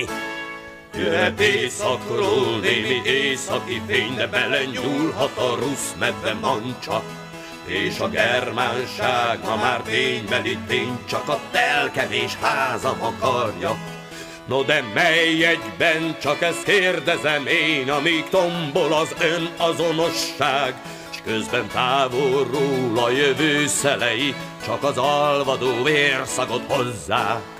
Mi. Jöhet éjszakról némi északi fény, de belenyúlhat a rusz medve mancsa. És a germánság ma már ténybeli tény, csak a telkevés házam akarja. No de mely egyben, csak ezt kérdezem én, amíg tombol az ön azonosság, s közben távolról a jövő szelei, csak az alvadó vérszagot hozzák.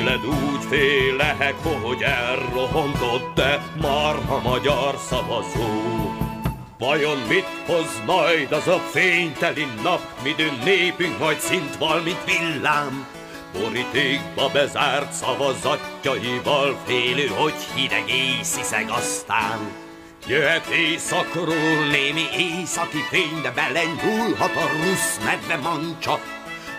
Tőled úgy félek, hogy elrohontott te marha magyar szavazó. Vajon mit hoz majd az a fényteli nap, midőn népünk majd szint val, mint villám? Borítékba bezárt szavazatjaival félő, hogy hideg észiszeg aztán. Jöhet éjszakról némi északi fény, de belenyúlhat a rusz medve mancsa,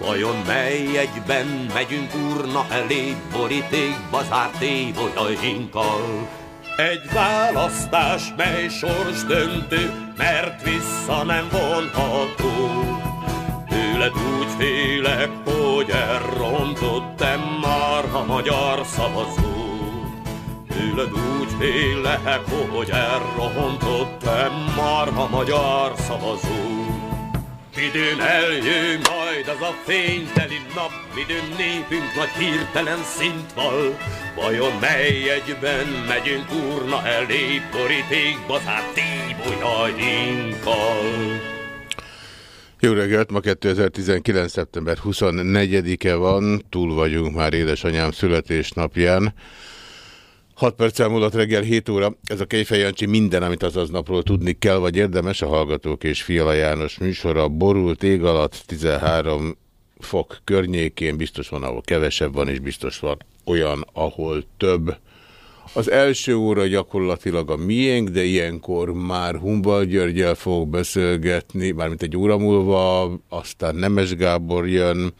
Vajon mely egyben megyünk urna elé, borítékba zárt évolyainkkal? Egy választás, mely sors döntő, mert vissza nem vonható. Tőled úgy félek, hogy elrontottam már a magyar szavazó. Tőled úgy félek, hogy elrontottam már a magyar szavazó. Midőn eljön majd az a fényteli nap, midőn népünk nagy hirtelen szint val. Vajon mely egyben megyünk urna elé, borítékba zárt tíbolyainkkal? Jó reggelt, ma 2019. szeptember 24-e van, túl vagyunk már édesanyám születésnapján. 6 perccel múlott reggel 7 óra, ez a Kejfej Jancsi minden, amit az aznapról tudni kell, vagy érdemes, a Hallgatók és Fiala János műsora borult ég alatt 13 fok környékén, biztos van, ahol kevesebb van, és biztos van olyan, ahol több. Az első óra gyakorlatilag a miénk, de ilyenkor már Humbal Györgyel fogok beszélgetni, mármint egy óra múlva, aztán Nemes Gábor jön,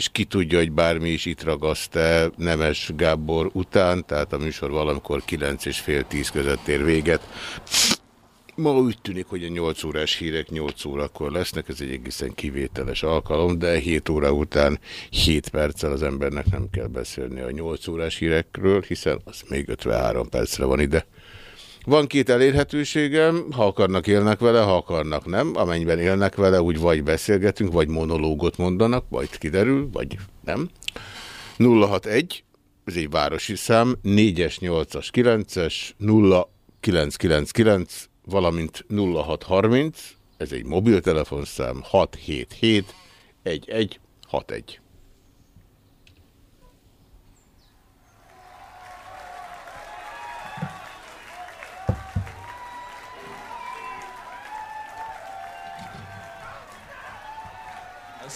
és ki tudja, hogy bármi is itt ragaszt-e Nemes Gábor után, tehát a műsor valamikor 9 és fél 10 között ér véget. Ma úgy tűnik, hogy a 8 órás hírek 8 órakor lesznek, ez egy egészen kivételes alkalom, de 7 óra után 7 perccel az embernek nem kell beszélni a 8 órás hírekről, hiszen az még 53 percre van ide. Van két elérhetőségem, ha akarnak élnek vele, ha akarnak nem. Amennyiben élnek vele, úgy vagy beszélgetünk, vagy monológot mondanak, vagy kiderül, vagy nem. 061, ez egy városi szám, 4-es, 8-as, 9-es, 0999, valamint 0630, ez egy mobiltelefonszám, 677 1161.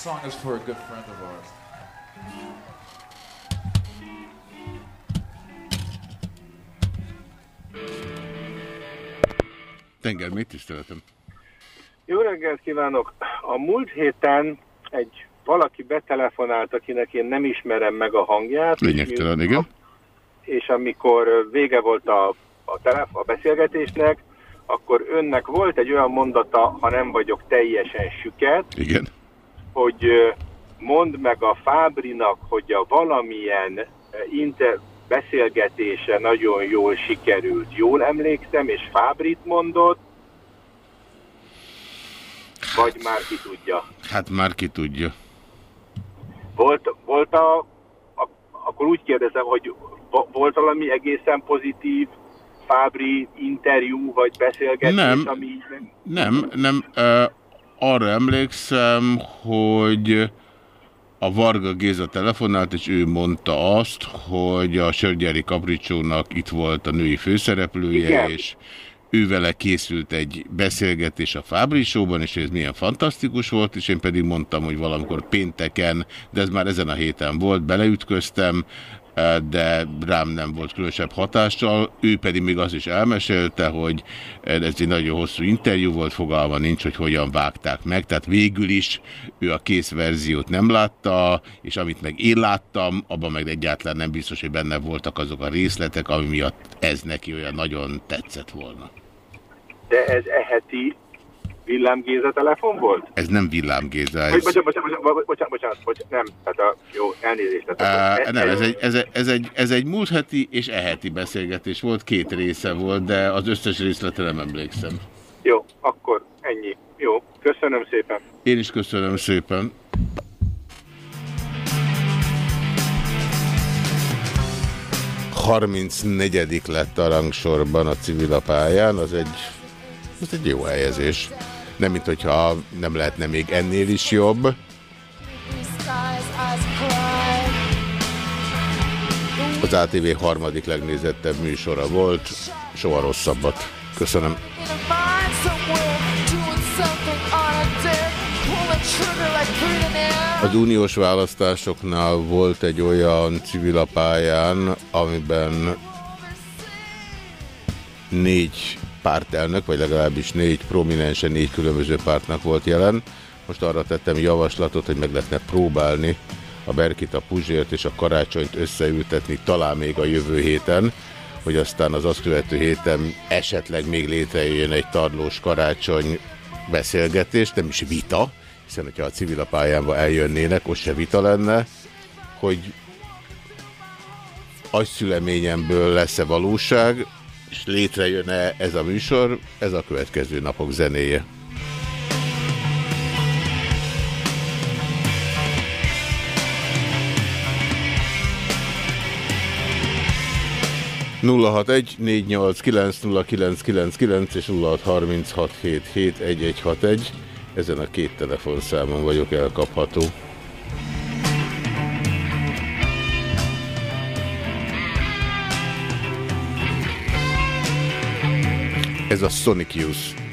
song is for a good friend of ours. Tenger, mit tiszteletem? Jó reggelt kívánok! A múlt héten egy valaki betelefonált, akinek én nem ismerem meg a hangját. Lényegtelen, igen. És amikor vége volt a, a, telef a beszélgetésnek, akkor önnek volt egy olyan mondata, ha nem vagyok teljesen süket, Igen. Hogy mondd meg a Fábrinak, hogy a valamilyen inter beszélgetése nagyon jól sikerült. Jól emlékszem, és Fábrit mondott, vagy már ki tudja. Hát már ki tudja. Volt, volt a, a, akkor úgy kérdezem, hogy vo- volt valami egészen pozitív Fábri interjú vagy beszélgetés, Nem. ami. Nem, nem. Uh, arra emlékszem, hogy a Varga Géza telefonált, és ő mondta azt, hogy a Sörgyári Kapricsónak itt volt a női főszereplője, Igen. és ővele készült egy beszélgetés a Fábri Show-ban, és ez milyen fantasztikus volt, és én pedig mondtam, hogy valamikor pénteken, de ez már ezen a héten volt, beleütköztem, de rám nem volt különösebb hatással. Ő pedig még azt is elmesélte, hogy ez egy nagyon hosszú interjú volt, fogalma nincs, hogy hogyan vágták meg, tehát végül is ő a kész verziót nem látta, és amit meg én láttam, abban meg egyáltalán nem biztos, hogy benne voltak azok a részletek, ami miatt ez neki olyan nagyon tetszett volna. De ez eheti Villám Géza telefon volt? Ez nem Villám Géza, ez, bocsánat, bocsánat, bocsánat, bocsánat, bocsánat, bocsánat, nem, tehát a, jó, elnézést. Tehát Á, akkor- nem, ez egy, ez, egy, ez, egy, ez egy múlt heti és eheti beszélgetés volt, két része volt, de az összes részletre nem emlékszem. Jó, akkor ennyi. Jó, köszönöm szépen. Én is köszönöm szépen. Harmincnegyedik lett a rangsorban a civilapályán, az egy, az egy jó helyezés. Nem, mint hogyha nem lehetne még ennél is jobb. Az ATV harmadik legnézettebb műsora volt, soha rosszabbat. Köszönöm. Az uniós választásoknál volt egy olyan civilapályán, amiben négy pártelnök, vagy legalábbis négy prominensen négy különböző pártnak volt jelen. Most arra tettem javaslatot, hogy meg lehetne próbálni a Berkit, a Puzsért és a Karácsonyt összeültetni talán még a jövő héten, hogy aztán az azt követő héten esetleg még létrejöjjön egy tarlós karácsony beszélgetés, nem is vita, hiszen hogyha a civilapályánba eljönnének, ott se vita lenne, hogy agyszüleményemből lesz-e valóság, és létrejön-e ez a műsor, ez a következő napok zenéje. nulla hat egy négy nyolc kilenc nulla kilenc kilenc kilenc és nulla harminc hat hét hét egy egy hat egy ezen a két telefonszámon vagyok elkapható. Ez a Sonic Youth.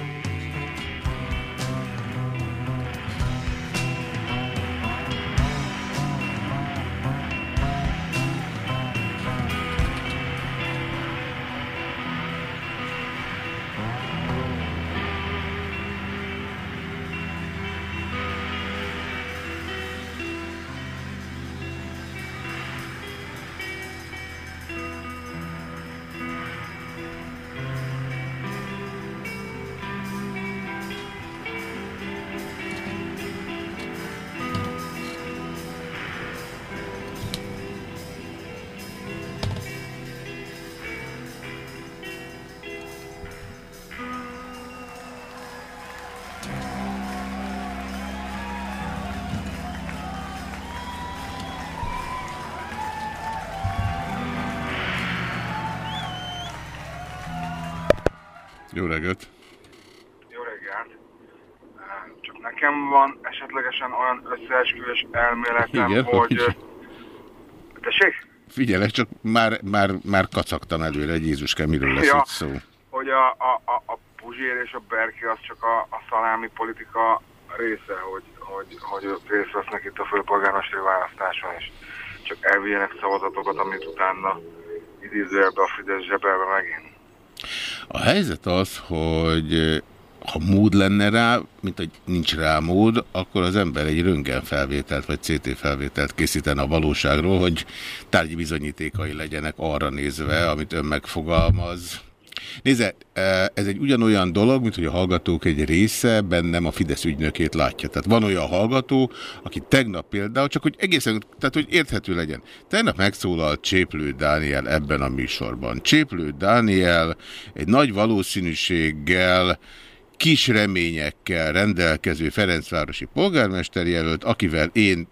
Jó reggelt! Jó reggelt! Csak nekem van esetlegesen olyan összeesküvés elméletem, Igen, hogy... hogy? Tessék? Figyelek, csak már, már, már kacagtam előre, hogy Jézuske, miről lesz Ja. itt szó. Hogy a, a, a, a Puzsér és a Berki az csak a, a szalámi politika része, hogy, hogy, hogy részt vesznek itt a főpolgármesteri választáson, és csak elvigyenek szavazatokat, amit utána idézőjelbe a Fidesz zsebelbe megint. A helyzet az, hogy ha mód lenne rá, mint hogy nincs rá mód, akkor az ember egy röntgen felvételt vagy CT felvételt készítene a valóságról, hogy tárgyi bizonyítékai legyenek arra nézve, amit ön megfogalmaz. Nézze, ez egy ugyanolyan dolog, mint hogy a hallgatók egy része bennem a Fidesz ügynökét látja. Tehát van olyan hallgató, aki tegnap például, csak hogy egészen, tehát hogy érthető legyen. Tegnap megszólalt Cséplő Dániel ebben a műsorban. Cséplő Dániel egy nagy valószínűséggel kis reményekkel rendelkező Ferencvárosi polgármester jelölt, akivel én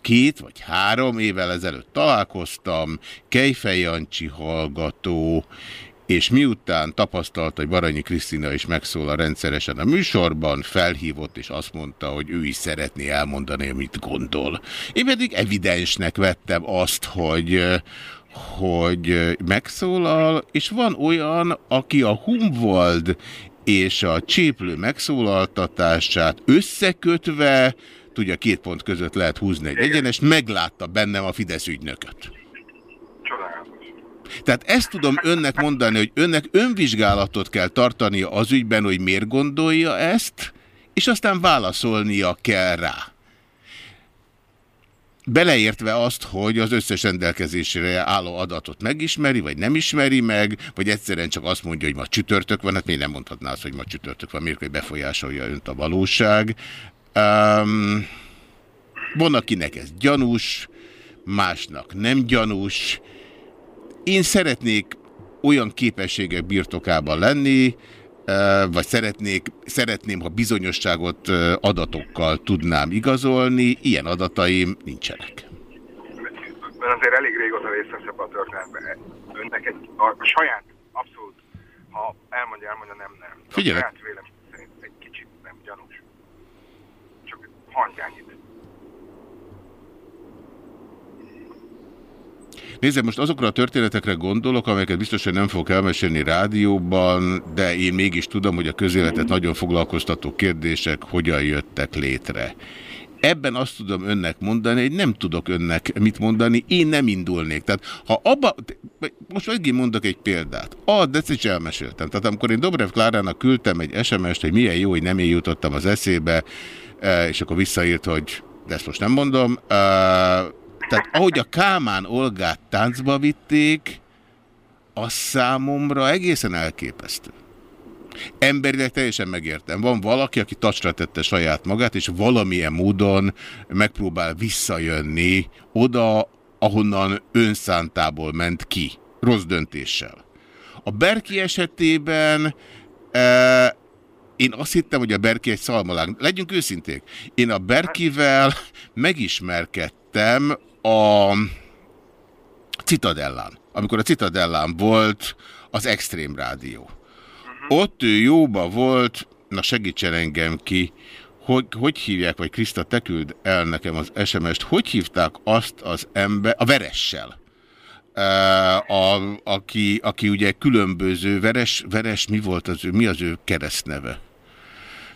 két vagy három évvel ezelőtt találkoztam, Kejfej Jancsi hallgató, és miután tapasztalta, hogy Baranyi Krisztina is megszólal rendszeresen a műsorban, felhívott, és azt mondta, hogy ő is szeretné elmondani, mit gondol. Én pedig evidensnek vettem azt, hogy hogy megszólal, és van olyan, aki a Humboldt és a cséplő megszólaltatását összekötve, tudja, két pont között lehet húzni egy egyenest, meglátta bennem a Fidesz ügynököt. Tehát ezt tudom önnek mondani, hogy önnek önvizsgálatot kell tartania az ügyben, hogy miért gondolja ezt, és aztán válaszolnia kell rá. Beleértve azt, hogy az összes rendelkezésre álló adatot megismeri, vagy nem ismeri meg, vagy egyszerűen csak azt mondja, hogy ma csütörtök van, hát miért nem mondhatná azt, hogy ma csütörtök van, miért hogy befolyásolja önt a valóság. Um, van, akinek ez gyanús, másnak nem gyanús, én szeretnék olyan képességek birtokában lenni, vagy szeretnék, szeretném, ha bizonyosságot adatokkal tudnám igazolni, ilyen adataim nincsenek. Ön azért elég régóta részt vesz ebbe a történetbe. Önnek egy, a, a saját, abszolút, ha elmondja, elmondja, nem, nem. Figyelek. A saját vélemény szerint egy kicsit nem gyanús. Csak hangyányit. Nézze, most azokra a történetekre gondolok, amelyeket biztosan nem fogok elmesélni rádióban, de én mégis tudom, hogy a közéletet nagyon foglalkoztató kérdések hogyan jöttek létre. Ebben azt tudom önnek mondani, hogy nem tudok önnek mit mondani, én nem indulnék. Tehát ha abba, most megint mondok egy példát. A, de ezt is elmeséltem. Tehát amikor én Dobrev Klárának küldtem egy SMS-t, hogy milyen jó, hogy nem én jutottam az eszébe, eh, és akkor visszaírt, hogy de ezt most nem mondom, eh, tehát ahogy a Kámán Olgát táncba vitték, az számomra egészen elképesztő. Emberileg teljesen megértem. Van valaki, aki tacsra tette saját magát, és valamilyen módon megpróbál visszajönni oda, ahonnan önszántából ment ki. Rossz döntéssel. A Berki esetében e, én azt hittem, hogy a Berki egy szalmalág. Legyünk őszinték. Én a Berkivel megismerkedtem a Citadellán, amikor a Citadellán volt az Extrém Rádió. Uh -huh. Ott ő jóba volt, na segítsen engem ki, hogy, hogy hívják, vagy Kriszta, te küld el nekem az SMS-t, hogy hívták azt az ember, a Veressel, a, aki, aki ugye különböző, Veres, Veres mi volt az ő, mi az ő keresztneve?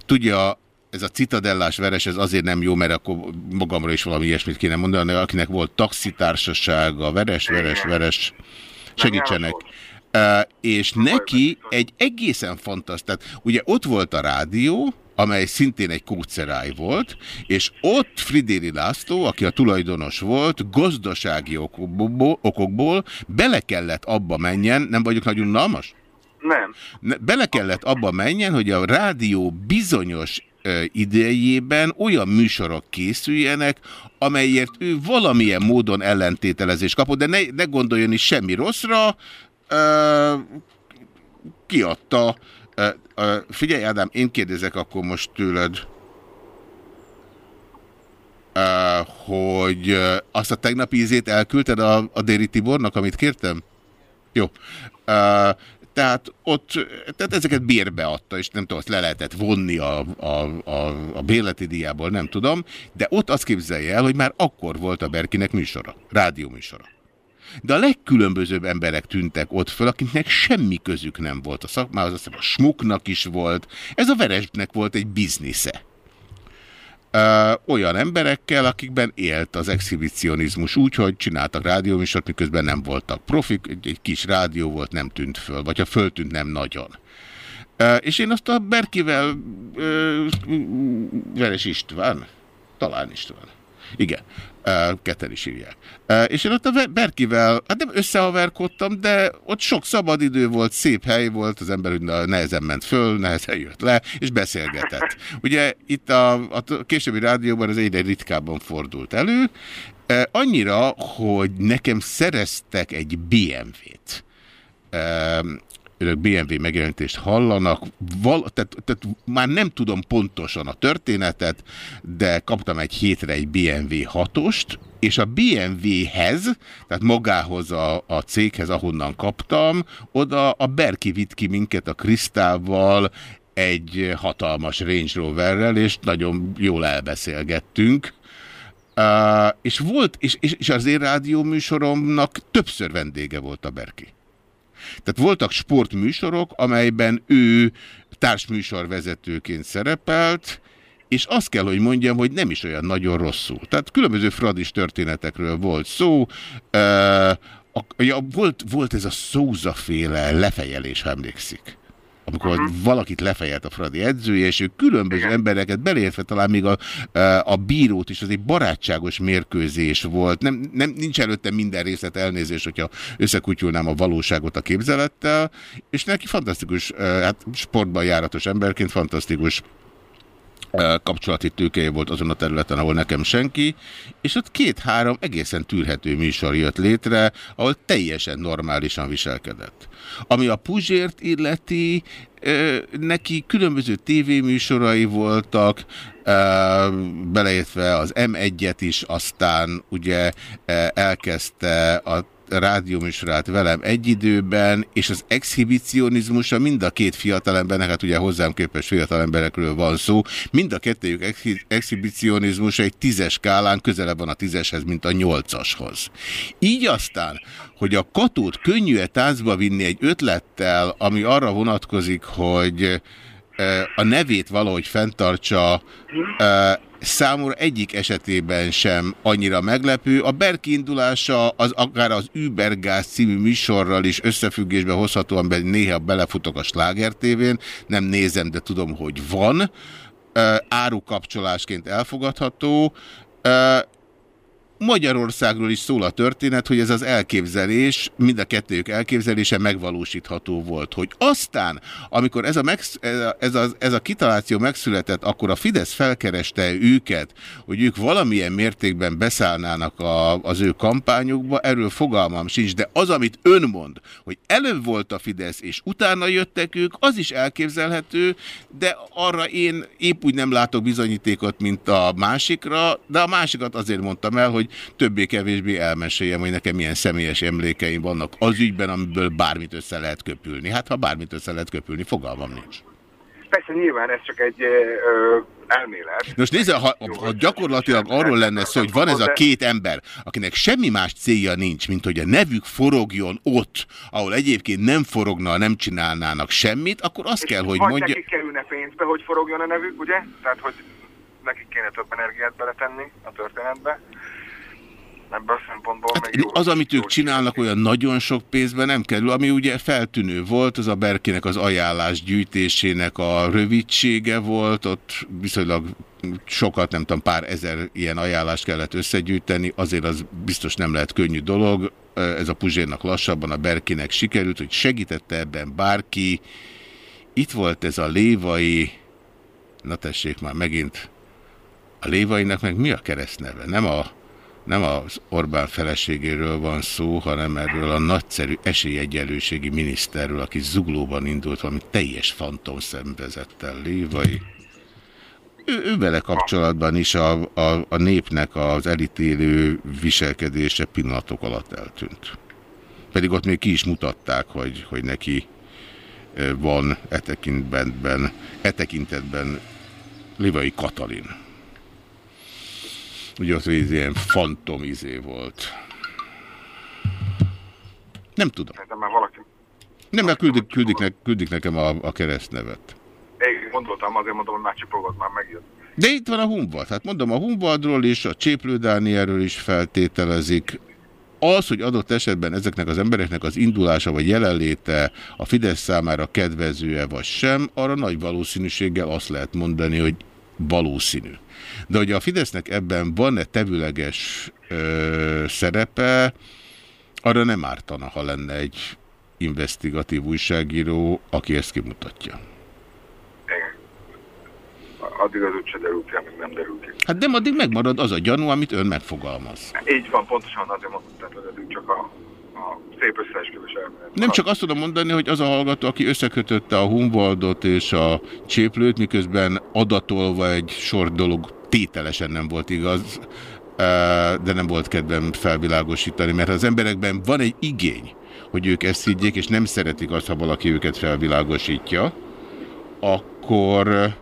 Tudja, ez a citadellás veres, ez azért nem jó, mert akkor magamra is valami ilyesmit kéne mondani, akinek volt taxitársasága, veres, veres, veres, segítsenek. Uh, és neki egy egészen fantasztikus, tehát ugye ott volt a rádió, amely szintén egy kóceráj volt, és ott Fridéri László, aki a tulajdonos volt, gazdasági okokból, okokból bele kellett abba menjen, nem vagyok nagyon unalmas? Nem. Bele kellett abba menjen, hogy a rádió bizonyos idejében olyan műsorok készüljenek, amelyért ő valamilyen módon ellentételezést kapott, de ne, ne gondoljon is semmi rosszra, ö, kiadta. Ö, ö, figyelj Ádám, én kérdezek akkor most tőled, ö, hogy azt a tegnapi ízét elküldted a, a Déri Tibornak, amit kértem? Jó. Tehát ott, tehát ezeket bérbe adta, és nem tudom, azt le lehetett vonni a, a, a, a béleti díjából, nem tudom, de ott azt képzelje el, hogy már akkor volt a Berkinek műsora, rádióműsora. De a legkülönbözőbb emberek tűntek ott föl, akiknek semmi közük nem volt. A szakmához, azt hiszem a smuknak is volt, ez a veresnek volt egy biznisze ö, olyan emberekkel, akikben élt az exhibicionizmus úgy, hogy csináltak rádióműsort, miközben nem voltak profik, egy, egy kis rádió volt, nem tűnt föl, vagy ha föltűnt, nem nagyon. Ö, és én azt a Berkivel, ö, Veres István, talán István, Igen, ketten is írják. És én ott a Berkivel, hát nem összehaverkodtam, de ott sok szabadidő volt, szép hely volt, az ember nehezen ment föl, nehezen jött le, és beszélgetett. Ugye itt a, a későbbi rádióban ez egyre ritkábban fordult elő, annyira, hogy nekem szereztek egy BMW-t önök BMW megjelenítést hallanak, val, tehát, tehát már nem tudom pontosan a történetet, de kaptam egy hétre egy BMW 6-ost, és a BMW-hez, tehát magához a, a céghez, ahonnan kaptam, oda a Berki vitt ki minket a Krisztával egy hatalmas Range Roverrel, és nagyon jól elbeszélgettünk. Uh, és volt, és, és, és az én rádióműsoromnak többször vendége volt a Berki. Tehát voltak sportműsorok, amelyben ő társműsorvezetőként szerepelt, és azt kell, hogy mondjam, hogy nem is olyan nagyon rosszul. Tehát különböző fradis történetekről volt szó, uh, a, ja, volt, volt ez a Szóza féle lefejelés, ha emlékszik amikor uh -huh. valakit lefejelt a Fradi edzője, és ő különböző Igen. embereket beleértve talán még a, a bírót is, az egy barátságos mérkőzés volt. Nem, nem, nincs előtte minden részlet elnézés, hogyha összekutyulnám a valóságot a képzelettel, és neki fantasztikus, hát sportban járatos emberként fantasztikus kapcsolati tőkeje volt azon a területen, ahol nekem senki, és ott két-három egészen tűrhető műsor jött létre, ahol teljesen normálisan viselkedett. Ami a Puzsért illeti, neki különböző tévéműsorai voltak, beleértve az M1-et is, aztán ugye elkezdte a rádióműsorát velem egy időben, és az exhibicionizmusa mind a két fiatalembernek, hát ugye hozzám képes fiatalemberekről van szó, mind a kettőjük ex exhibicionizmusa egy tízes skálán közelebb van a tízeshez, mint a nyolcashoz. Így aztán, hogy a katót könnyű-e táncba vinni egy ötlettel, ami arra vonatkozik, hogy a nevét valahogy fenntartsa, számomra egyik esetében sem annyira meglepő. A Berki indulása az akár az Übergáz című műsorral is összefüggésbe hozható, amiben néha belefutok a Sláger tévén, nem nézem, de tudom, hogy van. Árukapcsolásként elfogadható. Magyarországról is szól a történet, hogy ez az elképzelés, mind a kettőjük elképzelése megvalósítható volt. Hogy aztán, amikor ez a, a, ez, a, ez a kitaláció megszületett, akkor a Fidesz felkereste őket, hogy ők valamilyen mértékben beszállnának a, az ő kampányukba, erről fogalmam sincs, de az, amit ön mond, hogy előbb volt a Fidesz, és utána jöttek ők, az is elképzelhető, de arra én épp úgy nem látok bizonyítékot, mint a másikra, de a másikat azért mondtam el, hogy többé-kevésbé elmeséljem, hogy nekem milyen személyes emlékeim vannak az ügyben, amiből bármit össze lehet köpülni. Hát ha bármit össze lehet köpülni, fogalmam nincs. Persze nyilván ez csak egy ö, elmélet. Most nézze, ha, ha gyakorlatilag arról lenne szó, hogy van ez a két ember, akinek semmi más célja nincs, mint hogy a nevük forogjon ott, ahol egyébként nem forogna, nem csinálnának semmit, akkor azt kell, hogy mondja... nekik kerülne pénzbe, hogy forogjon a nevük, ugye? Tehát, hogy nekik kéne több energiát beletenni a történetbe ebből a szempontból hát még Az, amit ők csinálnak, olyan nagyon sok pénzben nem kerül, ami ugye feltűnő volt, az a Berkinek az ajánlás gyűjtésének a rövidsége volt, ott viszonylag sokat, nem tudom, pár ezer ilyen ajánlást kellett összegyűjteni, azért az biztos nem lehet könnyű dolog, ez a Puzsérnak lassabban, a Berkinek sikerült, hogy segítette ebben bárki. Itt volt ez a lévai, na tessék már megint, a lévainak meg mi a keresztneve? Nem a nem az Orbán feleségéről van szó, hanem erről a nagyszerű esélyegyenlőségi miniszterről, aki zuglóban indult valami teljes fantom szemvezettel lévai. Ő, ő vele kapcsolatban is a, a, a népnek az elítélő viselkedése pillanatok alatt eltűnt. Pedig ott még ki is mutatták, hogy, hogy neki van e tekintetben, e tekintetben Livai Katalin. Ugye az egy ilyen fantom izé volt. Nem tudom. Már valaki... Nem, mert küldik, küldik, ne, küldik nekem a, a keresztnevet. Én gondoltam, azért mondom, hogy már csipogott, már megjött. De itt van a Humboldt. Hát mondom, a Humboldtról is, a Cséplő Dánielről is feltételezik. Az, hogy adott esetben ezeknek az embereknek az indulása vagy jelenléte a Fidesz számára kedvező-e vagy sem, arra nagy valószínűséggel azt lehet mondani, hogy valószínű. De hogy a Fidesznek ebben van-e tevőleges ö, szerepe, arra nem ártana, ha lenne egy investigatív újságíró, aki ezt kimutatja. Igen. Addig az úgyse derül ki, amíg nem derül ki. Hát nem, addig megmarad az a gyanú, amit ön megfogalmaz. Így van, pontosan azért mondtam, hogy eddig csak a, a szép összeesküvés elmélet. Nem csak azt tudom mondani, hogy az a hallgató, aki összekötötte a Humboldot és a Cséplőt, miközben adatolva egy sor dolog tételesen nem volt igaz, de nem volt kedvem felvilágosítani, mert az emberekben van egy igény, hogy ők ezt higgyék, és nem szeretik azt, ha valaki őket felvilágosítja, akkor,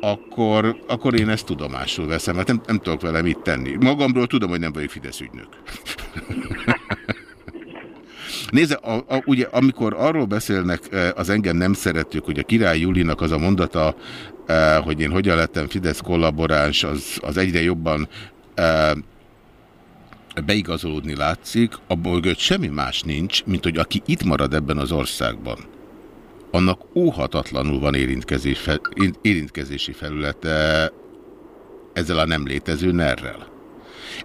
akkor, akkor én ezt tudomásul veszem, mert nem, nem tudok vele mit tenni. Magamról tudom, hogy nem vagyok Fidesz ügynök. Nézze, a, a, ugye amikor arról beszélnek az engem nem szeretők, hogy a király Julinak az a mondata, hogy én hogyan lettem Fidesz kollaboráns, az, az egyre jobban beigazolódni látszik, a mögött semmi más nincs, mint hogy aki itt marad ebben az országban, annak óhatatlanul van érintkezés, érintkezési felülete ezzel a nem létező nerrel.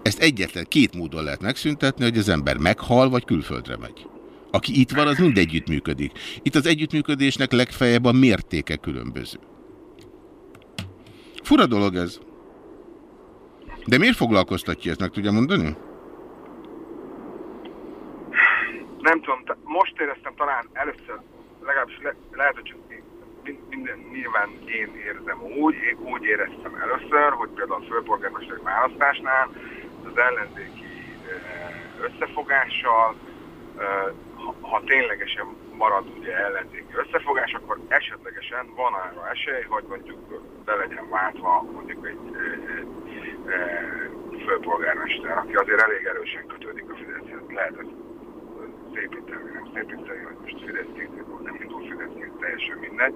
Ezt egyetlen két módon lehet megszüntetni, hogy az ember meghal, vagy külföldre megy. Aki itt van, az mind együttműködik. Itt az együttműködésnek legfeljebb a mértéke különböző. Fura dolog ez. De miért foglalkoztatja ezt, meg tudja mondani? Nem tudom, most éreztem talán először, legalábbis le, lehet, hogy csak minden, nyilván én érzem úgy, én úgy éreztem először, hogy például a főpolgármesteri választásnál az ellenzéki összefogással, ha, ténylegesen marad ugye ellenzéki összefogás, akkor esetlegesen van arra esély, hogy mondjuk be legyen váltva mondjuk egy, egy, egy, főpolgármester, aki azért elég erősen kötődik a Fideszhez. Lehet ez szépíteni, nem szépíteni, hogy most Fideszként, nem indul Fideszként, teljesen mindegy.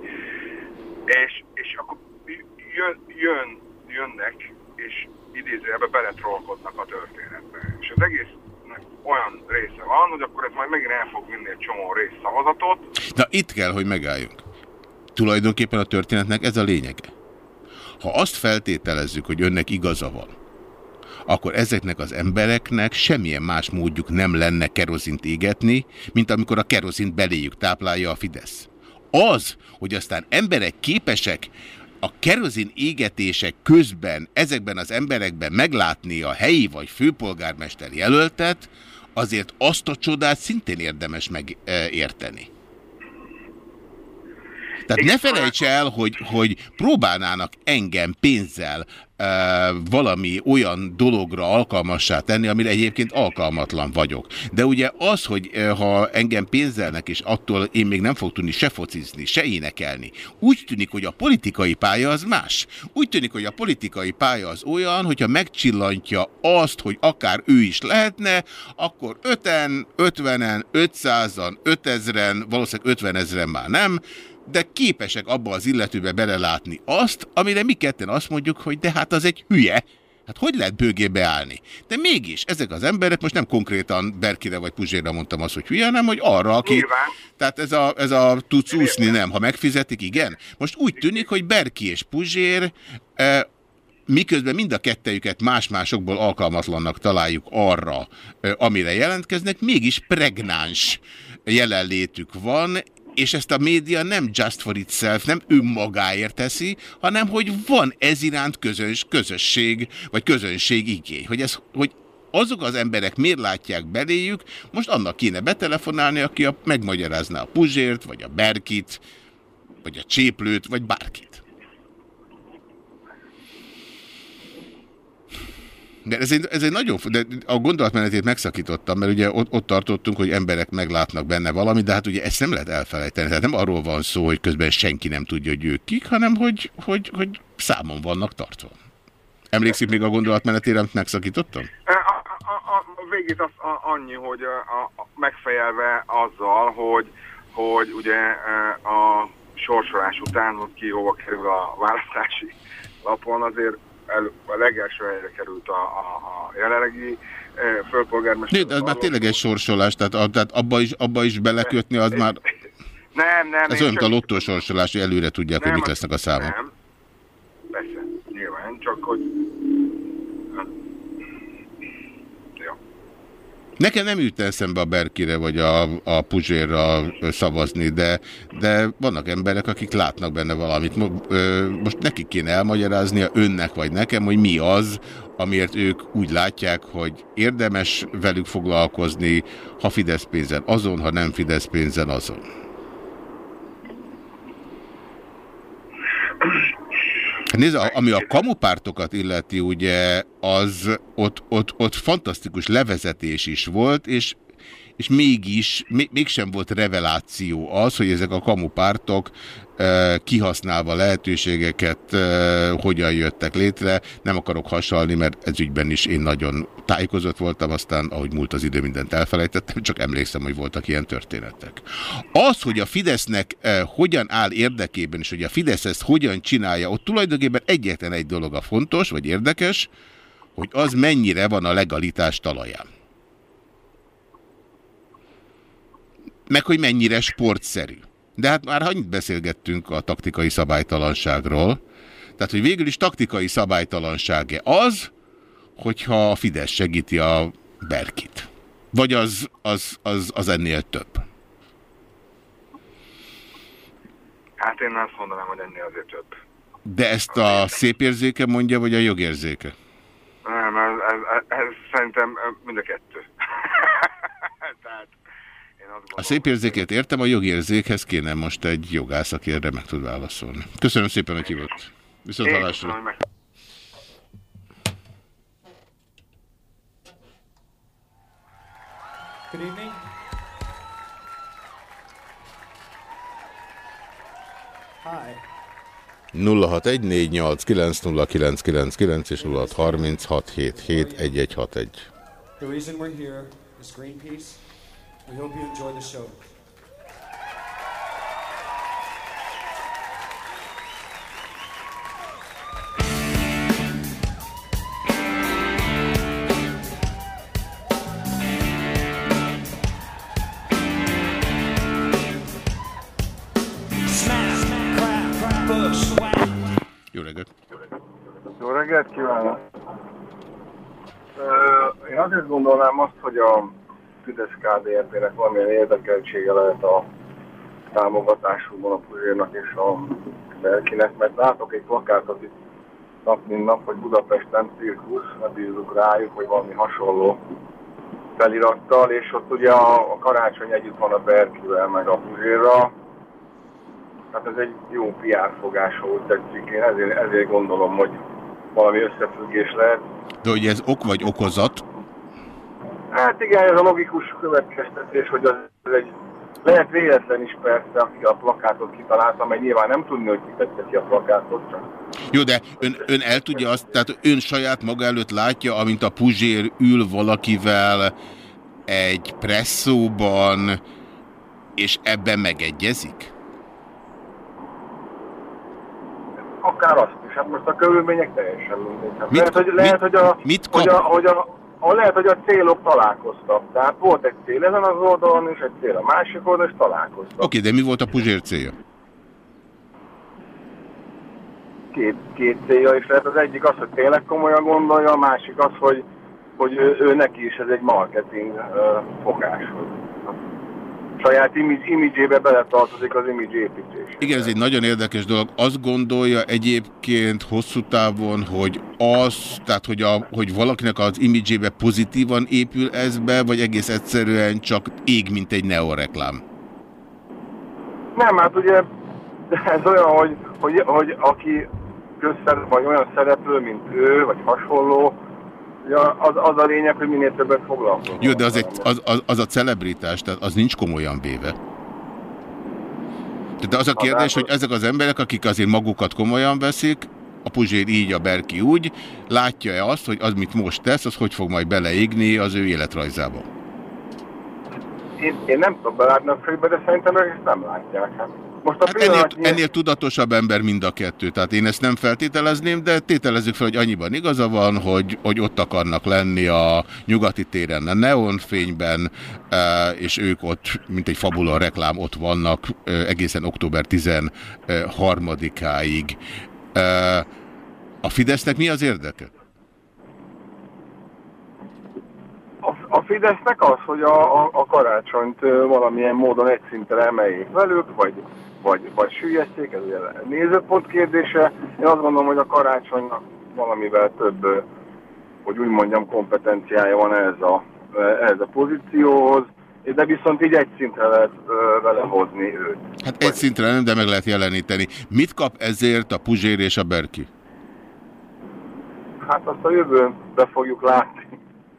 És, és akkor jön, jön, jönnek, és idézőjelben beletrollkodnak a történetbe. És az egész olyan része van, hogy akkor ez majd megint el fog vinni egy csomó részszavazatot. Na itt kell, hogy megálljunk. Tulajdonképpen a történetnek ez a lényege. Ha azt feltételezzük, hogy önnek igaza van, akkor ezeknek az embereknek semmilyen más módjuk nem lenne kerozint égetni, mint amikor a kerozint beléjük táplálja a Fidesz. Az, hogy aztán emberek képesek a kerozin égetések közben ezekben az emberekben meglátni a helyi vagy főpolgármester jelöltet, azért azt a csodát szintén érdemes megérteni. Tehát ne felejts el, hogy, hogy próbálnának engem pénzzel valami olyan dologra alkalmassá tenni, amire egyébként alkalmatlan vagyok. De ugye az, hogy ha engem pénzelnek, és attól én még nem fog tudni se focizni, se énekelni, úgy tűnik, hogy a politikai pálya az más. Úgy tűnik, hogy a politikai pálya az olyan, hogyha megcsillantja azt, hogy akár ő is lehetne, akkor öten, ötvenen, ötszázan, ötezren, valószínűleg ötvenezren már nem, de képesek abba az illetőbe belelátni azt, amire mi ketten azt mondjuk, hogy de hát az egy hülye. Hát hogy lehet bőgébe állni? De mégis ezek az emberek, most nem konkrétan Berkire vagy Puzsérra mondtam azt, hogy hülye, hanem hogy arra, aki... Nyilván. Tehát ez a, ez a tudsz úszni, nem. Ha megfizetik, igen. Most úgy tűnik, hogy Berki és Puzsér e, miközben mind a kettejüket más-másokból alkalmatlannak találjuk arra, amire jelentkeznek, mégis pregnáns jelenlétük van, és ezt a média nem just for itself, nem önmagáért teszi, hanem hogy van ez iránt közös, közösség, vagy közönség igény. Hogy, ez, hogy azok az emberek miért látják beléjük, most annak kéne betelefonálni, aki a, megmagyarázná a Puzsért, vagy a Berkit, vagy a Cséplőt, vagy bárkit. De ez egy, ez egy nagyon... De a gondolatmenetét megszakítottam, mert ugye ott, ott tartottunk, hogy emberek meglátnak benne valamit, de hát ugye ezt nem lehet elfelejteni. Tehát nem arról van szó, hogy közben senki nem tudja, hogy ők kik, hanem hogy, hogy, hogy számon vannak tartva. Emlékszik még a gondolatmenetére, amit megszakítottam? A, a, a, a végét az a, annyi, hogy a, a, megfejelve azzal, hogy, hogy ugye a sorsolás után, hogy ki hova kerül a választási lapon, azért el, a legelső helyre került a, a, a jelenlegi e, főpolgármester. De ez már tényleg egy sorsolás, tehát, a, tehát abba, is, abba is belekötni, az már... Nem, nem. Ez olyan, a lottó sorsolás, hogy előre tudják, nem, hogy mik lesznek a számok. Nem, persze, csak hogy... Nekem nem jut eszembe a Berkire vagy a, a Puzsérra szavazni, de, de vannak emberek, akik látnak benne valamit. Most nekik kéne elmagyaráznia önnek vagy nekem, hogy mi az, amiért ők úgy látják, hogy érdemes velük foglalkozni, ha Fidesz pénzen azon, ha nem Fidesz pénzen azon. Nézd, ami a kamupártokat illeti, ugye, az ott, ott, ott fantasztikus levezetés is volt, és és mégis, mégsem volt reveláció az, hogy ezek a kamupártok kihasználva lehetőségeket hogyan jöttek létre. Nem akarok hasalni, mert ez ügyben is én nagyon tájékozott voltam, aztán ahogy múlt az idő, mindent elfelejtettem, csak emlékszem, hogy voltak ilyen történetek. Az, hogy a Fidesznek hogyan áll érdekében, és hogy a Fidesz ezt hogyan csinálja, ott tulajdonképpen egyetlen egy dolog a fontos, vagy érdekes, hogy az mennyire van a legalitás talaján. Meg hogy mennyire sportszerű. De hát már annyit beszélgettünk a taktikai szabálytalanságról. Tehát, hogy végül is taktikai szabálytalanság-e az, hogyha a Fidesz segíti a Berkit. Vagy az, az, az, az ennél több? Hát én azt mondanám, hogy ennél azért több. De ezt a szép érzéke mondja, vagy a jogérzéke? Nem, ez, ez, ez szerintem mind a kettő. A szép érzékét értem, a jogi érzékhez kéne most egy jogász, aki erre meg tud válaszolni. Köszönöm szépen, hogy hívott. Viszont hallásra. Good evening. Hi. 0614890999 és 0636771161. The reason we're here is Greenpeace We hope you enjoy the show. Jó reggelt! Jó reggelt kívánok! Én azért gondolnám azt, hogy a Fidesz KDNP-nek valamilyen érdekeltsége lehet a támogatásukban a Puzsérnak és a Belkinek, mert látok egy plakátot itt nap mint nap, hogy Budapesten cirkusz, ne bízunk rájuk, vagy valami hasonló felirattal, és ott ugye a, a karácsony együtt van a Berkivel, meg a Puzsérra. Hát ez egy jó PR fogás, ahogy tetszik. Én ezért, ezért gondolom, hogy valami összefüggés lehet. De hogy ez ok vagy okozat? Hát igen, ez a logikus következtetés, hogy az egy lehet véletlen is persze, aki a plakátot kitalálta, mert nyilván nem tudni, hogy kitette ki a plakátot csak. Jó, de ön, ön el tudja azt, tehát ön saját maga előtt látja, amint a Puzsér ül valakivel egy presszóban, és ebben megegyezik? Akár azt is, hát most a körülmények teljesen mindegy. Hát mit, lehet, hogy, lehet, mit, hogy a, mit kap? Hogy a, hogy a ahol lehet, hogy a célok találkoztak. Tehát volt egy cél ezen az oldalon, és egy cél a másik oldalon, és találkoztak. Oké, okay, de mi volt a Puzsér célja? Két, két célja is lehet. Az egyik az, hogy tényleg komolyan gondolja, a másik az, hogy, hogy ő, ő neki is ez egy marketing uh, fogás saját imidzsébe beletartozik az image építés. Igen, ez egy nagyon érdekes dolog. Azt gondolja egyébként hosszú távon, hogy az, tehát hogy, a, hogy valakinek az imidzsébe pozitívan épül ez be, vagy egész egyszerűen csak ég, mint egy neoreklám? Nem, hát ugye ez olyan, hogy, hogy, hogy aki közszerep, vagy olyan szereplő, mint ő, vagy hasonló, Ja, az, az a lényeg, hogy minél többet foglalkozunk. Jó, de az, egy, az, az, az a celebritás, tehát az nincs komolyan véve. De az a kérdés, hogy ezek az emberek, akik azért magukat komolyan veszik, a Puzsér így, a Berki úgy, látja-e azt, hogy az, mit most tesz, az hogy fog majd beleégni az ő életrajzába? Én, én nem tudom belátni a főbe, de szerintem ők ezt nem látják. Hát. Most a hát ennél, ennél tudatosabb ember mind a kettő, tehát én ezt nem feltételezném, de tételezzük fel, hogy annyiban igaza van, hogy, hogy ott akarnak lenni a nyugati téren a neonfényben, e, és ők ott, mint egy fabula reklám, ott vannak e, egészen október 13-áig. E, A Fidesznek mi az érdeke? A, a Fidesznek az, hogy a, a, a karácsonyt valamilyen módon egy szintre emeljék velük, vagy, vagy, vagy süllyeszték, ez ugye nézőpont kérdése. Én azt gondolom, hogy a karácsonynak valamivel több, hogy úgy mondjam, kompetenciája van ez a, ez a pozícióhoz, de viszont így egy szintre lehet vele hozni őt. Hát egy szintre nem, de meg lehet jeleníteni. Mit kap ezért a Puzsér és a Berki? Hát azt a jövőbe fogjuk látni,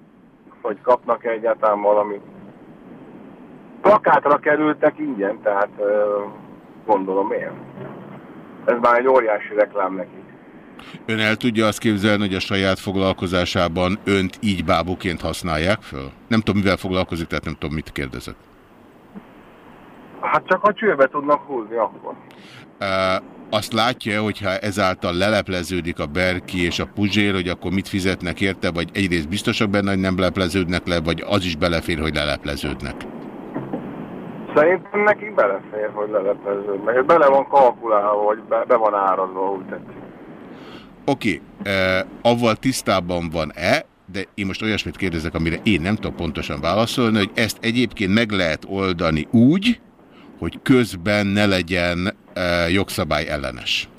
hogy kapnak -e egyáltalán valamit. Plakátra kerültek ingyen, tehát gondolom én. Ez már egy óriási reklám neki. Ön el tudja azt képzelni, hogy a saját foglalkozásában önt így bábuként használják föl? Nem tudom, mivel foglalkozik, tehát nem tudom, mit kérdezett. Hát csak a csőbe tudnak húzni akkor. Uh, azt látja, hogyha ezáltal lelepleződik a Berki és a Puzsér, hogy akkor mit fizetnek érte, vagy egyrészt biztosak benne, hogy nem lepleződnek le, vagy az is belefér, hogy lelepleződnek? Szerintem nekik belefér, hogy lelepleződnek. Bele van kalkulálva, hogy be, be van árazva, úgy tetszik. Oké, okay, eh, avval tisztában van-e, de én most olyasmit kérdezek, amire én nem tudok pontosan válaszolni, hogy ezt egyébként meg lehet oldani úgy, hogy közben ne legyen e, jogszabály ellenes.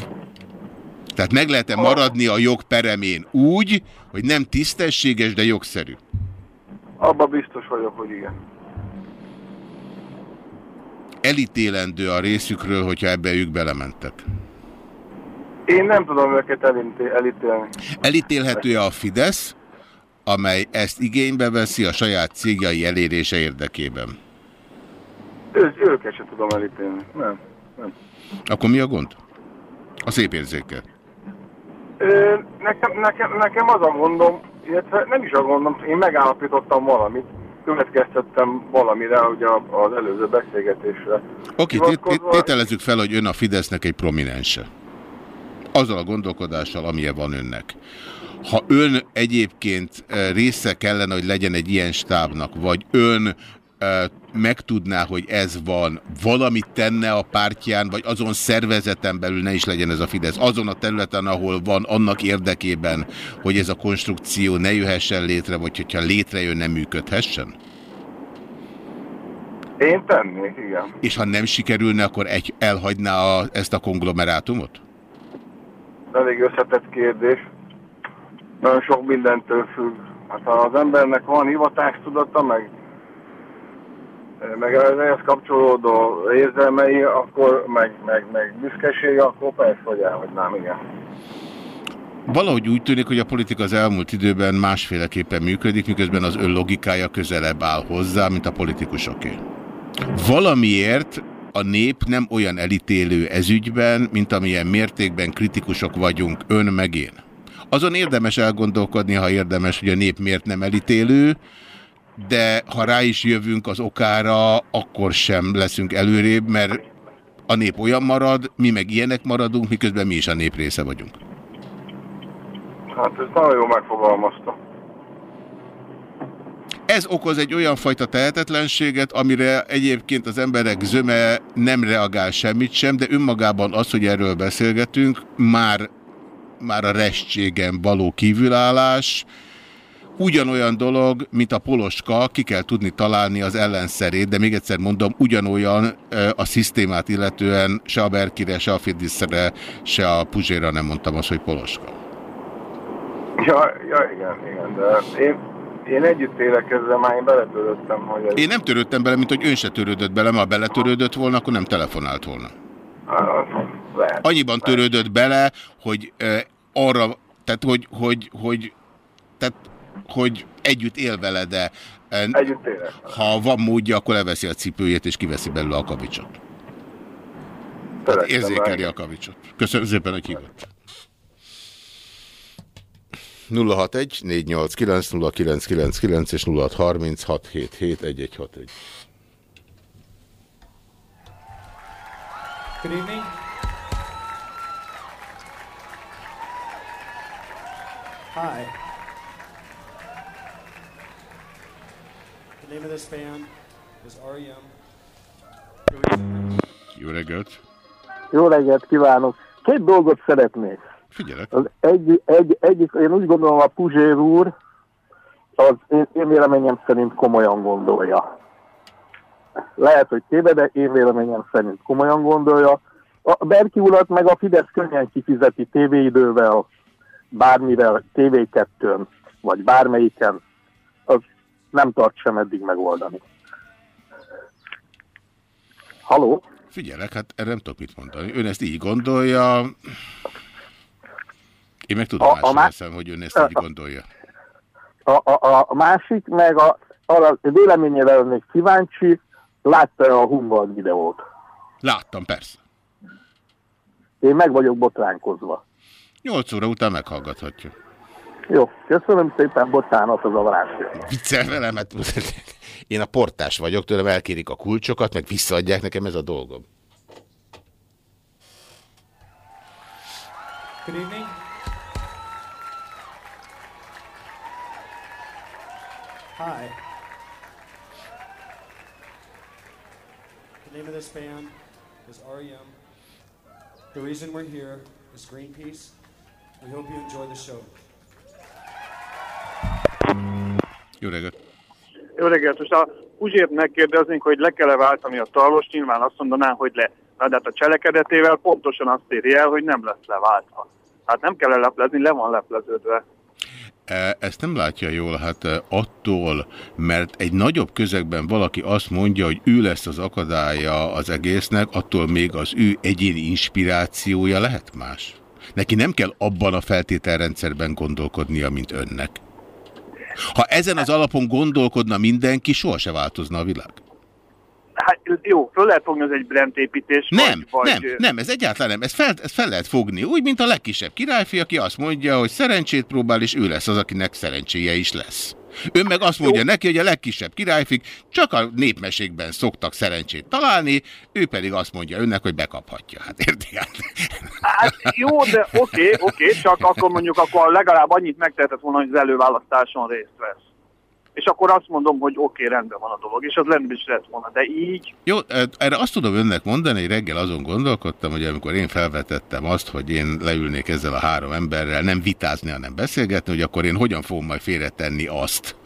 Tehát meg lehet-e maradni a jog peremén úgy, hogy nem tisztességes, de jogszerű? Abba biztos vagyok, hogy igen. Elítélendő a részükről, hogyha ebbe ők belementek. Én nem tudom őket elítélni. Elítélhető-e a Fidesz, amely ezt igénybe veszi a saját cégjai elérése érdekében? Ő, őket sem tudom elítélni. Nem, nem. Akkor mi a gond? A szép érzéke. Ö, nekem, nekem, nekem az a gondom, illetve nem is a gondom, én megállapítottam valamit, következtettem valamire, ugye az előző beszélgetésre. Oké, okay, tételezzük fel, hogy ön a Fidesznek egy prominense azzal a gondolkodással, amilyen van önnek. Ha ön egyébként eh, része kellene, hogy legyen egy ilyen stábnak, vagy ön megtudná, hogy ez van, valamit tenne a pártján, vagy azon szervezeten belül ne is legyen ez a Fidesz, azon a területen, ahol van, annak érdekében, hogy ez a konstrukció ne jöhessen létre, vagy hogyha létrejön, nem működhessen? Én tennék, igen. És ha nem sikerülne, akkor egy, elhagyná a, ezt a konglomerátumot? elég összetett kérdés. Nagyon sok mindentől függ. Hát ha az embernek van hivatástudata, meg, meg ehhez kapcsolódó érzelmei, akkor meg, meg, meg büszkesége, akkor persze, hogy elhagynám, igen. Valahogy úgy tűnik, hogy a politika az elmúlt időben másféleképpen működik, miközben az ön logikája közelebb áll hozzá, mint a politikusoké. Valamiért a nép nem olyan elítélő ezügyben, mint amilyen mértékben kritikusok vagyunk ön meg én. Azon érdemes elgondolkodni, ha érdemes, hogy a nép miért nem elítélő, de ha rá is jövünk az okára, akkor sem leszünk előrébb, mert a nép olyan marad, mi meg ilyenek maradunk, miközben mi is a nép része vagyunk. Hát ez nagyon jó megfogalmazta. Ez okoz egy olyan fajta tehetetlenséget, amire egyébként az emberek zöme nem reagál semmit sem, de önmagában az, hogy erről beszélgetünk, már, már a restségen való kívülállás, ugyanolyan dolog, mint a poloska, ki kell tudni találni az ellenszerét, de még egyszer mondom, ugyanolyan a szisztémát illetően se a Berkire, se a Fidiszre, se a Puzséra nem mondtam azt, hogy poloska. Ja, ja igen, igen, de én én együtt élek ezzel, már én beletörődtem, hogy... Ez... Én nem törődtem bele, mint hogy ön se törődött bele, ha beletörődött volna, akkor nem telefonált volna. Lehet, Annyiban törődött bele, hogy arra, tehát hogy, hogy, hogy, tehát, hogy együtt él vele, de uh, együtt élek. ha van módja, akkor leveszi a cipőjét, és kiveszi belőle a kavicsot. érzékeli a kavicsot. Köszönöm szépen, hogy hívott. 061 489 0999 és 0636771161. Good evening. Hi. Name of this band is R.E.M. Jó reggelt! Jó reggelt kívánok! Két dolgot szeretnék. Figyelek. Az egy, egy, egyik, én úgy gondolom a Puzsér úr, az én, én véleményem szerint komolyan gondolja. Lehet, hogy téved, de én véleményem szerint komolyan gondolja. A Berki urat meg a Fidesz könnyen kifizeti tévéidővel, bármivel, TV2-n, vagy bármelyiken, nem tart sem eddig megoldani. Haló? Figyelek, hát erre nem tudok mit mondani. Ön ezt így gondolja. Én meg tudom A- a má- veszem, hogy ön ezt így gondolja. A, a, a másik, meg a, arra véleményére még kíváncsi, látta a Humboldt videót. Láttam, persze. Én meg vagyok botránkozva. 8 óra után meghallgathatja. Jó, köszönöm szépen, bocsánat az avarásért. Viccel velem, hát én a portás vagyok, tőlem elkérik a kulcsokat, meg visszaadják nekem ez a dolgom. Good evening. Hi. The name of this band is REM. The reason we're here is Greenpeace. We hope you enjoy the show. Jó reggelt! Jó reggelt, most a Puzsért megkérdeznénk, hogy le kell-e váltani a tarlost, nyilván azt mondaná, hogy le. Na, de hát a cselekedetével pontosan azt éri el, hogy nem lesz leváltva. Hát nem kell leplezni, le van lepleződve. E, Ezt nem látja jól, hát e, attól, mert egy nagyobb közegben valaki azt mondja, hogy ő lesz az akadálya az egésznek, attól még az ő egyéni inspirációja lehet más. Neki nem kell abban a feltételrendszerben gondolkodnia, mint önnek. Ha ezen az alapon gondolkodna mindenki, sohasem változna a világ. Hát jó, föl lehet fogni, ez egy brandépítés. Nem, vagy, nem, vagy, nem, ez egyáltalán nem. Ezt fel, ezt fel lehet fogni. Úgy, mint a legkisebb királyfi, aki azt mondja, hogy szerencsét próbál, és ő lesz az, akinek szerencséje is lesz. Ön meg azt mondja neki, hogy a legkisebb királyfik csak a népmesékben szoktak szerencsét találni, ő pedig azt mondja önnek, hogy bekaphatja. Hát érti? Hát. Jó, de oké, oké, csak akkor mondjuk akkor legalább annyit megtehetett volna, hogy az előválasztáson részt vesz. És akkor azt mondom, hogy oké, rendben van a dolog, és az rendben is lett volna, de így Jó, erre azt tudom önnek mondani, hogy reggel azon gondolkodtam, hogy amikor én felvetettem azt, hogy én leülnék ezzel a három emberrel, nem vitázni, hanem beszélgetni, hogy akkor én hogyan fogom majd félretenni azt,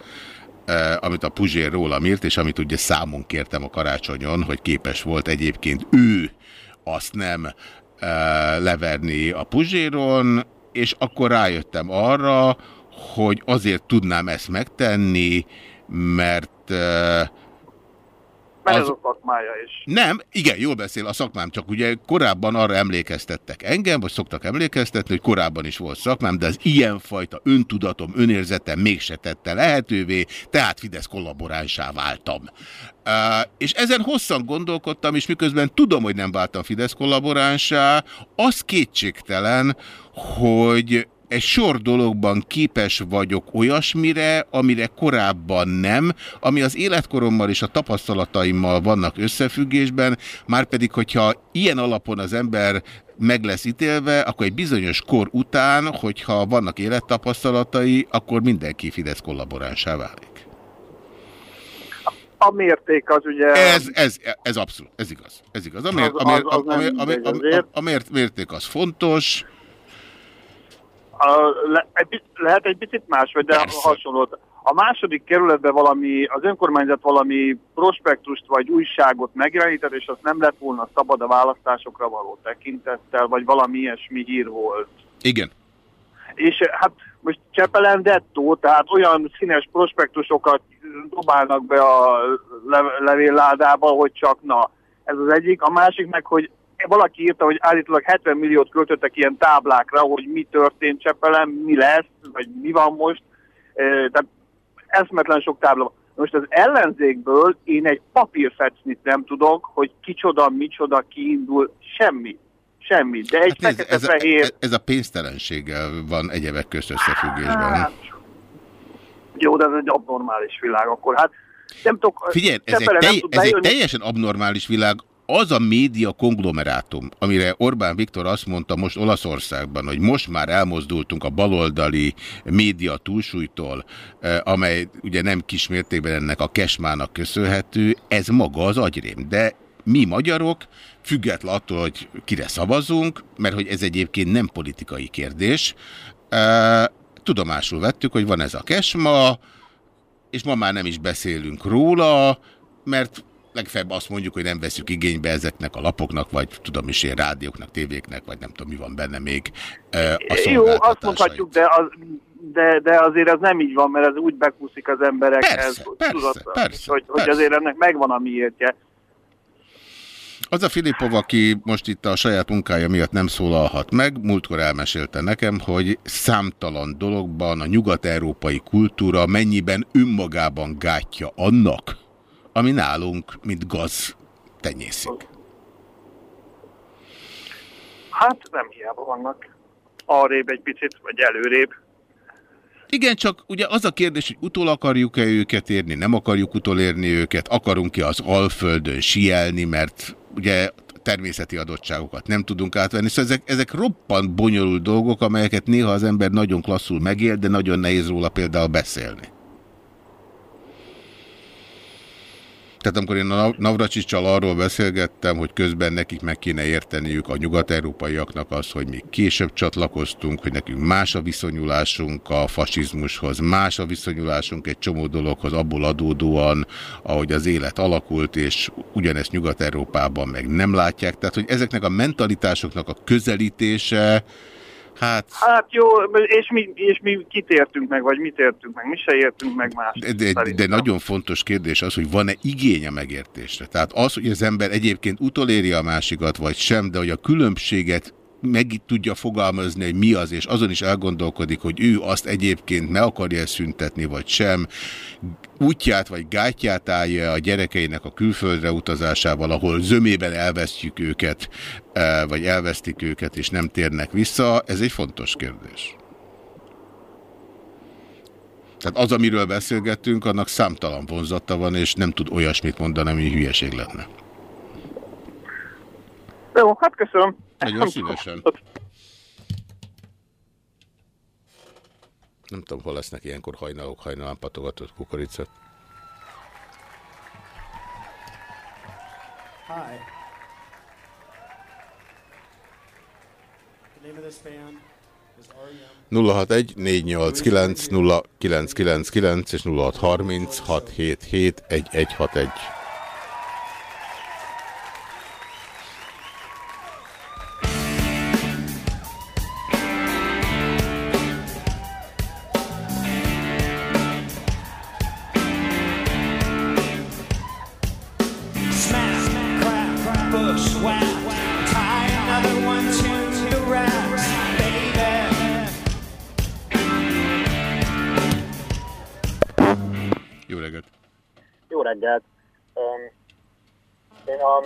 eh, amit a Puzsér rólam írt, és amit ugye számon kértem a karácsonyon, hogy képes volt egyébként ő azt nem eh, leverni a Puzséron, és akkor rájöttem arra, hogy azért tudnám ezt megtenni, mert eh, mert Az- ez a szakmája is. nem, igen, jól beszél a szakmám, csak ugye korábban arra emlékeztettek engem, vagy szoktak emlékeztetni, hogy korábban is volt szakmám, de az ilyenfajta öntudatom, önérzetem mégse tette lehetővé, tehát Fidesz kollaboránsá váltam. Uh, és ezen hosszan gondolkodtam, és miközben tudom, hogy nem váltam Fidesz kollaboránsá, az kétségtelen, hogy egy sor dologban képes vagyok olyasmire, amire korábban nem, ami az életkorommal és a tapasztalataimmal vannak összefüggésben, már pedig, hogyha ilyen alapon az ember meg lesz ítélve, akkor egy bizonyos kor után, hogyha vannak élettapasztalatai, akkor mindenki Fidesz kollaboránsá válik. A mérték az ugye... Ez, ez, ez abszolút, ez igaz. Ez igaz. A, mér, a, mér, a, a, a, mérték az fontos, A, le, egy, lehet egy picit más, vagy de Persze. hasonló. A második kerületben valami, az önkormányzat valami prospektust vagy újságot megjelenített, és azt nem lett volna szabad a választásokra való tekintettel, vagy valami ilyesmi hír volt. igen. És hát most Csepelen dettó, tehát olyan színes prospektusokat dobálnak be a le- levélládába, hogy csak na. Ez az egyik. A másik meg, hogy valaki írta, hogy állítólag 70 milliót költöttek ilyen táblákra, hogy mi történt Csepelen, mi lesz, vagy mi van most. Eh, Tehát eszmetlen sok tábla van. Most az ellenzékből én egy papírfecnit nem tudok, hogy kicsoda, micsoda, kiindul, semmi. Semmi. De egy Hát nézd, ez, a, fekete-fehér... ez a pénztelenséggel van egyebek közt összefüggésben. Hát, jó, de ez egy abnormális világ akkor. Hát nem tudok... Figyelj, ez egy, telj, ez egy teljesen abnormális világ. Az a média konglomerátum, amire Orbán Viktor azt mondta most Olaszországban, hogy most már elmozdultunk a baloldali média túlsúlytól, eh, amely ugye nem kismértékben ennek a kesmának köszönhető, ez maga az agyrém. De mi magyarok, független attól, hogy kire szavazunk, mert hogy ez egyébként nem politikai kérdés, tudomásul vettük, hogy van ez a kesma, és ma már nem is beszélünk róla, mert legfeljebb azt mondjuk, hogy nem veszük igénybe ezeknek a lapoknak, vagy tudom is én rádióknak, tévéknek, vagy nem tudom mi van benne még a Jó, azt mondhatjuk, de, az, de, de azért ez nem így van, mert ez úgy bekúszik az emberekhez, persze, persze, tudod, persze, hogy, persze. hogy azért ennek megvan a miértje. Az a Filipov, aki most itt a saját munkája miatt nem szólalhat meg, múltkor elmesélte nekem, hogy számtalan dologban a nyugat-európai kultúra mennyiben önmagában gátja annak, ami nálunk, mint gaz tenyészik. Hát nem hiába vannak arrébb egy picit, vagy előrébb. Igen, csak ugye az a kérdés, hogy utol akarjuk-e őket érni, nem akarjuk utolérni őket, akarunk-e az Alföldön sielni, mert ugye természeti adottságokat nem tudunk átvenni. Szóval ezek, ezek roppant bonyolult dolgok, amelyeket néha az ember nagyon klasszul megél, de nagyon nehéz róla például beszélni. Tehát amikor én a Navracsicsal arról beszélgettem, hogy közben nekik meg kéne érteniük a nyugat-európaiaknak az, hogy mi később csatlakoztunk, hogy nekünk más a viszonyulásunk a fasizmushoz, más a viszonyulásunk egy csomó dologhoz abból adódóan, ahogy az élet alakult, és ugyanezt Nyugat-Európában meg nem látják. Tehát, hogy ezeknek a mentalitásoknak a közelítése, Hát... Hát jó, és mi, és mi kit értünk meg, vagy mit értünk meg? Mi se értünk meg más. De, de, de nagyon fontos kérdés az, hogy van-e igény a megértésre. Tehát az, hogy az ember egyébként utoléri a másikat, vagy sem, de hogy a különbséget meg tudja fogalmazni, hogy mi az, és azon is elgondolkodik, hogy ő azt egyébként meg akarja szüntetni, vagy sem, útját vagy gátját állja a gyerekeinek a külföldre utazásával, ahol zömében elvesztjük őket, eh, vagy elvesztik őket, és nem térnek vissza, ez egy fontos kérdés. Tehát az, amiről beszélgettünk, annak számtalan vonzata van, és nem tud olyasmit mondani, ami hülyeség lenne. Jó, hát köszönöm. Nagyon szívesen. Nem tudom, hol lesznek ilyenkor hajnalok, hajnalán patogatott kukoricát. Hi. The name of this band is REM. 061 489 0999 és 0630 reggelt! Um, én a,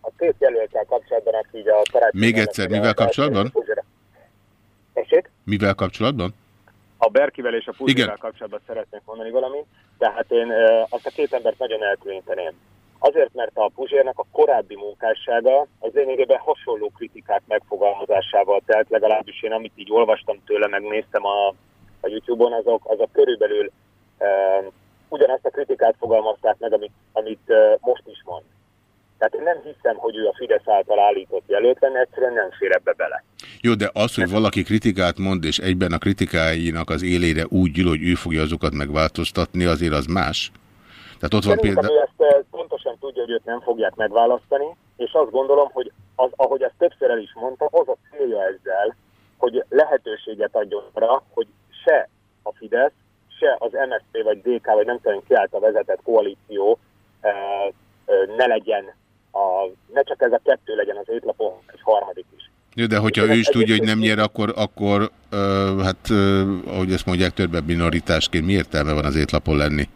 a két jelöltel kapcsolatban, aki így a karácsony... Még egyszer, mivel kapcsolatban? Tessék? Mivel kapcsolatban? A Berkivel és a Igen. kapcsolatban szeretnék mondani valamit, tehát én azt a két embert nagyon elkülöníteném. Azért, mert a Puzsérnak a korábbi munkássága az lényegében hasonló kritikák megfogalmazásával telt, legalábbis én amit így olvastam tőle, megnéztem a, a YouTube-on, azok, azok körülbelül uh, ugyanazt a kritikát fogalmazták meg, amit, amit most is mond. Tehát én nem hiszem, hogy ő a Fidesz által állított jelölt lenne, egyszerűen nem fér ebbe bele. Jó, de az, hogy valaki kritikát mond, és egyben a kritikáinak az élére úgy ül, hogy ő fogja azokat megváltoztatni, azért az más. Tehát ott van például... ő ezt pontosan tudja, hogy őt nem fogják megválasztani, és azt gondolom, hogy az, ahogy ezt többször el is mondta, az a célja ezzel, hogy lehetőséget adjon arra, hogy se a Fidesz, se az MSZP vagy DK, vagy nem tudom ki által vezetett koalíció eh, eh, ne legyen, a, ne csak ez a kettő legyen az étlapon, egy harmadik is. Jó, de hogyha ő is tudja, hogy nem nyer, akkor, akkor ö, hát, ö, ahogy ezt mondják, többebb minoritásként mi értelme van az étlapon lenni?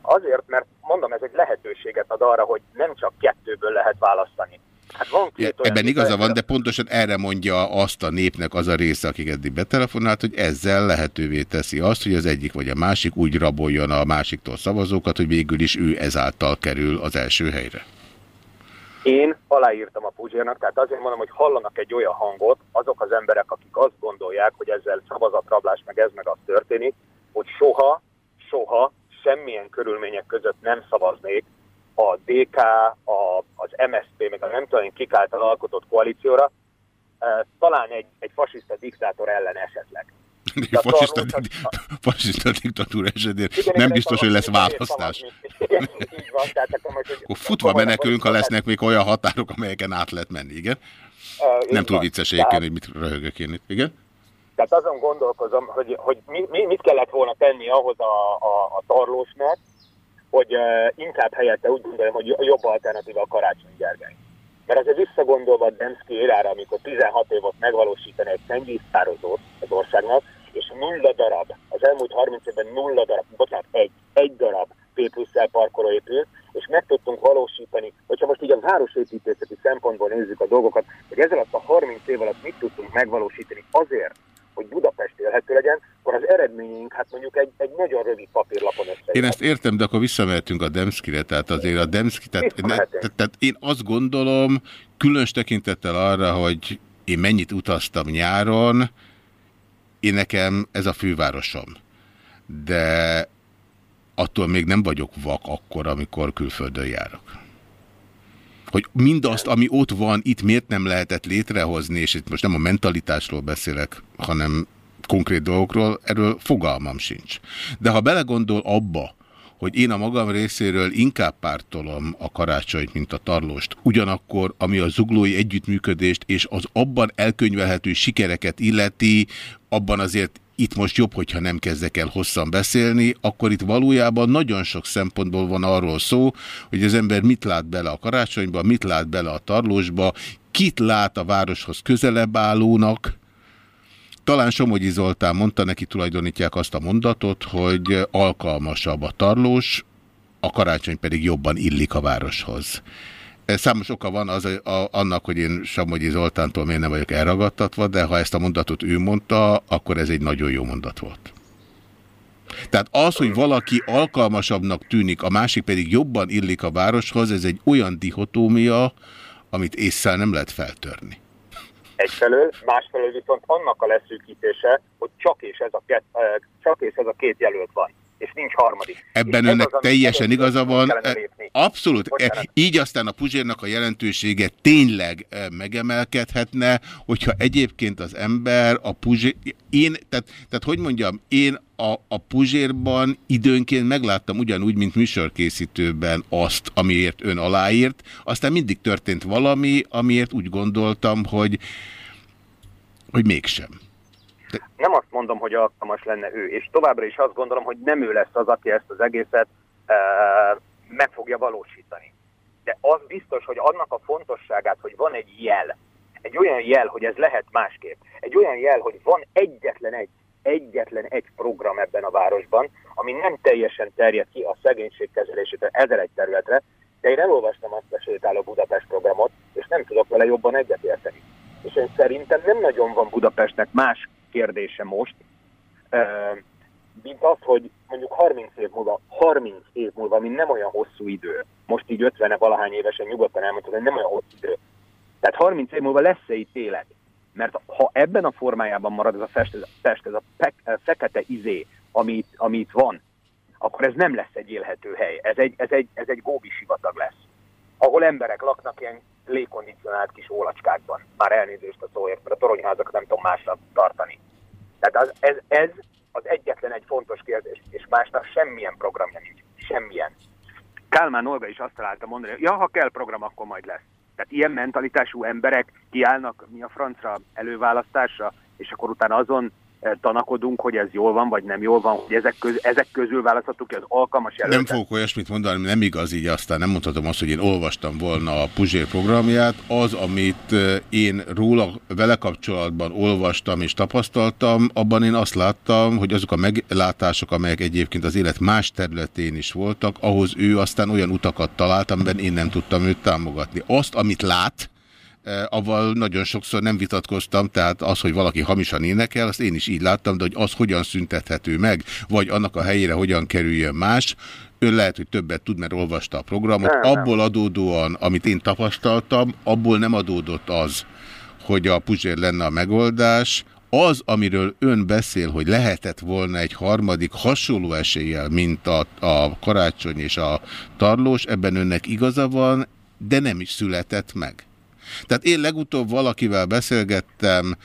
Azért, mert mondom, ez egy lehetőséget ad arra, hogy nem csak kettőből lehet választani. Hát van két olyan Ebben igaza van, de pontosan erre mondja azt a népnek az a része, akik eddig betelefonált, hogy ezzel lehetővé teszi azt, hogy az egyik vagy a másik úgy raboljon a másiktól szavazókat, hogy végül is ő ezáltal kerül az első helyre. Én aláírtam a Puzsérnak, tehát azért mondom, hogy hallanak egy olyan hangot azok az emberek, akik azt gondolják, hogy ezzel szavazatrablás meg ez meg az történik, hogy soha, soha, semmilyen körülmények között nem szavaznék a DK, a, az MSZP, meg a nem tudom én kik által alkotott koalícióra, talán egy, egy fasiszta diktátor ellen esetleg. De fasiszta, fasiszta diktatúra esetén nem biztos, hogy lesz választás. Igen, így van, tehát akkor most, hogy akkor futva menekülünk, ha lesznek még olyan határok, amelyeken át lehet menni, igen? Uh, nem túl vicces egyébként, hogy mit röhögök én itt, igen? Tehát azon gondolkozom, hogy, hogy mi, mi, mit kellett volna tenni ahhoz a, a, a tarlósnak, hogy uh, inkább helyette úgy gondolom, hogy jobb alternatíva a Karácsony Gergely. Mert azért visszagondolva Demszki érára, amikor 16 év volt megvalósítani egy szennyvíztározót az országnak, és nulla darab, az elmúlt 30 évben nulla darab, bocsánat, egy, egy darab P plusz parkoló épült, és meg tudtunk valósítani, hogyha most így a városépítészeti szempontból nézzük a dolgokat, hogy ezzel a 30 év alatt mit tudtunk megvalósítani azért, hogy Budapest élhető legyen, akkor az eredményünk hát mondjuk egy, egy nagyon rövid papírlapon össze. Én ezt értem, de akkor visszamehetünk a Demszkire, tehát azért a Demszki, tehát, ne, tehát, én azt gondolom, különös tekintettel arra, hogy én mennyit utaztam nyáron, én nekem ez a fővárosom. De attól még nem vagyok vak akkor, amikor külföldön járok. Hogy mindazt, ami ott van, itt miért nem lehetett létrehozni, és itt most nem a mentalitásról beszélek, hanem konkrét dolgokról, erről fogalmam sincs. De ha belegondol abba, hogy én a magam részéről inkább pártolom a karácsonyt, mint a tarlóst. Ugyanakkor, ami a zuglói együttműködést és az abban elkönyvelhető sikereket illeti, abban azért itt most jobb, hogyha nem kezdek el hosszan beszélni, akkor itt valójában nagyon sok szempontból van arról szó, hogy az ember mit lát bele a karácsonyba, mit lát bele a tarlósba, kit lát a városhoz közelebb állónak, talán Somogyi Zoltán mondta, neki tulajdonítják azt a mondatot, hogy alkalmasabb a tarlós, a karácsony pedig jobban illik a városhoz. Számos oka van az, a, annak, hogy én Somogyi Zoltántól miért nem vagyok elragadtatva, de ha ezt a mondatot ő mondta, akkor ez egy nagyon jó mondat volt. Tehát az, hogy valaki alkalmasabbnak tűnik, a másik pedig jobban illik a városhoz, ez egy olyan dihotómia, amit észre nem lehet feltörni egyfelől, másfelől viszont annak a leszűkítése, hogy csak és ez a, két, csak és ez a két jelölt van és nincs harmadik. Ebben és önnek az, teljesen igaza van. Abszolút. Bocsánat. Így aztán a Puzsérnak a jelentősége tényleg megemelkedhetne, hogyha egyébként az ember a Puzsér... Én, tehát, tehát hogy mondjam, én a, a Puzsérban időnként megláttam ugyanúgy, mint műsorkészítőben azt, amiért ön aláírt, aztán mindig történt valami, amiért úgy gondoltam, hogy, hogy mégsem. Nem azt mondom, hogy alkalmas lenne ő, és továbbra is azt gondolom, hogy nem ő lesz az, aki ezt az egészet e, meg fogja valósítani. De az biztos, hogy annak a fontosságát, hogy van egy jel, egy olyan jel, hogy ez lehet másképp, egy olyan jel, hogy van egyetlen egy, egyetlen egy program ebben a városban, ami nem teljesen terjed ki a szegénység kezelését ezer egy területre, de én elolvastam azt a sétáló Budapest programot, és nem tudok vele jobban egyetérteni. És én szerintem nem nagyon van Budapestnek más kérdése most, mint az, hogy mondjuk 30 év múlva, 30 év múlva, mint nem olyan hosszú idő, most így 50 -e valahány évesen nyugodtan elmondhatom, hogy nem olyan hosszú idő. Tehát 30 év múlva lesz-e itt élet? Mert ha ebben a formájában marad ez a fest, ez a, fest, ez a pek, fekete izé, amit, amit van, akkor ez nem lesz egy élhető hely. Ez egy, ez egy, ez egy góbi sivatag lesz. Ahol emberek laknak ilyen légkondicionált kis ólacskákban. Már elnézést a szóért, mert a toronyházakat nem tudom másra tartani. Tehát az, ez, ez az egyetlen egy fontos kérdés, és másnak semmilyen programja nincs. Semmilyen. Kálmán Olga is azt találta mondani, hogy ja, ha kell program, akkor majd lesz. Tehát ilyen mentalitású emberek kiállnak mi a francra előválasztásra, és akkor utána azon tanakodunk, hogy ez jól van, vagy nem jól van, hogy ezek, köz, ezek közül választhatjuk ki az alkalmas jelöltet. Nem fogok olyasmit mondani, nem igaz így, aztán nem mondhatom azt, hogy én olvastam volna a Puzsér programját. Az, amit én róla vele kapcsolatban olvastam és tapasztaltam, abban én azt láttam, hogy azok a meglátások, amelyek egyébként az élet más területén is voltak, ahhoz ő aztán olyan utakat talált, amiben én nem tudtam őt támogatni. Azt, amit lát, Eh, avval nagyon sokszor nem vitatkoztam, tehát az, hogy valaki hamisan énekel, azt én is így láttam, de hogy az hogyan szüntethető meg, vagy annak a helyére hogyan kerüljön más, Ön lehet, hogy többet tud, mert olvasta a programot. Nem, abból adódóan, amit én tapasztaltam, abból nem adódott az, hogy a Puzsér lenne a megoldás, az, amiről ön beszél, hogy lehetett volna egy harmadik hasonló eséllyel, mint a, a karácsony és a tarlós, ebben önnek igaza van, de nem is született meg. Tehát én legutóbb valakivel beszélgettem,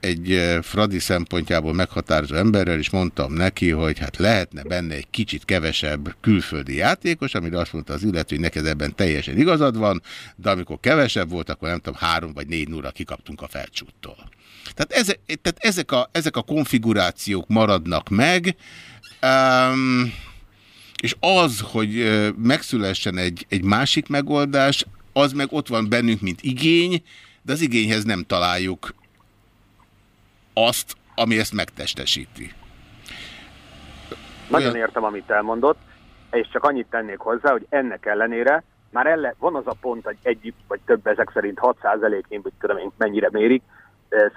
egy Fradi szempontjából meghatározó emberrel, és mondtam neki, hogy hát lehetne benne egy kicsit kevesebb külföldi játékos, amire azt mondta az illető, hogy neked ebben teljesen igazad van, de amikor kevesebb volt, akkor nem tudom, három vagy négy nulla kikaptunk a felcsúttól. Tehát, ezek, tehát ezek, a, ezek a konfigurációk maradnak meg, um, és az, hogy megszülessen egy, egy másik megoldás, az meg ott van bennünk, mint igény, de az igényhez nem találjuk azt, ami ezt megtestesíti. Nagyon értem, amit elmondott, és csak annyit tennék hozzá, hogy ennek ellenére már elle, van az a pont, hogy egy vagy több ezek szerint 6%-én, vagy tudom én mennyire mérik,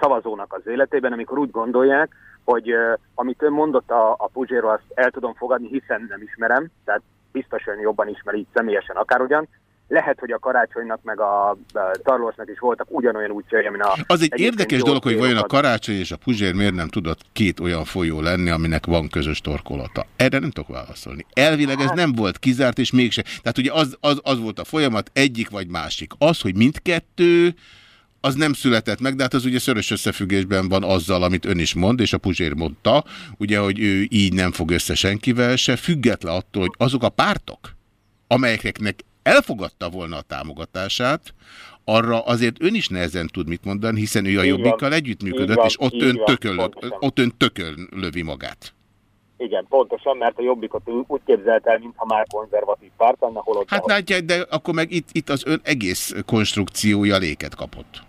szavazónak az életében, amikor úgy gondolják, hogy amit ön mondott a, a Puzséro, azt el tudom fogadni, hiszen nem ismerem, tehát biztosan jobban ismeri így személyesen akárhogyan, lehet, hogy a karácsonynak meg a tarlósnak is voltak ugyanolyan útjai, amin a... Az egy érdekes dolog, hogy vajon a karácsony és a Puzsér miért nem tudott két olyan folyó lenni, aminek van közös torkolata. Erre nem tudok válaszolni. Elvileg ez hát- nem volt kizárt, és mégse. Tehát ugye az, az, az volt a folyamat, egyik vagy másik. Az, hogy mindkettő, az nem született meg, de hát az ugye szörös összefüggésben van azzal, amit ön is mond, és a Puzsér mondta, ugye, hogy ő így nem fog össze senkivel se, független attól, hogy azok a pártok, amelyeknek elfogadta volna a támogatását, arra azért ön is nehezen tud mit mondani, hiszen ő a jobbikkal együttműködött, van, és ott ön, van, tököl, ott ön tököl lövi magát. Igen, pontosan, mert a jobbikot úgy képzelt el, mintha már konzervatív párt, annak hol Hát látja, de akkor meg itt, itt az ön egész konstrukciója léket kapott.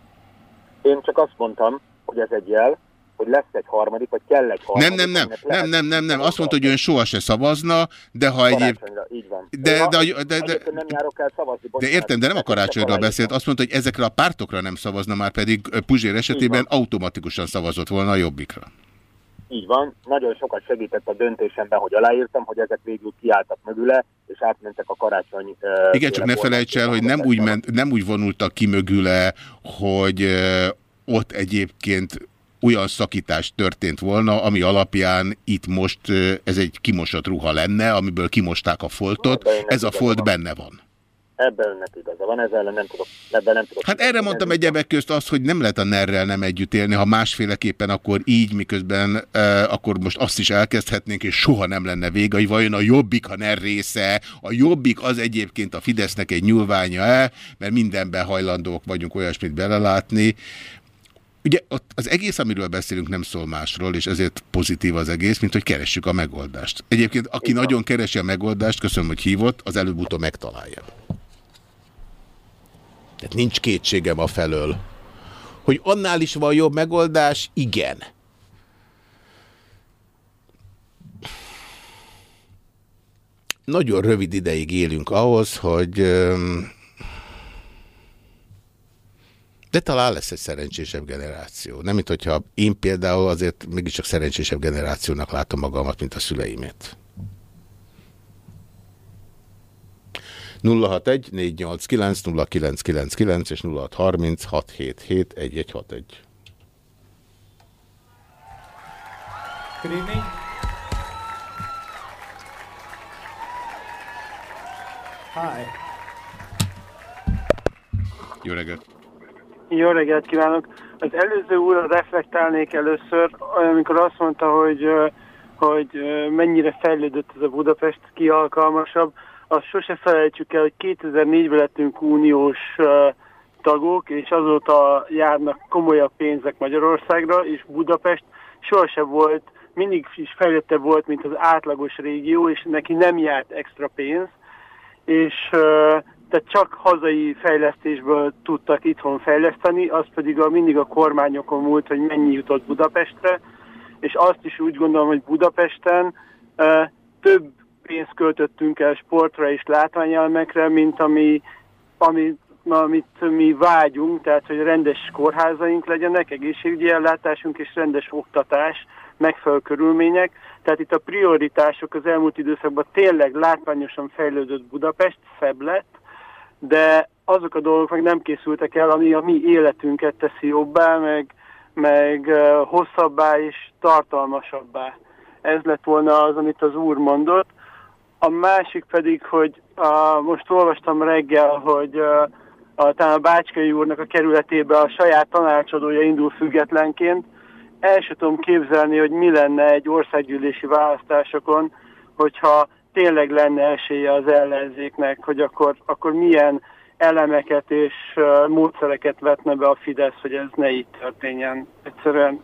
Én csak azt mondtam, hogy ez egy jel, hogy lesz egy harmadik, vagy kell egy harmadik. Nem, nem, nem, nem, nem, nem, nem. Azt mondta, hogy ön soha se szavazna, de ha egyéb... Így van. De, de, de, de, de, nem járok el szavazni. De értem, de nem a karácsonyra beszélt. Azt mondta, hogy ezekre a pártokra nem szavazna, már pedig Puzsér esetében automatikusan szavazott volna a jobbikra. Így van, nagyon sokat segített a döntésemben, hogy aláírtam, hogy ezek végül kiálltak mögüle, és átmentek a karácsony... Igen, csak ne felejts el, hogy nem úgy, ment, nem úgy vonultak ki mögüle, hogy ott egyébként olyan szakítás történt volna, ami alapján itt most ez egy kimosott ruha lenne, amiből kimosták a foltot, ez a folt benne van. Ebben önnek igaza van, ezzel nem tudok, ebben nem tudok. Hát erre mondtam egyebek közt azt, hogy nem lehet a nerrel nem együtt élni, ha másféleképpen akkor így, miközben e, akkor most azt is elkezdhetnénk, és soha nem lenne vége, hogy vajon a jobbik a NER része, a jobbik az egyébként a Fidesznek egy nyúlványa-e, mert mindenben hajlandók vagyunk olyasmit belelátni. Ugye az egész, amiről beszélünk, nem szól másról, és ezért pozitív az egész, mint hogy keressük a megoldást. Egyébként, aki Igen. nagyon keresi a megoldást, köszönöm, hogy hívott, az előbb-utóbb megtalálja. Tehát nincs kétségem a felől. Hogy annál is van jobb megoldás? Igen. Nagyon rövid ideig élünk ahhoz, hogy De talán lesz egy szerencsésebb generáció. Nem, mint hogyha én például azért mégiscsak szerencsésebb generációnak látom magamat, mint a szüleimét. 061 489 0999 és 0630 677 1161. Good evening. Hi. Jó reggelt! Jó reggelt kívánok! Az előző úr reflektálnék először, amikor azt mondta, hogy, hogy mennyire fejlődött ez a Budapest kialkalmasabb. Azt sose felejtsük el, hogy 2004-ben lettünk uniós tagok, és azóta járnak komolyabb pénzek Magyarországra, és Budapest sohasem volt, mindig is fejlettebb volt, mint az átlagos régió, és neki nem járt extra pénz, és tehát csak hazai fejlesztésből tudtak itthon fejleszteni, az pedig a, mindig a kormányokon múlt, hogy mennyi jutott Budapestre, és azt is úgy gondolom, hogy Budapesten e, több pénzt költöttünk el sportra és látványelmekre, mint ami, ami, amit mi vágyunk, tehát hogy rendes kórházaink legyenek, egészségügyi ellátásunk és rendes oktatás, megfelelő körülmények. Tehát itt a prioritások az elmúlt időszakban tényleg látványosan fejlődött Budapest, szebb lett, de azok a dolgok meg nem készültek el, ami a mi életünket teszi jobbá, meg, meg hosszabbá és tartalmasabbá. Ez lett volna az, amit az úr mondott. A másik pedig, hogy a, most olvastam reggel, hogy a, a, a Bácskai úrnak a kerületébe a saját tanácsadója indul függetlenként. El sem tudom képzelni, hogy mi lenne egy országgyűlési választásokon, hogyha tényleg lenne esélye az ellenzéknek, hogy akkor, akkor milyen elemeket és módszereket vetne be a Fidesz, hogy ez ne így történjen. Egyszerűen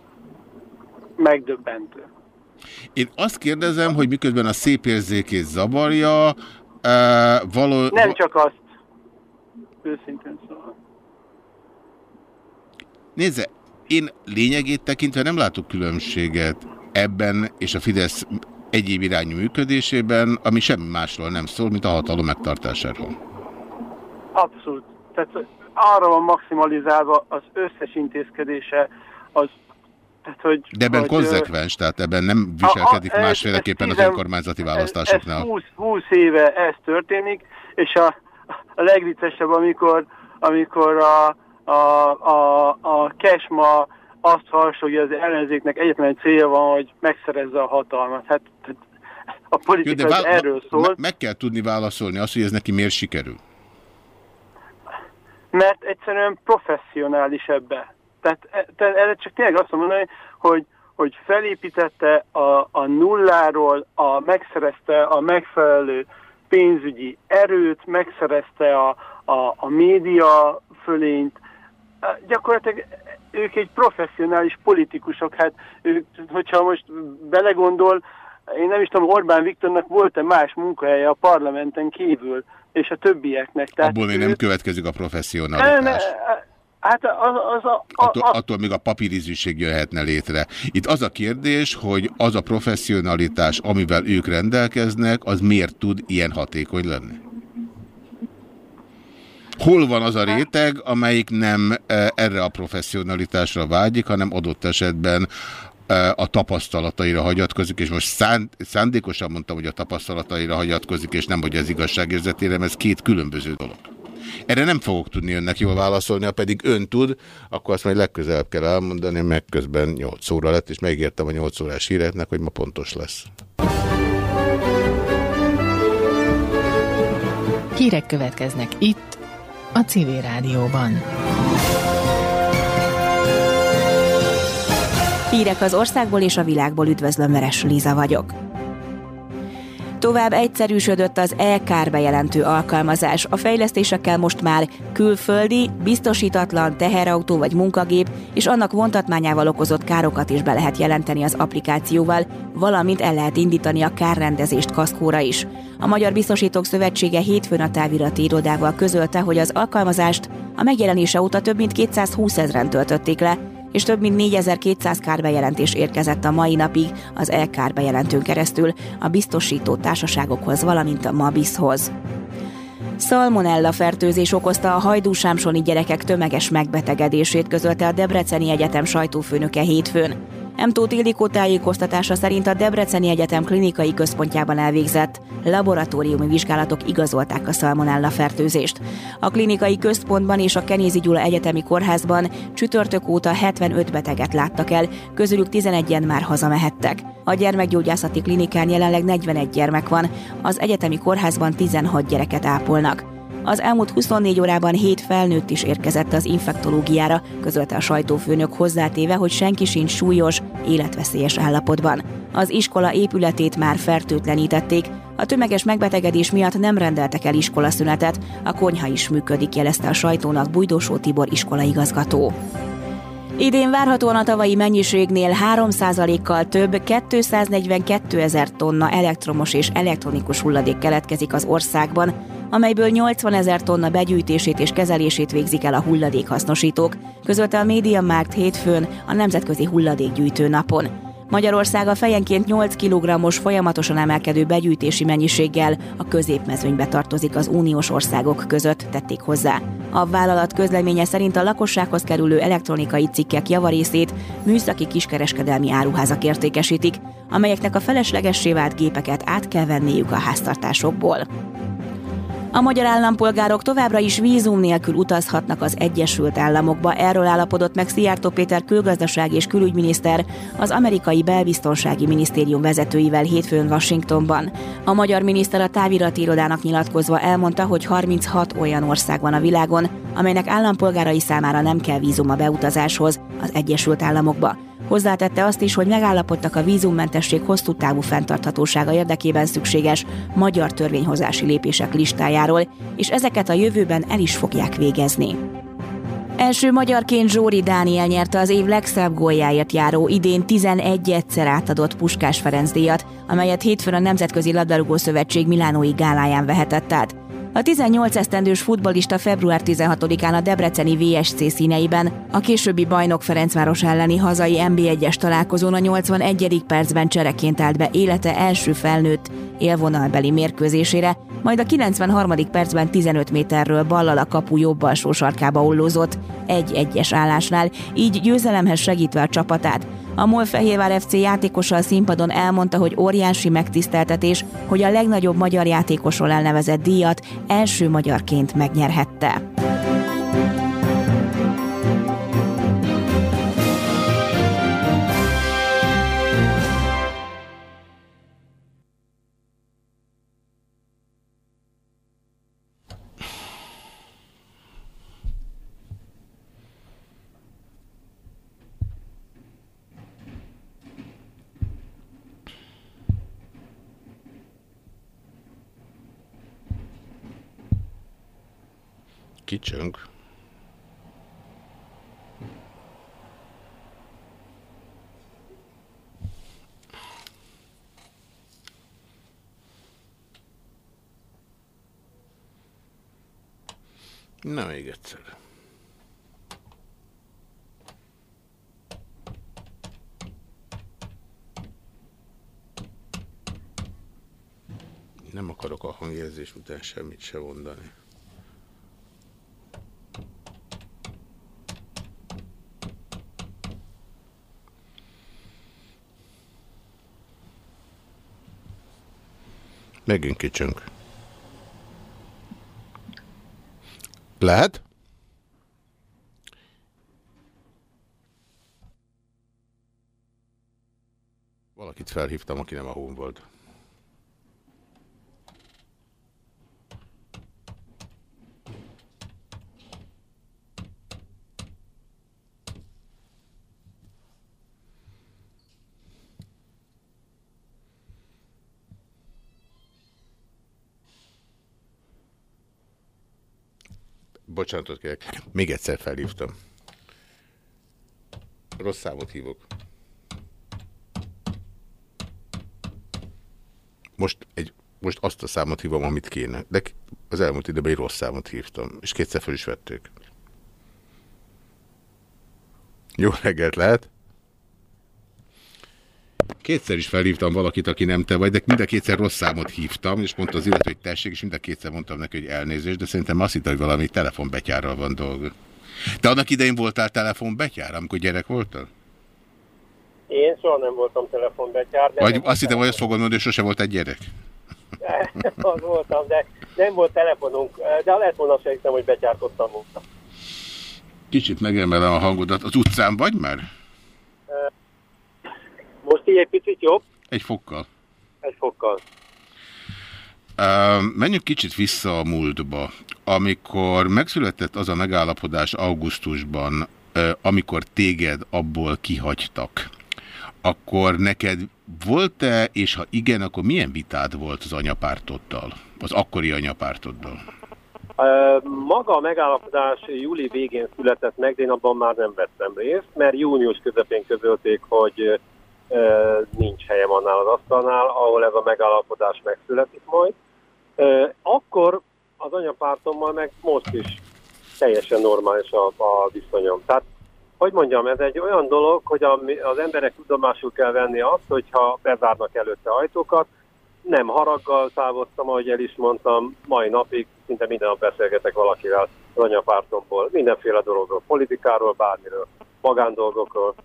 megdöbbentő. Én azt kérdezem, hogy miközben a szép érzékét zavarja, való... Nem csak azt. Őszintén szóval. Nézze, én lényegét tekintve nem látok különbséget ebben és a Fidesz egyéb irányú működésében, ami semmi másról nem szól, mint a hatalom megtartásáról. Abszolút. Tehát arra van maximalizálva az összes intézkedése, az, tehát, hogy... De ebben hogy, konzekvens, tehát ebben nem viselkedik a- a- ez- másféleképpen ez az tízen- önkormányzati Ez, választásoknál. ez 20, 20 éve ez történik, és a, a legviccesebb, amikor, amikor a, a, a, a Kesma azt harsogja, hogy az ellenzéknek egyetlen egy célja van, hogy megszerezze a hatalmat. Hát tehát a Jó, politika de az vá- erről szól. me- meg kell tudni válaszolni azt, hogy ez neki miért sikerül. mert egyszerűen professzionális ebbe. Tehát, e- tehát erre csak tényleg azt mondani, hogy, hogy felépítette a, a nulláról, a, megszerezte a megfelelő pénzügyi erőt, megszerezte a, a, a média fölényt. Gyakorlatilag ők egy professzionális politikusok, hát ők, hogyha most belegondol, én nem is tudom, Orbán Viktornak volt-e más munkahelye a parlamenten kívül, és a többieknek. Tehát Abból még ő- nem következik a ne, ne, professzionalitás. Hát az, az a... a, Attól, a attól még a papírizűség jöhetne létre. Itt az a kérdés, hogy az a professzionalitás, amivel ők rendelkeznek, az miért tud ilyen hatékony lenni? Hol van az a réteg, amelyik nem eh, erre a professzionalitásra vágyik, hanem adott esetben eh, a tapasztalataira hagyatkozik, és most szánd, szándékosan mondtam, hogy a tapasztalataira hagyatkozik, és nem, hogy az igazságérzetére, mert ez két különböző dolog. Erre nem fogok tudni önnek jól válaszolni, ha pedig ön tud, akkor azt majd legközelebb kell elmondani, meg közben 8 óra lett, és megértem a 8 órás híreknek, hogy ma pontos lesz. Hírek következnek itt, a Civil Rádióban. Hírek az országból és a világból üdvözlöm, Veres Liza vagyok. Tovább egyszerűsödött az e-kár bejelentő alkalmazás. A fejlesztésekkel most már külföldi, biztosítatlan teherautó vagy munkagép és annak vontatmányával okozott károkat is be lehet jelenteni az applikációval, valamint el lehet indítani a kárrendezést kaszkóra is. A Magyar Biztosítók Szövetsége hétfőn a távirati irodával közölte, hogy az alkalmazást a megjelenése óta több mint 220 ezeren töltötték le, és több mint 4200 kárbejelentés érkezett a mai napig az e-kár bejelentőn keresztül a biztosító társaságokhoz, valamint a Mabishoz. Szalmonella fertőzés okozta a hajdúsámsoni gyerekek tömeges megbetegedését, közölte a Debreceni Egyetem sajtófőnöke hétfőn. M. Tóth Ildikó tájékoztatása szerint a Debreceni Egyetem klinikai központjában elvégzett laboratóriumi vizsgálatok igazolták a szalmonella fertőzést. A klinikai központban és a Kenézi Gyula Egyetemi Kórházban csütörtök óta 75 beteget láttak el, közülük 11-en már hazamehettek. A gyermekgyógyászati klinikán jelenleg 41 gyermek van, az egyetemi kórházban 16 gyereket ápolnak. Az elmúlt 24 órában 7 felnőtt is érkezett az infektológiára, közölte a sajtófőnök hozzátéve, hogy senki sincs súlyos, életveszélyes állapotban. Az iskola épületét már fertőtlenítették, a tömeges megbetegedés miatt nem rendeltek el iskolaszünetet, a konyha is működik, jelezte a sajtónak Bújdósó Tibor iskolaigazgató. Idén várhatóan a tavalyi mennyiségnél 3%-kal több 242 ezer tonna elektromos és elektronikus hulladék keletkezik az országban, amelyből 80 ezer tonna begyűjtését és kezelését végzik el a hulladékhasznosítók, közölte a Media Markt hétfőn a Nemzetközi Hulladékgyűjtő napon. Magyarország a fejenként 8 kg-os folyamatosan emelkedő begyűjtési mennyiséggel a középmezőnybe tartozik az uniós országok között, tették hozzá. A vállalat közleménye szerint a lakossághoz kerülő elektronikai cikkek javarészét műszaki kiskereskedelmi áruházak értékesítik, amelyeknek a feleslegessé vált gépeket át kell venniük a háztartásokból. A magyar állampolgárok továbbra is vízum nélkül utazhatnak az Egyesült Államokba. Erről állapodott meg Szijjártó Péter külgazdasági és külügyminiszter az amerikai belbiztonsági minisztérium vezetőivel hétfőn Washingtonban. A magyar miniszter a távirati irodának nyilatkozva elmondta, hogy 36 olyan ország van a világon, amelynek állampolgárai számára nem kell vízum a beutazáshoz az Egyesült Államokba. Hozzátette azt is, hogy megállapodtak a vízummentesség hosszú távú fenntarthatósága érdekében szükséges magyar törvényhozási lépések listájáról, és ezeket a jövőben el is fogják végezni. Első magyarként Zsóri Dániel nyerte az év legszebb góljáért járó idén 11 egyszer átadott Puskás Ferenc díjat, amelyet hétfőn a Nemzetközi Labdarúgó Szövetség Milánói gáláján vehetett át. A 18 esztendős futbolista február 16-án a Debreceni VSC színeiben a későbbi bajnok Ferencváros elleni hazai NB1-es találkozón a 81. percben csereként állt be élete első felnőtt élvonalbeli mérkőzésére, majd a 93. percben 15 méterről ballal a kapu jobb alsó sarkába ullózott egy-egyes állásnál, így győzelemhez segítve a csapatát. A MOL Fehérvár FC játékosa a színpadon elmondta, hogy óriási megtiszteltetés, hogy a legnagyobb magyar játékosról elnevezett díjat első magyarként megnyerhette. Kicsöng. Na, még egyszer. Nem akarok a hangjelzés után semmit se mondani. Megint kicsönk. Lehet? Valakit felhívtam, aki nem a hón volt. Bocsánatot kérek. Még egyszer felhívtam. Rossz számot hívok. Most, egy, most azt a számot hívom, amit kéne. De az elmúlt időben egy rossz számot hívtam. És kétszer fel is vették. Jó reggelt lehet. Kétszer is felhívtam valakit, aki nem te vagy, de mind a kétszer rossz számot hívtam, és mondta az illető, hogy tessék, és mind a kétszer mondtam neki, hogy elnézést, de szerintem azt hitte, hogy valami telefonbetyárral van dolga. Te annak idején voltál telefonbetyár, amikor gyerek voltál? Én soha nem voltam telefonbetyár. De Vagy azt hittem, hogy azt fogod mondani, hogy sose volt egy gyerek? az voltam, de nem volt telefonunk, de lehet volna segítem, hogy betyárkodtam volna. Kicsit megemelem a hangodat. Az utcán vagy már? Most így egy picit jobb? Egy fokkal. Egy fokkal. Uh, menjünk kicsit vissza a múltba. Amikor megszületett az a megállapodás augusztusban, uh, amikor téged abból kihagytak, akkor neked volt-e, és ha igen, akkor milyen vitád volt az anyapártoddal, az akkori anyapártoddal? Uh, maga a megállapodás júli végén született meg, de én abban már nem vettem részt, mert június közepén közölték, hogy nincs helyem annál az asztalnál, ahol ez a megállapodás megszületik majd. Akkor az anyapártommal meg most is teljesen normális a, a viszonyom. Tehát, hogy mondjam, ez egy olyan dolog, hogy a, az emberek tudomásul kell venni azt, hogyha bezárnak előtte ajtókat, nem haraggal távoztam, ahogy el is mondtam, mai napig szinte minden nap beszélgetek valakivel az anyapártomból, mindenféle dologról, politikáról, bármiről magándolgokról.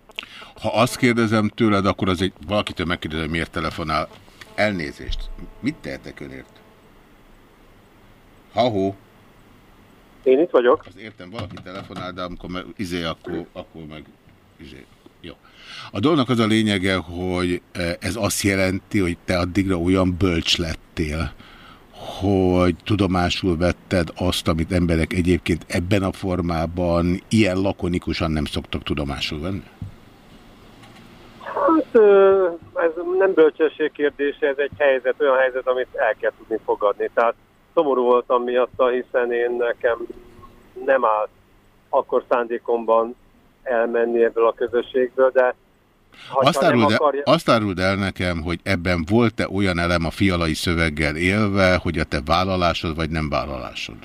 Ha azt kérdezem tőled, akkor az egy, valakitől megkérdezem, miért telefonál. Elnézést. Mit tehetek önért? Ha-hó. Én itt vagyok. Az értem, valaki telefonál, de amikor meg, izé, akkor, akkor meg izé. Jó. A dolognak az a lényege, hogy eh, ez azt jelenti, hogy te addigra olyan bölcs lettél, hogy tudomásul vetted azt, amit emberek egyébként ebben a formában ilyen lakonikusan nem szoktak tudomásul venni? Hát ez nem bölcsesség kérdése, ez egy helyzet, olyan helyzet, amit el kell tudni fogadni. Tehát szomorú voltam miatta, hiszen én nekem nem állt akkor szándékomban elmenni ebből a közösségből, de Azt áruld, el, azt áruld el nekem, hogy ebben volt-e olyan elem a fialai szöveggel élve, hogy a te vállalásod vagy nem vállalásod?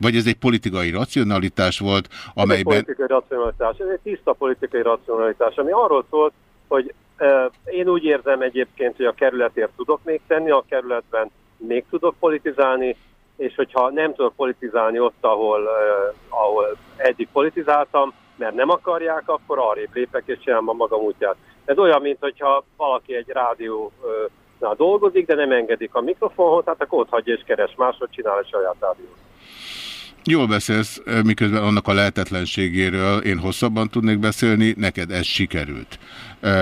Vagy ez egy politikai racionalitás volt, Ez egy amelyben... politikai racionalitás, ez egy tiszta politikai racionalitás, ami arról szólt, hogy e, én úgy érzem egyébként, hogy a kerületért tudok még tenni, a kerületben még tudok politizálni, és hogyha nem tudok politizálni ott, ahol, e, ahol eddig politizáltam, mert nem akarják, akkor arrébb lépek és csinálom a magam útját. Ez olyan, mint hogyha valaki egy rádiónál dolgozik, de nem engedik a mikrofonhoz, hát akkor ott hagyja és keres máshogy, csinál egy saját rádiót. Jól beszélsz, miközben annak a lehetetlenségéről én hosszabban tudnék beszélni, neked ez sikerült.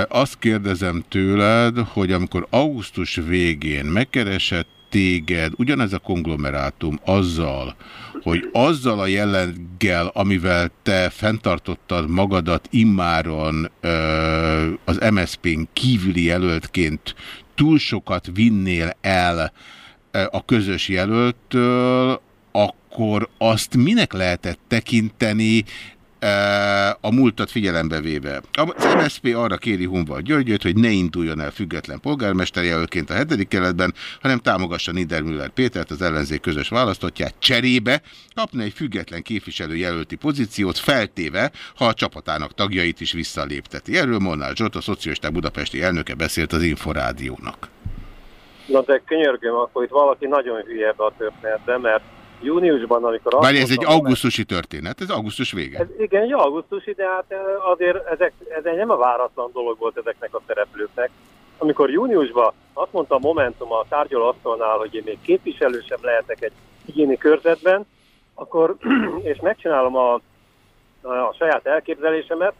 Azt kérdezem tőled, hogy amikor augusztus végén megkeresett téged ugyanez a konglomerátum azzal, hogy azzal a jelleggel, amivel te fenntartottad magadat immáron ö, az MSZP-n kívüli jelöltként túl sokat vinnél el ö, a közös jelöltől, akkor azt minek lehetett tekinteni a múltat figyelembe véve. Az MSZP arra kéri Hunval Györgyöt, hogy ne induljon el független polgármesterjelölként a hetedik keletben, hanem támogassa Niedermüller Pétert, az ellenzék közös választottját cserébe, kapna egy független képviselőjelölti pozíciót, feltéve, ha a csapatának tagjait is visszalépteti. Erről Molnár Zsolt, a Szocialisták Budapesti elnöke beszélt az Inforádiónak. Na de könyörgöm, akkor itt valaki nagyon hülye ebbe a történetbe, mert júniusban, amikor... Várj, ez egy augusztusi történet, ez augusztus vége. Ez, igen, egy augusztusi, de hát azért ezek, ez egy nem a váratlan dolog volt ezeknek a szereplőknek. Amikor júniusban azt mondta a Momentum a tárgyalóasztalnál, hogy én még képviselő sem lehetek egy igényi körzetben, akkor, és megcsinálom a, a saját elképzelésemet,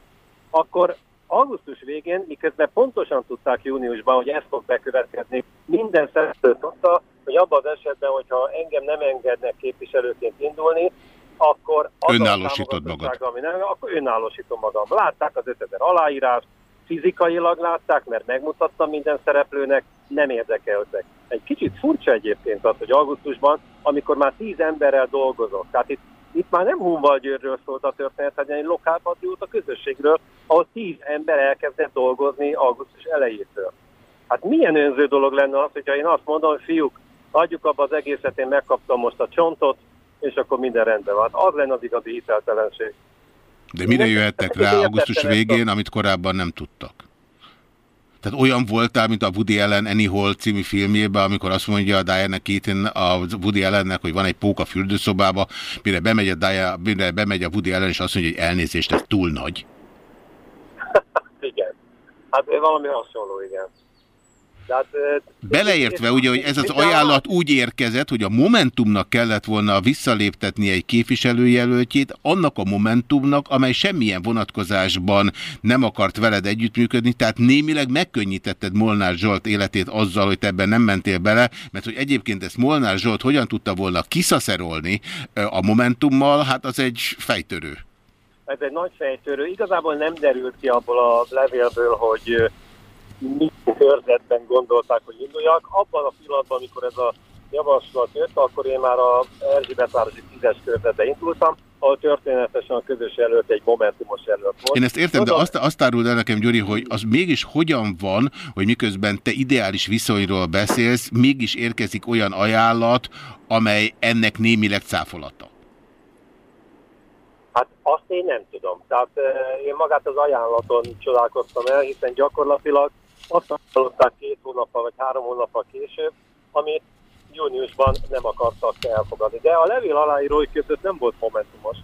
akkor augusztus végén, miközben pontosan tudták júniusban, hogy ez fog bekövetkezni, minden szereplő tudta, hogy abban az esetben, hogyha engem nem engednek képviselőként indulni, akkor önállósítod magad. Ami nem, akkor önállósítom magam. Látták az 5000 aláírást, fizikailag látták, mert megmutattam minden szereplőnek, nem érdekeltek. Egy kicsit furcsa egyébként az, hogy augusztusban, amikor már tíz emberrel dolgozok, tehát itt, itt már nem Hunval Győrről szólt a történet, hanem egy lokálpatrióta közösségről, ahol tíz ember elkezdett dolgozni augusztus elejétől. Hát milyen önző dolog lenne az, hogyha én azt mondom, fiúk, adjuk abba az egészet, én megkaptam most a csontot, és akkor minden rendben van. Az lenne az igazi hiteltelenség. De mire jöhettek rá augusztus végén, amit korábban nem tudtak? Tehát olyan voltál, mint a Woody Allen Hall című filmjében, amikor azt mondja a Diana Keaton a Woody Allennek, hogy van egy pók a fürdőszobába, mire bemegy a, Diana, mire bemegy a Woody Allen, és azt mondja, hogy elnézést, ez túl nagy. igen. Hát valami hasonló, igen. Tehát, Beleértve ugye, hogy ez az ajánlat úgy érkezett, hogy a Momentumnak kellett volna visszaléptetni egy képviselőjelöltjét, annak a Momentumnak, amely semmilyen vonatkozásban nem akart veled együttműködni, tehát némileg megkönnyítetted Molnár Zsolt életét azzal, hogy te ebben nem mentél bele, mert hogy egyébként ezt Molnár Zsolt hogyan tudta volna kiszaszerolni a Momentummal, hát az egy fejtörő. Ez egy nagy fejtörő. Igazából nem derült ki abból a levélből, hogy mi körzetben gondolták, hogy induljak. Abban a pillanatban, amikor ez a javaslat jött, akkor én már a Erzsébetvárosi 10-es körzetbe indultam, ahol történetesen a közös előtt egy momentumos előtt volt. Én ezt értem, de azt, azt áruld el nekem, Gyuri, hogy az mégis hogyan van, hogy miközben te ideális viszonyról beszélsz, mégis érkezik olyan ajánlat, amely ennek némileg cáfolata. Hát azt én nem tudom. Tehát én magát az ajánlaton csodálkoztam el, hiszen gyakorlatilag azt hallották két hónappal vagy három hónappal később, amit júniusban nem akartak elfogadni. De a levél aláírói között nem volt momentumos.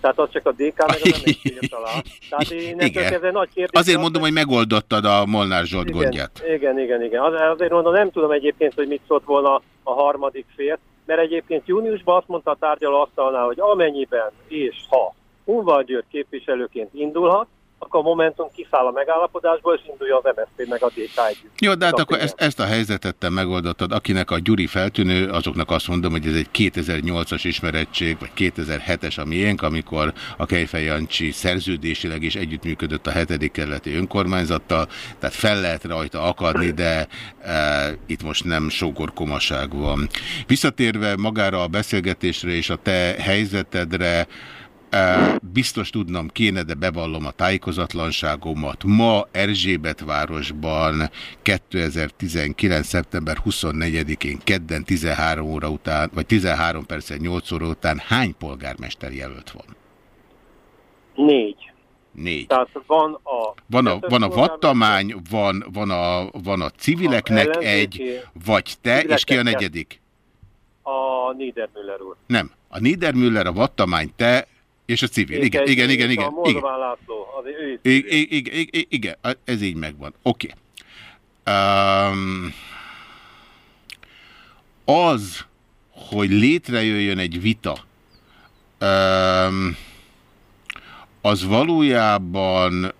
Tehát az csak a DK meg az MSZP alá. Tehát én igen. Nagy kérdés. Azért mondom, hogy megoldottad a Molnár Zsolt igen, gondját. Igen, igen, igen. Az, azért mondom, nem tudom egyébként, hogy mit szólt volna a harmadik fél, mert egyébként júniusban azt mondta a tárgyaló asztalnál, hogy amennyiben és ha Hunval György képviselőként indulhat, akkor a Momentum kiszáll a megállapodásból, és indulja az MSZP meg a DK együtt. Jó, de hát akkor ezt, ezt a helyzetet te megoldottad. Akinek a Gyuri feltűnő, azoknak azt mondom, hogy ez egy 2008-as ismerettség, vagy 2007-es a miénk, amikor a Kejfej Jancsi szerződésileg is együttműködött a hetedik kerületi önkormányzattal, tehát fel lehet rajta akadni, de e, itt most nem sógorkomaság van. Visszatérve magára a beszélgetésre és a te helyzetedre, Biztos tudnom kéne, de bevallom a tájékozatlanságomat. Ma Erzsébetvárosban 2019. szeptember 24-én kedden 13 óra után, vagy 13 perc 8 óra után hány polgármester jelölt van? Négy. Négy. Tehát van a... Van a, van a vattamány, van, van, a, van a civileknek a egy, vagy te, és ki a negyedik? A Niedermüller úr. Nem. A Niedermüller, a vattamány, te, és a civil. Igen, igen, igen, igen. A igen. László, az ő igen, igen, igen, ez így megvan. Oké. Okay. Um, az, hogy létrejöjjön egy vita, um, az valójában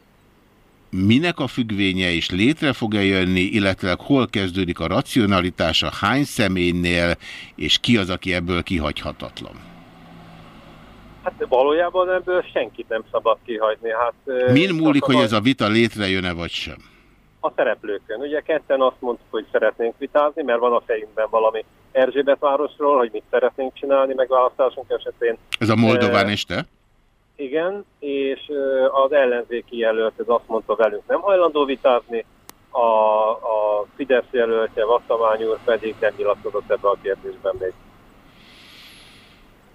minek a függvénye is létre fog-e jönni, illetve hol kezdődik a racionalitása, hány személynél, és ki az, aki ebből kihagyhatatlan? Hát valójában ebből senkit nem szabad kihagyni. Hát, Min múlik, hogy ez a vita létrejön-e vagy sem? A szereplőkön. Ugye ketten azt mondtuk, hogy szeretnénk vitázni, mert van a fejünkben valami Erzsébet városról, hogy mit szeretnénk csinálni megválasztásunk esetén. Ez a Moldován e este? Igen, és az ellenzéki jelölt ez azt mondta velünk nem hajlandó vitázni, a, a Fidesz jelöltje, Vattamány úr pedig nem nyilatkozott ebbe a kérdésben még.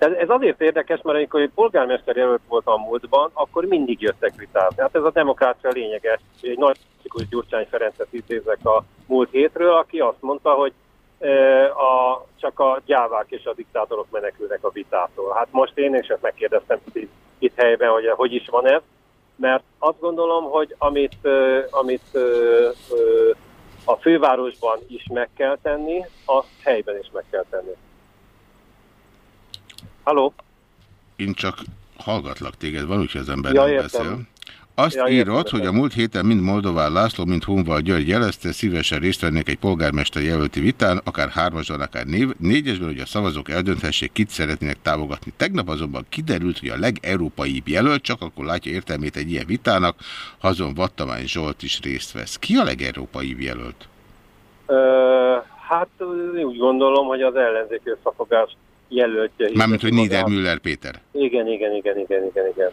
Ez, ez azért érdekes, mert amikor egy polgármester jelölt volt a múltban, akkor mindig jöttek vitázni. Hát ez a demokrácia lényege. Egy nagy klasszikus Gyurcsány Ferencet idézek a múlt hétről, aki azt mondta, hogy a, csak a gyávák és a diktátorok menekülnek a vitától. Hát most én is ezt megkérdeztem itt, itt helyben, hogy hogy is van ez, mert azt gondolom, hogy amit, amit a fővárosban is meg kell tenni, azt helyben is meg kell tenni. Halló? Én csak hallgatlak téged, van úgyhogy az ember ja, nem beszél. Azt ja, írott, hogy a múlt héten mind Moldován László, mind Hunval György jelezte, szívesen részt vennék egy polgármester jelölti vitán, akár hármasban, akár név, négyesben, hogy a szavazók eldönthessék, kit szeretnének támogatni. Tegnap azonban kiderült, hogy a legeurópaibb jelölt csak akkor látja értelmét egy ilyen vitának, hazon Vattamány Zsolt is részt vesz. Ki a legeurópaibb jelölt? Ö, hát úgy gondolom, hogy az ellenzéki összefogás jelöltje. Mármint, hogy Niedermüller Péter. Igen, igen, igen, igen, igen, igen.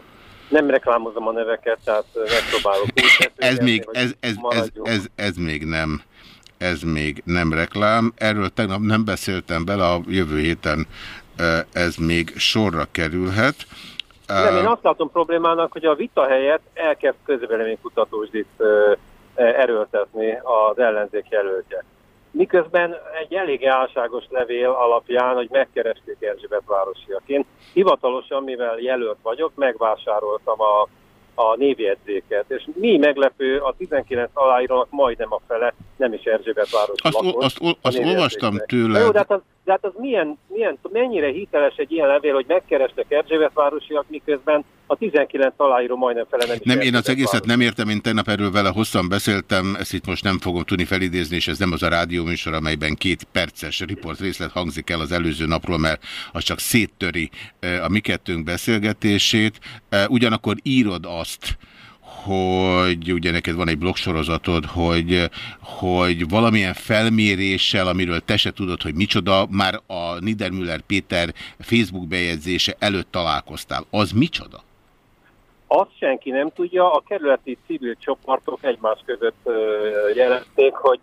Nem reklámozom a neveket, tehát megpróbálok ez, még, ez, ez, ez, ez, ez még nem ez még nem reklám. Erről tegnap nem beszéltem bele, a jövő héten ez még sorra kerülhet. Nem, én azt látom problémának, hogy a vita helyett elkezd közvéleménykutatósdit erőltetni az ellenzék jelöltje miközben egy elég álságos levél alapján, hogy megkeresték Erzsébet városiaként. Hivatalosan, mivel jelölt vagyok, megvásároltam a, a névjegyzéket, és mi meglepő, a 19 aláírónak majdnem a fele nem is Erzsébet város azt, lakos. Azt, azt, azt olvastam tőle. Jó, de hát az, de hát az milyen, milyen, mennyire hiteles egy ilyen levél, hogy megkerestek Erzsébet városiak, miközben a 19 aláíró majdnem fele nem is Nem, én az egészet nem értem, én tegnap erről vele hosszan beszéltem, ezt itt most nem fogom tudni felidézni, és ez nem az a rádióműsor, amelyben két perces riport részlet hangzik el az előző napról, mert az csak széttöri a mi kettőnk beszélgetését. Ugyanakkor írod azt, hogy ugye neked van egy blogsorozatod, hogy, hogy valamilyen felméréssel, amiről te se tudod, hogy micsoda, már a Niedermüller Péter Facebook bejegyzése előtt találkoztál. Az micsoda? Azt senki nem tudja, a kerületi civil csoportok egymás között jelenték, hogy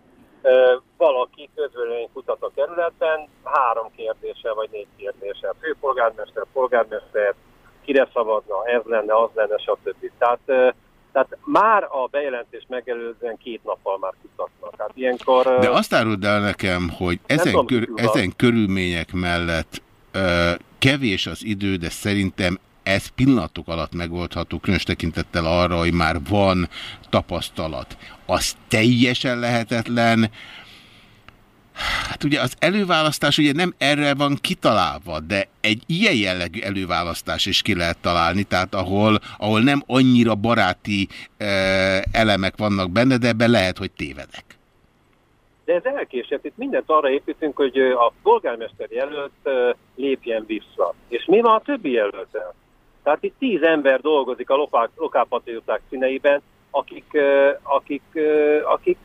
valaki közvélemény kutat a kerületen, három kérdése vagy négy kérdése. Főpolgármester, polgármester, kire szavazna, ez lenne, az lenne, stb. Tehát tehát már a bejelentés megelőzően két nappal már kutatnak. Hát ilyenkor, De azt áruld el nekem, hogy ezen, kör, ezen körülmények mellett ö, kevés az idő, de szerintem ez pillanatok alatt megoldható, különös tekintettel arra, hogy már van tapasztalat. Az teljesen lehetetlen, Hát ugye az előválasztás ugye nem erre van kitalálva, de egy ilyen jellegű előválasztás is ki lehet találni, tehát ahol, ahol nem annyira baráti e, elemek vannak benne, de ebben lehet, hogy tévedek. De ez elkésett. Itt mindent arra építünk, hogy a polgármester jelölt lépjen vissza. És mi van a többi jelöltel? Tehát itt tíz ember dolgozik a lokálpatrióták színeiben, akik, akik, akik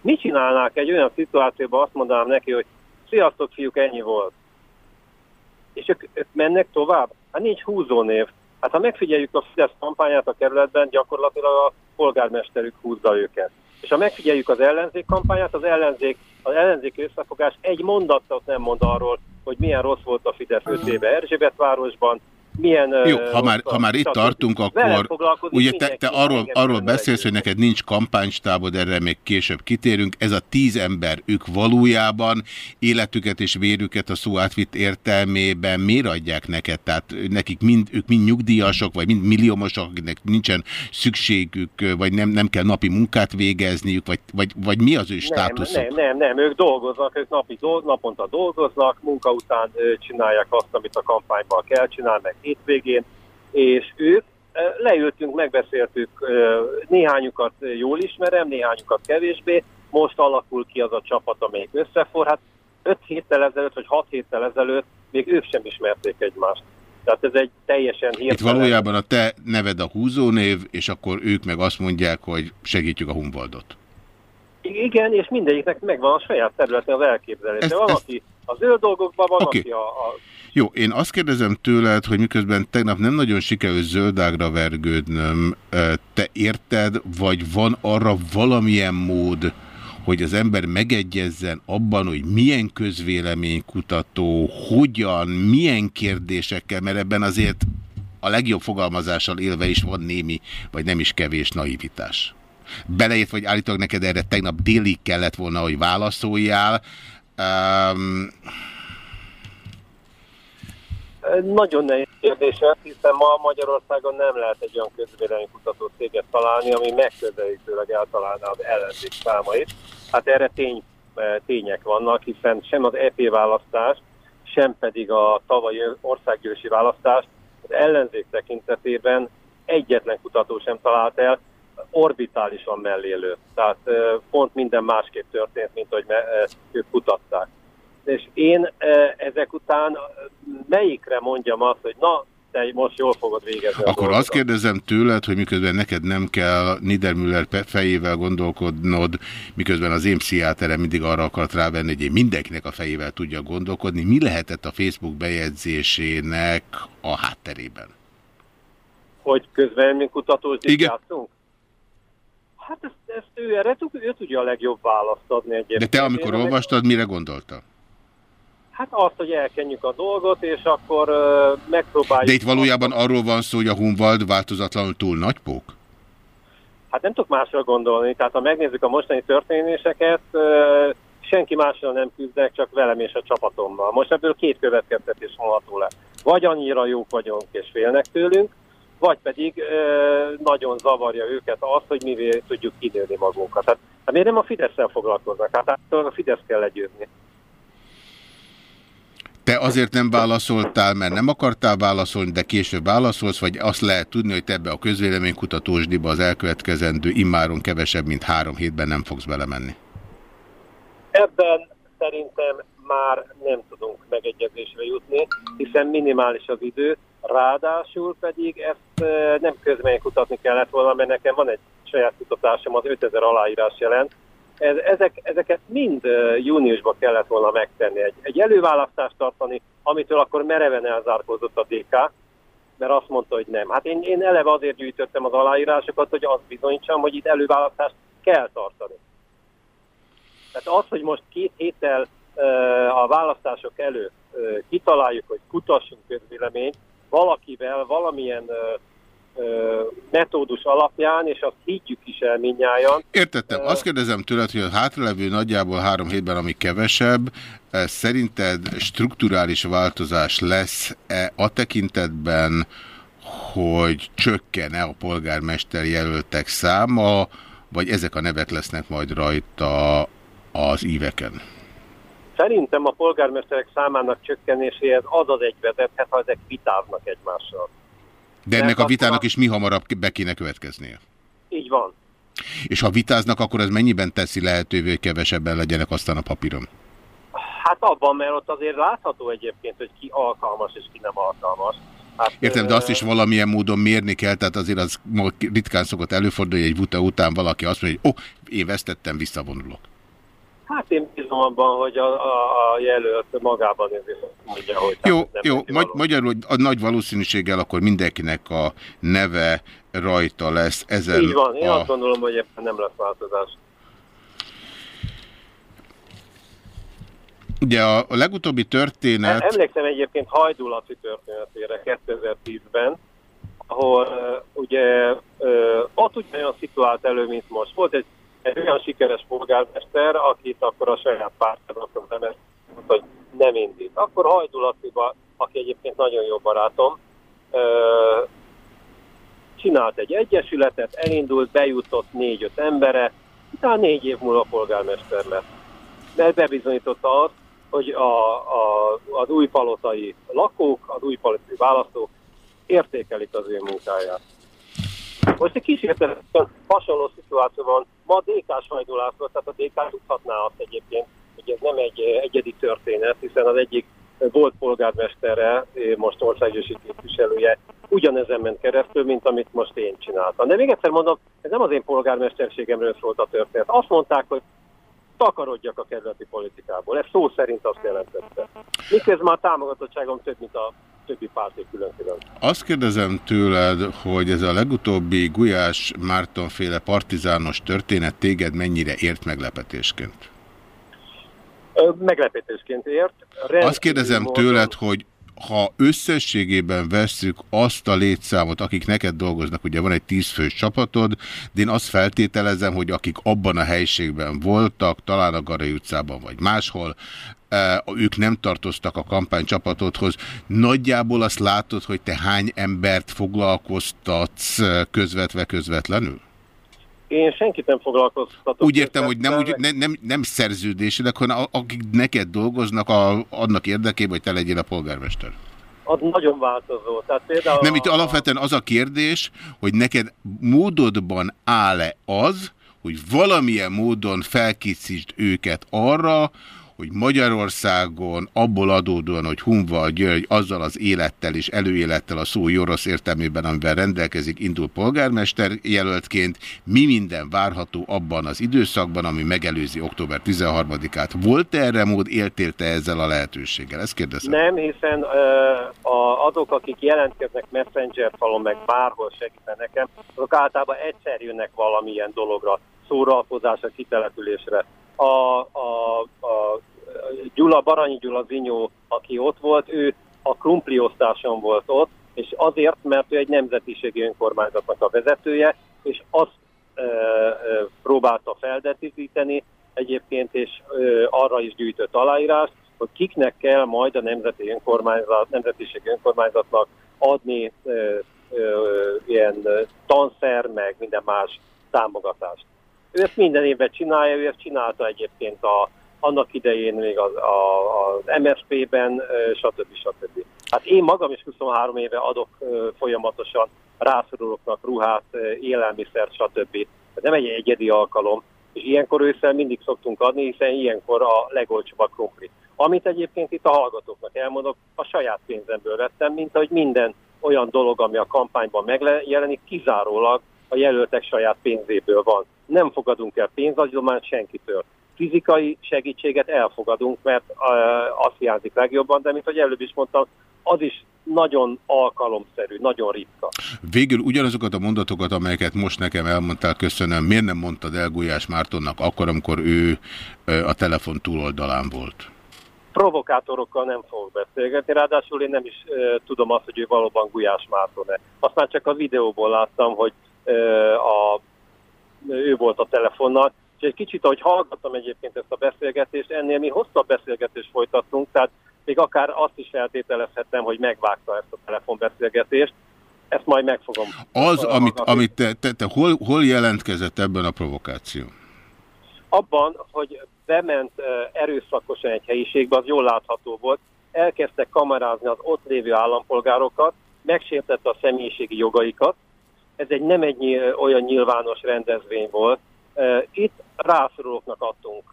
mit csinálnák egy olyan szituációban, azt mondanám neki, hogy sziasztok fiúk, ennyi volt. És ők, ők mennek tovább? Hát nincs húzónév. Hát ha megfigyeljük a Fidesz kampányát a kerületben, gyakorlatilag a polgármesterük húzza őket. És ha megfigyeljük az ellenzék kampányát, az ellenzék, az ellenzék összefogás egy mondatot nem mond arról, hogy milyen rossz volt a Fidesz 5 éve Erzsébetvárosban, milyen... Jó, ha már, ha már itt tartunk, akkor ugye te, te arról, arról beszélsz, hogy neked nincs kampánystábod, erre még később kitérünk. Ez a tíz ember, ők valójában életüket és vérüket a szó átvitt értelmében miért adják neked? Tehát nekik mind, ők mind nyugdíjasok, vagy mind milliómosok, akiknek nincsen szükségük, vagy nem, nem kell napi munkát végezniük, vagy, vagy, vagy mi az ő státuszuk? Nem, nem, nem, ők dolgoznak, ők napi, naponta dolgoznak, munka után csinálják azt, amit a kampányban kell csinálni, meg hétvégén, és ők leültünk, megbeszéltük, néhányukat jól ismerem, néhányukat kevésbé, most alakul ki az a csapat, amelyik összefor. Hát 5 héttel ezelőtt, vagy 6 héttel ezelőtt még ők sem ismerték egymást. Tehát ez egy teljesen hirtelen... Itt valójában a te neved a húzónév, és akkor ők meg azt mondják, hogy segítjük a Humboldot. Igen, és mindegyiknek megvan a saját területe az elképzelése. Ezt, van, ezt... aki a zöld dolgokban, van, okay. aki a, a jó, én azt kérdezem tőled, hogy miközben tegnap nem nagyon sikerült zöldágra vergődnöm, te érted, vagy van arra valamilyen mód, hogy az ember megegyezzen abban, hogy milyen közvéleménykutató, hogyan, milyen kérdésekkel, mert ebben azért a legjobb fogalmazással élve is van némi, vagy nem is kevés naivitás. Beleért, vagy állítólag neked erre tegnap délig kellett volna, hogy válaszoljál. Um, nagyon nehéz kérdés, hiszen ma Magyarországon nem lehet egy olyan közvéleménykutató céget találni, ami megközelítőleg eltalálná az ellenzék számait. Hát erre tény, e, tények vannak, hiszen sem az EP választás, sem pedig a tavalyi országgyűlési választás az ellenzék tekintetében egyetlen kutató sem talált el, orbitálisan mellélő. Tehát e, pont minden másképp történt, mint hogy e, ők kutatták és én ezek után melyikre mondjam azt, hogy na, te most jól fogod végezni. Akkor azt kérdezem tőled, hogy miközben neked nem kell Niedermüller fejével gondolkodnod, miközben az én pszichiáterem mindig arra akart rávenni, hogy én mindenkinek a fejével tudja gondolkodni. Mi lehetett a Facebook bejegyzésének a hátterében? Hogy közvéleménykutatós játszunk? Hát ezt, ezt ő erre ő tudja a legjobb választ adni egyébként. De te amikor olvastad, mire gondoltál? Hát azt, hogy elkenjük a dolgot, és akkor uh, megpróbáljuk... De itt valójában arról van szó, hogy a Hunvald változatlanul túl nagypók? Hát nem tudok másra gondolni. Tehát ha megnézzük a mostani történéseket, uh, senki másra nem küzdek, csak velem és a csapatommal. Most ebből két következtetés vonható le. Vagy annyira jók vagyunk és félnek tőlünk, vagy pedig e, nagyon zavarja őket az, hogy mivé tudjuk kinőni magunkat. Hát, hát miért nem a Fidesz-szel foglalkoznak? Hát, hát a Fidesz kell legyőzni. Te azért nem válaszoltál, mert nem akartál válaszolni, de később válaszolsz, vagy azt lehet tudni, hogy te ebbe a közvéleménykutatósdiba az elkövetkezendő immáron kevesebb, mint három hétben nem fogsz belemenni? Ebben szerintem már nem tudunk megegyezésre jutni, hiszen minimális az idő, ráadásul pedig ezt nem közvéleménykutatni kellett volna, mert nekem van egy saját kutatásom, az 5000 aláírás jelent, ez, ezek, ezeket mind júniusban kellett volna megtenni. Egy, egy előválasztást tartani, amitől akkor mereven elzárkózott a DK, mert azt mondta, hogy nem. Hát én, én eleve azért gyűjtöttem az aláírásokat, hogy azt bizonyítsam, hogy itt előválasztást kell tartani. Tehát az, hogy most két héttel a választások előtt kitaláljuk, hogy kutassunk közvéleményt, valakivel, valamilyen metódus alapján, és azt higgyük is el minnyáján. Értettem. Uh, azt kérdezem tőled, hogy a hátralevő nagyjából három hétben, ami kevesebb, szerinted strukturális változás lesz-e a tekintetben, hogy csökken-e a polgármester jelöltek száma, vagy ezek a nevek lesznek majd rajta az íveken? Szerintem a polgármesterek számának csökkenéséhez az az egy vezethet, ha ezek vitáznak egymással. De ennek a vitának is mi hamarabb be kéne következnie. Így van. És ha vitáznak, akkor ez mennyiben teszi lehetővé, hogy kevesebben legyenek aztán a papíron? Hát abban, mert ott azért látható egyébként, hogy ki alkalmas és ki nem alkalmas. Hát, Értem, de azt is valamilyen módon mérni kell, tehát azért az ritkán szokott előfordulni, hogy egy vuta után valaki azt mondja, hogy ó, oh, én vesztettem, visszavonulok. Hát én bízom abban, hogy a, a, a jelölt magában mondja, hogy... Jó, jó magy magyarul a nagy valószínűséggel akkor mindenkinek a neve rajta lesz ezen Így van, én a... azt gondolom, hogy ebben nem lesz változás. Ugye a, a legutóbbi történet... Emlékszem egyébként Hajdú Laci történetére 2010-ben, ahol uh, ugye uh, ott ugyanolyan szituált elő, mint most. Volt egy, egy olyan sikeres polgármester, akit akkor a saját pártának nem mondta, hogy nem indít. Akkor Hajdú Laciba, aki egyébként nagyon jó barátom, csinált egy egyesületet, elindult, bejutott négy-öt embere, utána négy év múlva polgármester lett. Mert bebizonyította azt, hogy a, a, az új palotai lakók, az új palotai választók értékelik az ő munkáját. Most egy kis hasonló szituáció van. Ma a DK sajnulásról, tehát a DK tudhatná azt egyébként, hogy ez nem egy egyedi történet, hiszen az egyik volt polgármestere, most országgyűlési képviselője, ugyanezen ment keresztül, mint amit most én csináltam. De még egyszer mondom, ez nem az én polgármesterségemről szólt a történet. Azt mondták, hogy takarodjak a kerületi politikából. Ez szó szerint azt jelentette. Miközben már támogatottságom több, mint a többi párti külön-külön. Azt kérdezem tőled, hogy ez a legutóbbi Gulyás Márton féle partizános történet téged mennyire ért meglepetésként? Meglepetésként ért. Rendkívül Azt kérdezem módon... tőled, hogy ha összességében vesszük azt a létszámot, akik neked dolgoznak, ugye van egy tízfős csapatod, de én azt feltételezem, hogy akik abban a helységben voltak, talán a Garai utcában vagy máshol, ők nem tartoztak a kampánycsapatodhoz. Nagyjából azt látod, hogy te hány embert foglalkoztatsz közvetve közvetlenül? Én senkit nem foglalkoztatok. Úgy értem, hogy nem, úgy, ne, nem, nem szerződésileg, hanem akik neked dolgoznak a, annak érdekében, hogy te legyél a polgármester. Az nagyon változó. Tehát például nem, itt a... alapvetően az a kérdés, hogy neked módodban áll-e az, hogy valamilyen módon felkészítsd őket arra, hogy Magyarországon abból adódóan, hogy Hunva György azzal az élettel és előélettel a szó orosz értelmében, amivel rendelkezik, indul polgármester jelöltként, mi minden várható abban az időszakban, ami megelőzi október 13-át. Volt -e erre mód, éltél te ezzel a lehetőséggel? Ezt kérdezem. Nem, hiszen uh, a, azok, akik jelentkeznek Messenger falon, meg bárhol segítenek nekem, azok általában egyszer jönnek valamilyen dologra, szórakozásra, kitelepülésre. A, a, a Gyula, Baranyi Gyula Zinyó, aki ott volt, ő a krumpli osztáson volt ott, és azért, mert ő egy nemzetiségi önkormányzatnak a vezetője, és azt e, e, próbálta feldetítenni egyébként, és e, arra is gyűjtött aláírást, hogy kiknek kell majd a nemzeti önkormányzat, nemzetiségi önkormányzatnak adni e, e, ilyen tanszer, meg minden más támogatást. Ő ezt minden évben csinálja, ő ezt csinálta egyébként a annak idején még az, a, az MSZP-ben, stb. stb. Hát én magam is 23 éve adok folyamatosan rászorulóknak ruhát, élelmiszer, stb. Nem egy egyedi alkalom, és ilyenkor ősszel mindig szoktunk adni, hiszen ilyenkor a legolcsóbb a krumpli. Amit egyébként itt a hallgatóknak elmondok, a saját pénzemből vettem, mint ahogy minden olyan dolog, ami a kampányban megjelenik, kizárólag a jelöltek saját pénzéből van. Nem fogadunk el pénzagyományt senkitől fizikai segítséget elfogadunk, mert azt hiányzik legjobban, de mint hogy előbb is mondtam, az is nagyon alkalomszerű, nagyon ritka. Végül ugyanazokat a mondatokat, amelyeket most nekem elmondtál, köszönöm, miért nem mondtad el Gulyás Mártonnak akkor, amikor ő a telefon túloldalán volt? Provokátorokkal nem fogok beszélgetni, ráadásul én nem is uh, tudom azt, hogy ő valóban Gulyás Márton-e. Azt már csak a videóból láttam, hogy a, ő volt a telefonnal, és egy kicsit, ahogy hallgattam egyébként ezt a beszélgetést, ennél mi hosszabb beszélgetést folytattunk, tehát még akár azt is feltételezhettem, hogy megvágta ezt a telefonbeszélgetést. Ezt majd megfogom. Az, amit, amit te, te, te hol, hol jelentkezett ebben a provokáció? Abban, hogy bement erőszakosan egy helyiségbe, az jól látható volt, elkezdtek kamerázni az ott lévő állampolgárokat, megsértette a személyiségi jogaikat. Ez egy nem egy olyan nyilvános rendezvény volt. Itt rászorulóknak adtunk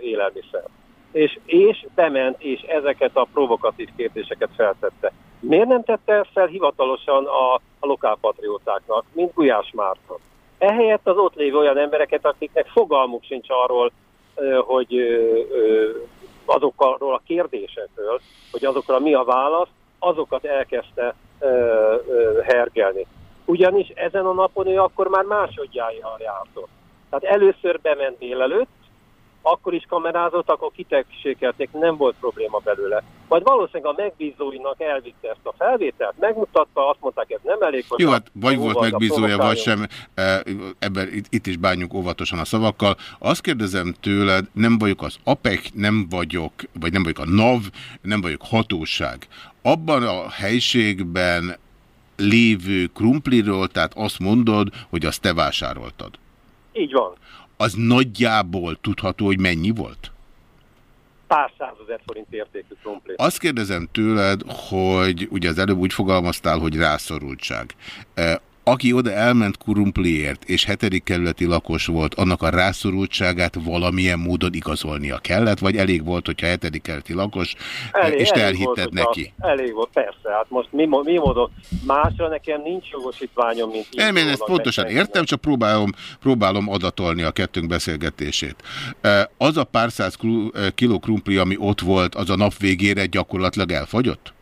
élelmiszer. És, és bement, és ezeket a provokatív kérdéseket feltette. Miért nem tette fel hivatalosan a, a lokálpatriótáknak, mint Gulyás Márton? Ehelyett az ott lévő olyan embereket, akiknek fogalmuk sincs arról, hogy azokról a kérdésekről, hogy azokra mi a válasz, azokat elkezdte hergelni. Ugyanis ezen a napon ő akkor már másodjára jártott. Tehát először bement délelőtt, akkor is kamerázott, akkor kiteksékelték, nem volt probléma belőle. Majd valószínűleg a megbízóinak elvitte ezt a felvételt, megmutatta, azt mondták, ez nem elég. Jó, hát vagy volt megbízója, vagy sem, e, ebben itt, itt is bánjuk óvatosan a szavakkal. Azt kérdezem tőled, nem vagyok az APEC, nem vagyok, vagy nem vagyok a NAV, nem vagyok hatóság. Abban a helységben lévő krumpliról, tehát azt mondod, hogy azt te vásároltad. Így van. Az nagyjából tudható, hogy mennyi volt? Pár százezer forint értékű krumpli. Azt kérdezem tőled, hogy ugye az előbb úgy fogalmaztál, hogy rászorultság. Aki oda elment kurumpliért, és hetedik kerületi lakos volt, annak a rászorultságát valamilyen módon igazolnia kellett, vagy elég volt, hogyha hetedik kerületi lakos, e, és te elhitted neki? Elég volt, persze. Hát most mi, mi módon? Másra nekem nincs jogosítványom, mint Nem, én ezt pontosan megtenni. értem, csak próbálom, próbálom adatolni a kettőnk beszélgetését. E, Az a pár száz kru- e, kiló krumpli, ami ott volt, az a nap végére gyakorlatilag elfogyott?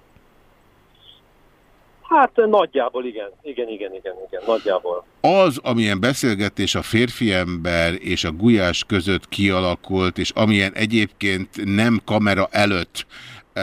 Hát nagyjából igen. Igen, igen, igen, igen, nagyjából. Az, amilyen beszélgetés a férfiember és a gulyás között kialakult, és amilyen egyébként nem kamera előtt e,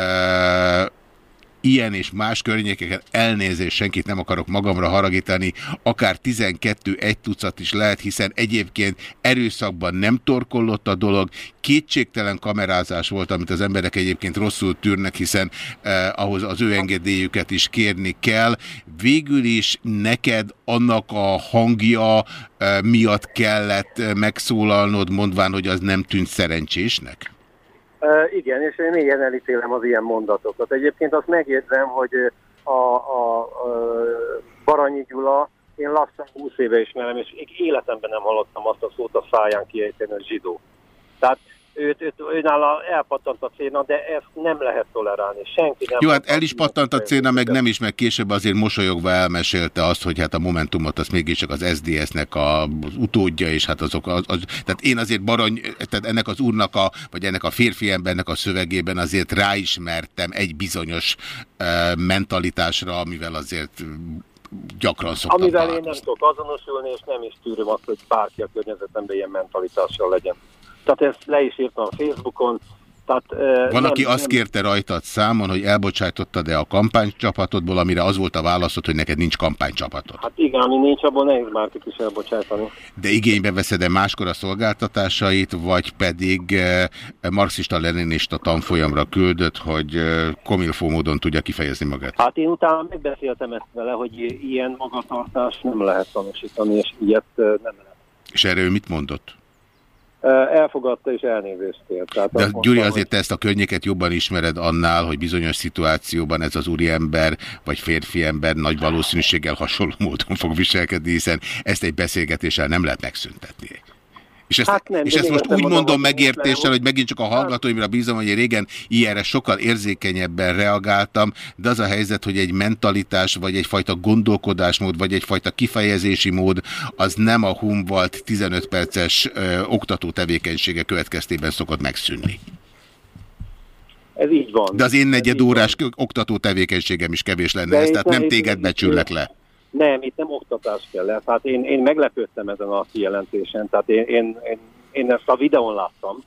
ilyen és más környékeken elnézést, senkit nem akarok magamra haragítani, akár 12 egy tucat is lehet, hiszen egyébként erőszakban nem torkollott a dolog, kétségtelen kamerázás volt, amit az emberek egyébként rosszul tűrnek, hiszen eh, ahhoz az ő engedélyüket is kérni kell. Végül is neked annak a hangja eh, miatt kellett eh, megszólalnod, mondván, hogy az nem tűnt szerencsésnek? Igen, és én mélyen elítélem az ilyen mondatokat. Egyébként azt megjegyzem, hogy a, a, a Baranyi Gyula, én lassan 20 éve ismerem, és még életemben nem hallottam azt a szót a száján kiejteni, hogy zsidó. Tehát őt, őt, őnála elpattant a céna, de ezt nem lehet tolerálni. Senki nem Jó, hát el is pattant a céna, meg nem is, meg később azért mosolyogva elmesélte azt, hogy hát a Momentumot az mégiscsak az SDS-nek az utódja, és hát azok az, az, tehát én azért barany, tehát ennek az úrnak a, vagy ennek a férfi embernek a szövegében azért ráismertem egy bizonyos uh, mentalitásra, amivel azért gyakran szoktam Amivel én találkozni. nem tudok azonosulni, és nem is tűröm azt, hogy bárki a környezetemben ilyen mentalitással legyen. Tehát ezt le is írtam a Facebookon. Tehát, Van, nem, aki azt nem, kérte rajtad számon, hogy elbocsájtottad-e a kampánycsapatodból, amire az volt a válaszod, hogy neked nincs kampánycsapatod. Hát igen, ami nincs, abból nehéz bárkit is elbocsátani. De igénybe veszed-e máskor a szolgáltatásait, vagy pedig eh, marxista-leninista tanfolyamra küldött, hogy eh, komilfó módon tudja kifejezni magát? Hát én utána megbeszéltem ezt vele, hogy ilyen magatartást nem lehet tanúsítani, és ilyet ö, nem lehet. És erről mit mondott? Elfogadta és elnézést kért. Tehát De azt Gyuri, azért te ezt a környéket jobban ismered annál, hogy bizonyos szituációban ez az úriember, vagy férfi ember nagy valószínűséggel hasonló módon fog viselkedni, hiszen ezt egy beszélgetéssel nem lehet megszüntetni. És ezt, Hát nem, és ezt most úgy mondom, mondom megértéssel, hogy megint csak a hallgatóimra bízom, hogy én régen ilyenre sokkal érzékenyebben reagáltam, de az a helyzet, hogy egy mentalitás, vagy egyfajta gondolkodásmód, vagy egyfajta kifejezési mód, az nem a Humboldt 15 perces ö, oktató tevékenysége következtében szokott megszűnni. Ez így van. De az én negyed órás oktató tevékenységem is kevés lenne De ez, tehát ne- nem téged becsüllek le. Nem, itt nem oktatás kell. Hát én, én meglepődtem ezen a kijelentésen. Tehát én, én, én, én ezt a videón láttam.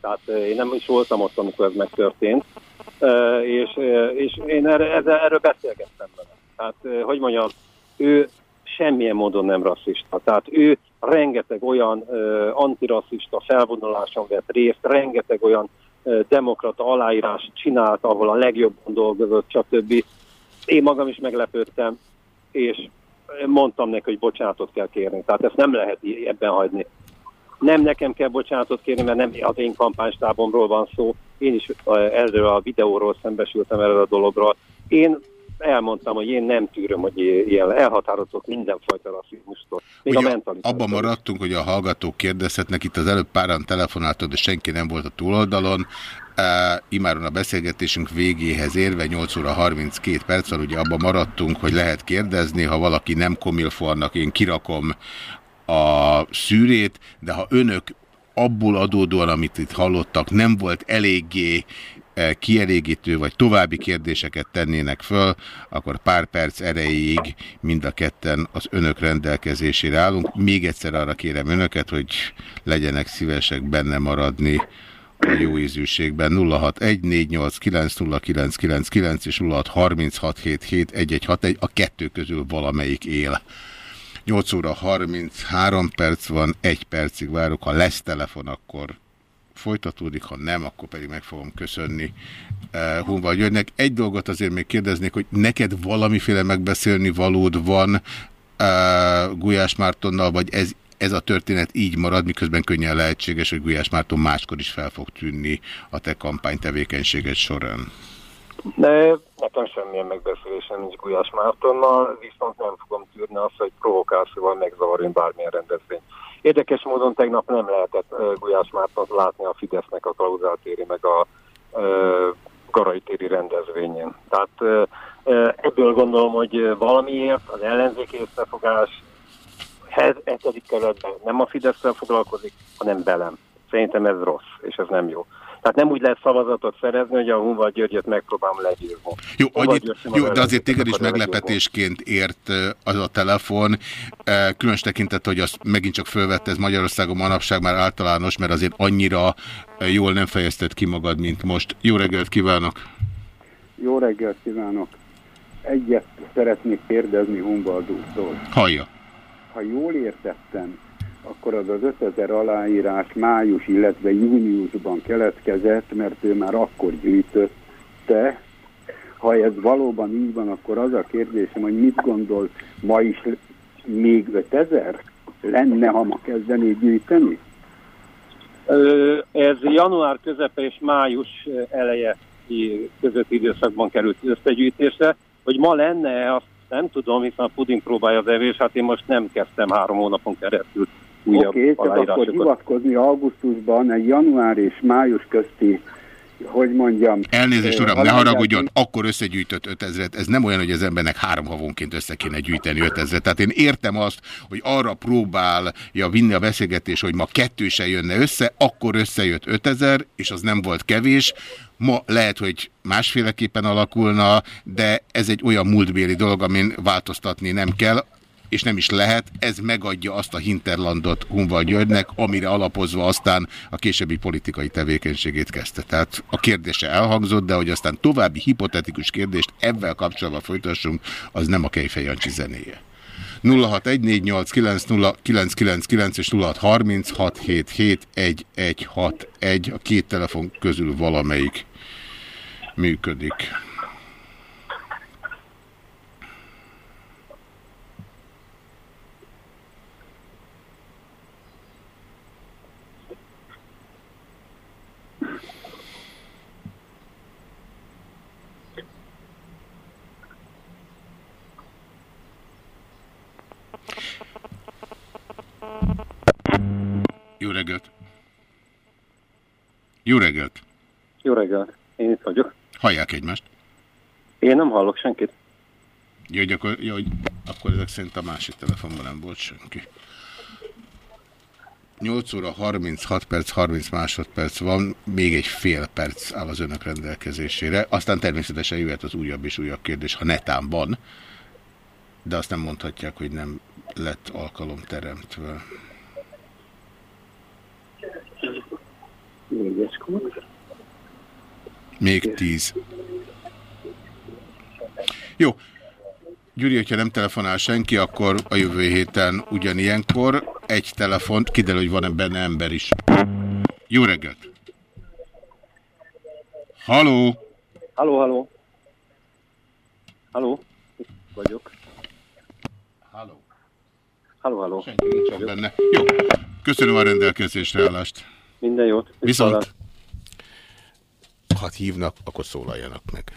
Tehát eh, én nem is voltam ott, amikor ez megtörtént. És, és én erre, erről beszélgettem vele. Tehát, eh, hogy mondjam, ő semmilyen módon nem rasszista. Tehát ő rengeteg olyan antirasszista felvonuláson vett részt, rengeteg olyan demokrata aláírás csinált, ahol a legjobban dolgozott, stb. Én magam is meglepődtem, és mondtam neki, hogy bocsánatot kell kérni. Tehát ezt nem lehet ebben hagyni. Nem nekem kell bocsánatot kérni, mert nem az én kampánystábomról van szó. Én is erről a videóról szembesültem erről a dologról. Én elmondtam, hogy én nem tűröm, hogy ilyen elhatározok mindenfajta rasszizmustól. Még Ugye a mentalitás. abban maradtunk, hogy a hallgatók kérdezhetnek, itt az előbb páran telefonáltad, de senki nem volt a túloldalon. Imáron a beszélgetésünk végéhez érve 8 óra 32 perc van, ugye abban maradtunk, hogy lehet kérdezni, ha valaki nem komilfo, annak én kirakom a szűrét, de ha önök abból adódóan, amit itt hallottak, nem volt eléggé eh, kielégítő, vagy további kérdéseket tennének föl, akkor pár perc erejéig mind a ketten az önök rendelkezésére állunk. Még egyszer arra kérem önöket, hogy legyenek szívesek benne maradni a jó ízűségben 0614890999 és 0636771161, a kettő közül valamelyik él. 8 óra 33 perc van, egy percig várok. Ha lesz telefon, akkor folytatódik, ha nem, akkor pedig meg fogom köszönni uh, Hunval Györgynek. Egy dolgot azért még kérdeznék, hogy neked valamiféle megbeszélni valód van uh, Gulyás Mártonnal, vagy ez, ez a történet így marad, miközben könnyen lehetséges, hogy Gulyás Márton máskor is fel fog tűnni a te kampánytevékenységed során. De nekem semmilyen megbeszélésem nincs Gulyás Mártonnal, viszont nem fogom tűrni azt, hogy provokációval megzavarjon bármilyen rendezvény. Érdekes módon tegnap nem lehetett Gulyás Mártont látni a Fidesznek a klauzáltéri meg a uh, Garai téri rendezvényen. Tehát ebből gondolom, hogy valamiért az ellenzéki összefogás hetedik kerületben nem a fidesz foglalkozik, hanem velem. Szerintem ez rossz, és ez nem jó. Tehát nem úgy lehet szavazatot szerezni, hogy a Hunval Györgyöt megpróbálom legyőzni. Jó, annyit, jó, de azért téged is meglepetésként ért az a telefon. Különös tekintet, hogy azt megint csak fölvette, ez Magyarországon manapság már általános, mert azért annyira jól nem fejezted ki magad, mint most. Jó reggelt kívánok! Jó reggelt kívánok! Egyet szeretnék kérdezni Humboldt úrtól. Hallja! Ha jól értettem, akkor az az 5000 aláírás május, illetve júniusban keletkezett, mert ő már akkor gyűjtötte. Ha ez valóban így van, akkor az a kérdésem, hogy mit gondol, ma is még 5000 lenne, ha ma kezdené gyűjteni? Ez január közepe és május eleje közötti időszakban került összegyűjtésre. Hogy ma lenne, azt nem tudom, hiszen a puding próbálja az evés, hát én most nem kezdtem három hónapon keresztül újabb Oké, okay, csak akkor hivatkozni augusztusban egy január és május közti, hogy mondjam... Elnézést, uram, ne haragudjon, akkor összegyűjtött 5000-et. Ez nem olyan, hogy az embernek három havonként össze kéne gyűjteni 5000 Tehát én értem azt, hogy arra próbálja vinni a beszélgetés, hogy ma kettő se jönne össze, akkor összejött 5000, és az nem volt kevés. Ma lehet, hogy másféleképpen alakulna, de ez egy olyan múltbéli dolog, amin változtatni nem kell és nem is lehet, ez megadja azt a hinterlandot Hunval Györgynek, amire alapozva aztán a későbbi politikai tevékenységét kezdte. Tehát a kérdése elhangzott, de hogy aztán további hipotetikus kérdést ebben kapcsolatban folytassunk, az nem a Kejfej Jancsi zenéje. 0614890999 és 0636771161 a két telefon közül valamelyik működik. Jó reggelt! Jó reggelt! Jó reggelt, én itt vagyok. Hallják egymást? Én nem hallok senkit. Jó, hogy akkor, jó, hogy akkor ezek szerint a másik telefonban nem volt senki. 8 óra 36 perc, 30 másodperc van, még egy fél perc áll az önök rendelkezésére. Aztán természetesen jöhet az újabb és újabb kérdés, ha netán van, de azt nem mondhatják, hogy nem lett alkalom teremtve. Négyes kód. Még tíz. Jó. Gyuri, hogyha nem telefonál senki, akkor a jövő héten ugyanilyenkor egy telefont, kiderül, hogy van benne ember is. Jó reggelt! Haló! Halló, halló. Halló, itt vagyok. Halló. Halló, halló. Senki nincs benne. Jó, köszönöm a rendelkezésre állást. Minden jót. Viszont, ha hívnak, akkor szólaljanak meg.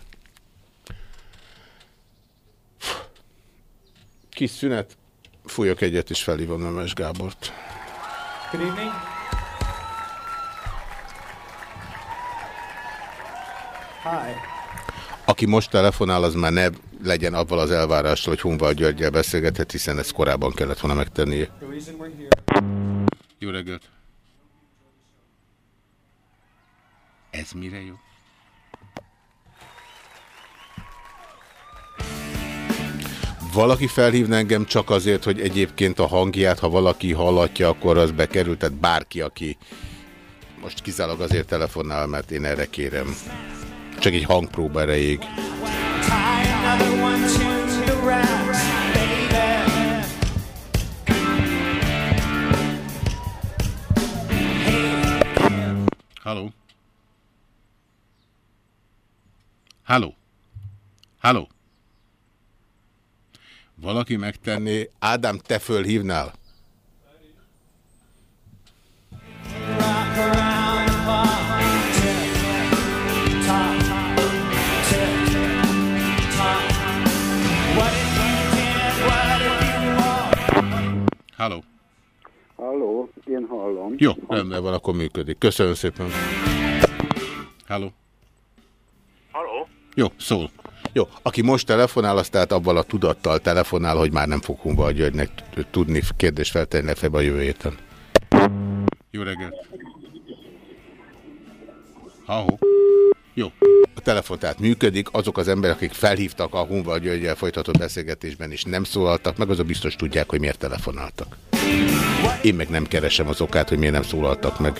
Kis szünet, fújok egyet és felhívom Nemes Gábort. Good evening. Hi. Aki most telefonál, az már ne legyen abban az elvárással, hogy Hunval Györgyel beszélgethet, hiszen ezt korábban kellett volna megtennie. Jó reggelt! Ez mire jó? Valaki felhívna engem csak azért, hogy egyébként a hangját, ha valaki hallatja, akkor az bekerült, tehát bárki, aki most kizárólag azért telefonál, mert én erre kérem. Csak egy hangpróba erejéig. Tie another one to the racks, baby. Halló? Halló? Halló? Valaki megtenné, Ádám, te fölhívnál? Rock around the clock. Tick tock, tick tock. What if you did? What if you walked? Halló? Halló, én hallom. Jó, rendben van, akkor működik. Köszönöm szépen. Halló? Jó, szól. Jó, aki most telefonál, az tehát abban a tudattal telefonál, hogy már nem fog Humba Györgynek tudni kérdést feltenni legfeljebb a jövő héten. Jó reggelt! Halló? Jó. A telefon tehát működik, azok az emberek, akik felhívtak a Humba Györgyel folytatott beszélgetésben és nem szólaltak meg, azok biztos tudják, hogy miért telefonáltak. Én meg nem keresem az okát, hogy miért nem szólaltak meg.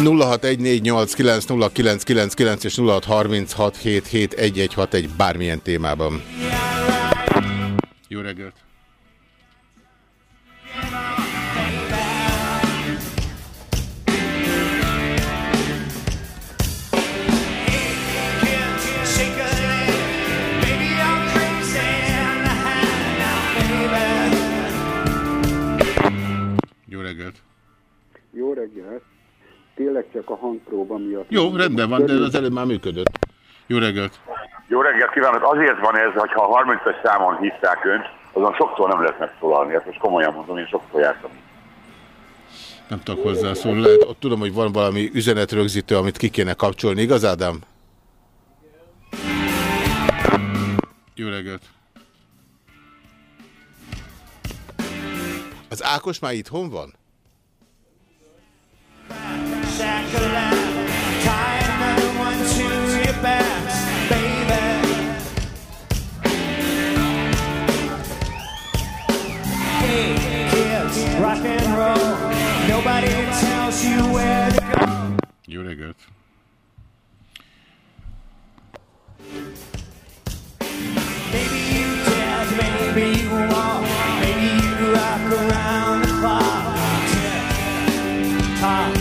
0614890999 és 0636771161 bármilyen témában. Jó reggelt! Jó reggelt! Jó reggelt. Tényleg csak a hangpróba miatt. Jó, rendben van, de az előbb már működött. Jó reggelt! Jó reggelt kívánok! Azért van ez, hogy ha a 30-as számon hívták önt, azon sokszor nem lehet megszólalni. Ezt most komolyan mondom, én sokszor jártam. Nem tudok hozzászólni. Lehet, ott tudom, hogy van valami üzenetrögzítő, amit ki kéne kapcsolni. Igaz, Ádám? Jó reggelt! Az Ákos már itthon van? Jó reggelt! Maybe you dance, maybe you walk, maybe you rock around the clock. Tick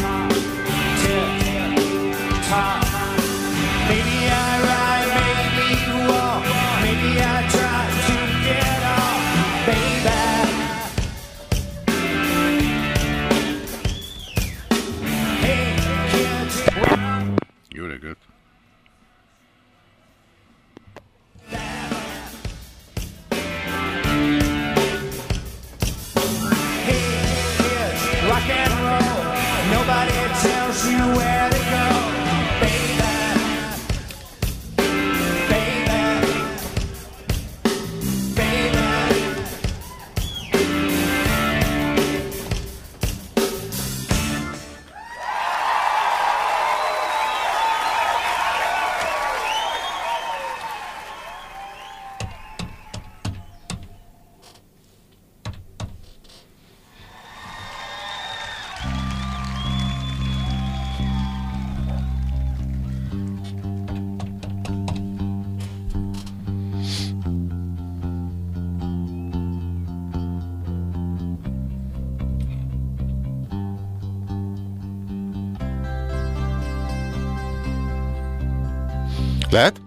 Lehet?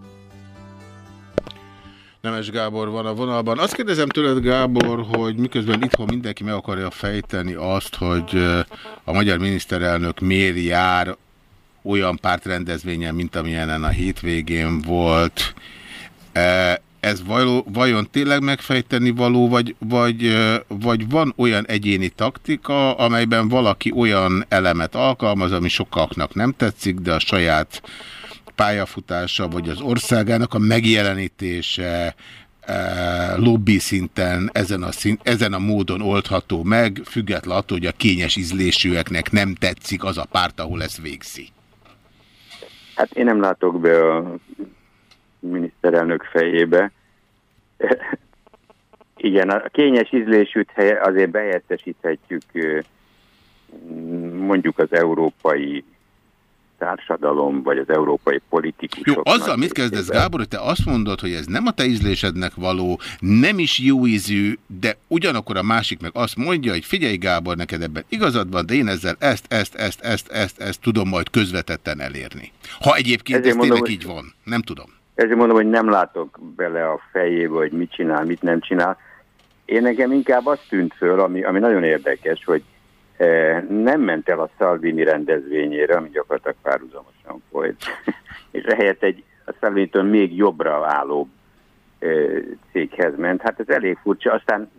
Nemes Gábor van a vonalban. Azt kérdezem tőled, Gábor, hogy miközben itthon mindenki meg akarja fejteni azt, hogy a magyar miniszterelnök miért jár olyan pártrendezvényen, mint amilyen a hétvégén volt. Ez vajon tényleg megfejteni való, vagy, vagy, vagy van olyan egyéni taktika, amelyben valaki olyan elemet alkalmaz, ami sokaknak nem tetszik, de a saját pályafutása, vagy az országának a megjelenítése eh, lobby szinten ezen a, szint, ezen a módon oldható meg, független attól, hogy a kényes ízlésűeknek nem tetszik az a párt, ahol ezt végzi. Hát én nem látok be a miniszterelnök fejébe. Igen, a kényes ízlésűt azért behelyettesíthetjük ö, mondjuk az európai társadalom, vagy az európai politikusok. Jó, azzal mit kezdesz, Gábor, hogy te azt mondod, hogy ez nem a te ízlésednek való, nem is jó ízű, de ugyanakkor a másik meg azt mondja, hogy figyelj Gábor, neked ebben igazad van, de én ezzel ezt, ezt, ezt, ezt, ezt, ezt tudom majd közvetetten elérni. Ha egyébként Ezért ez mondom, tényleg így van, nem tudom. Ezért mondom, hogy nem látok bele a fejébe, hogy mit csinál, mit nem csinál. Én nekem inkább azt tűnt föl, ami, ami nagyon érdekes, hogy nem ment el a Salvini rendezvényére, ami gyakorlatilag párhuzamosan folyt, és ehelyett egy a Salvinitől még jobbra álló eh, céghez ment. Hát ez elég furcsa. Aztán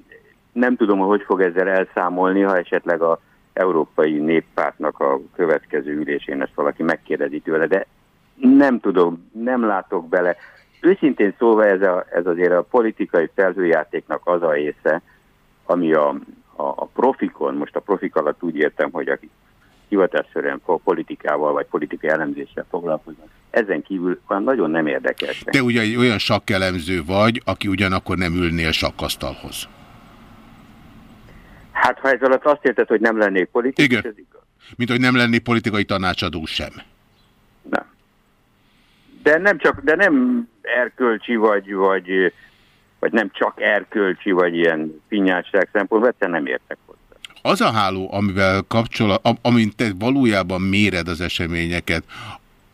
nem tudom, hogy fog ezzel elszámolni, ha esetleg a Európai Néppártnak a következő ülésén ezt valaki megkérdezi tőle, de nem tudom, nem látok bele. Őszintén szólva ez, a, ez azért a politikai felhőjátéknak az a része, ami a, a, a profikon, most a profik alatt úgy értem, hogy akik hivatásszerűen politikával vagy politikai elemzéssel foglalkoznak, ezen kívül olyan nagyon nem érdekes. Te ugye egy olyan sakkelemző vagy, aki ugyanakkor nem ülnél sakkasztalhoz. Hát ha ez alatt azt érted, hogy nem lennék politikus, Igen. ez igaz. Mint hogy nem lenni politikai tanácsadó sem. De nem csak, de nem erkölcsi vagy, vagy, vagy nem csak erkölcsi, vagy ilyen pinyátság szempontból, egyszerűen nem értek hozzá. Az a háló, amivel kapcsolat, am- amint te valójában méred az eseményeket,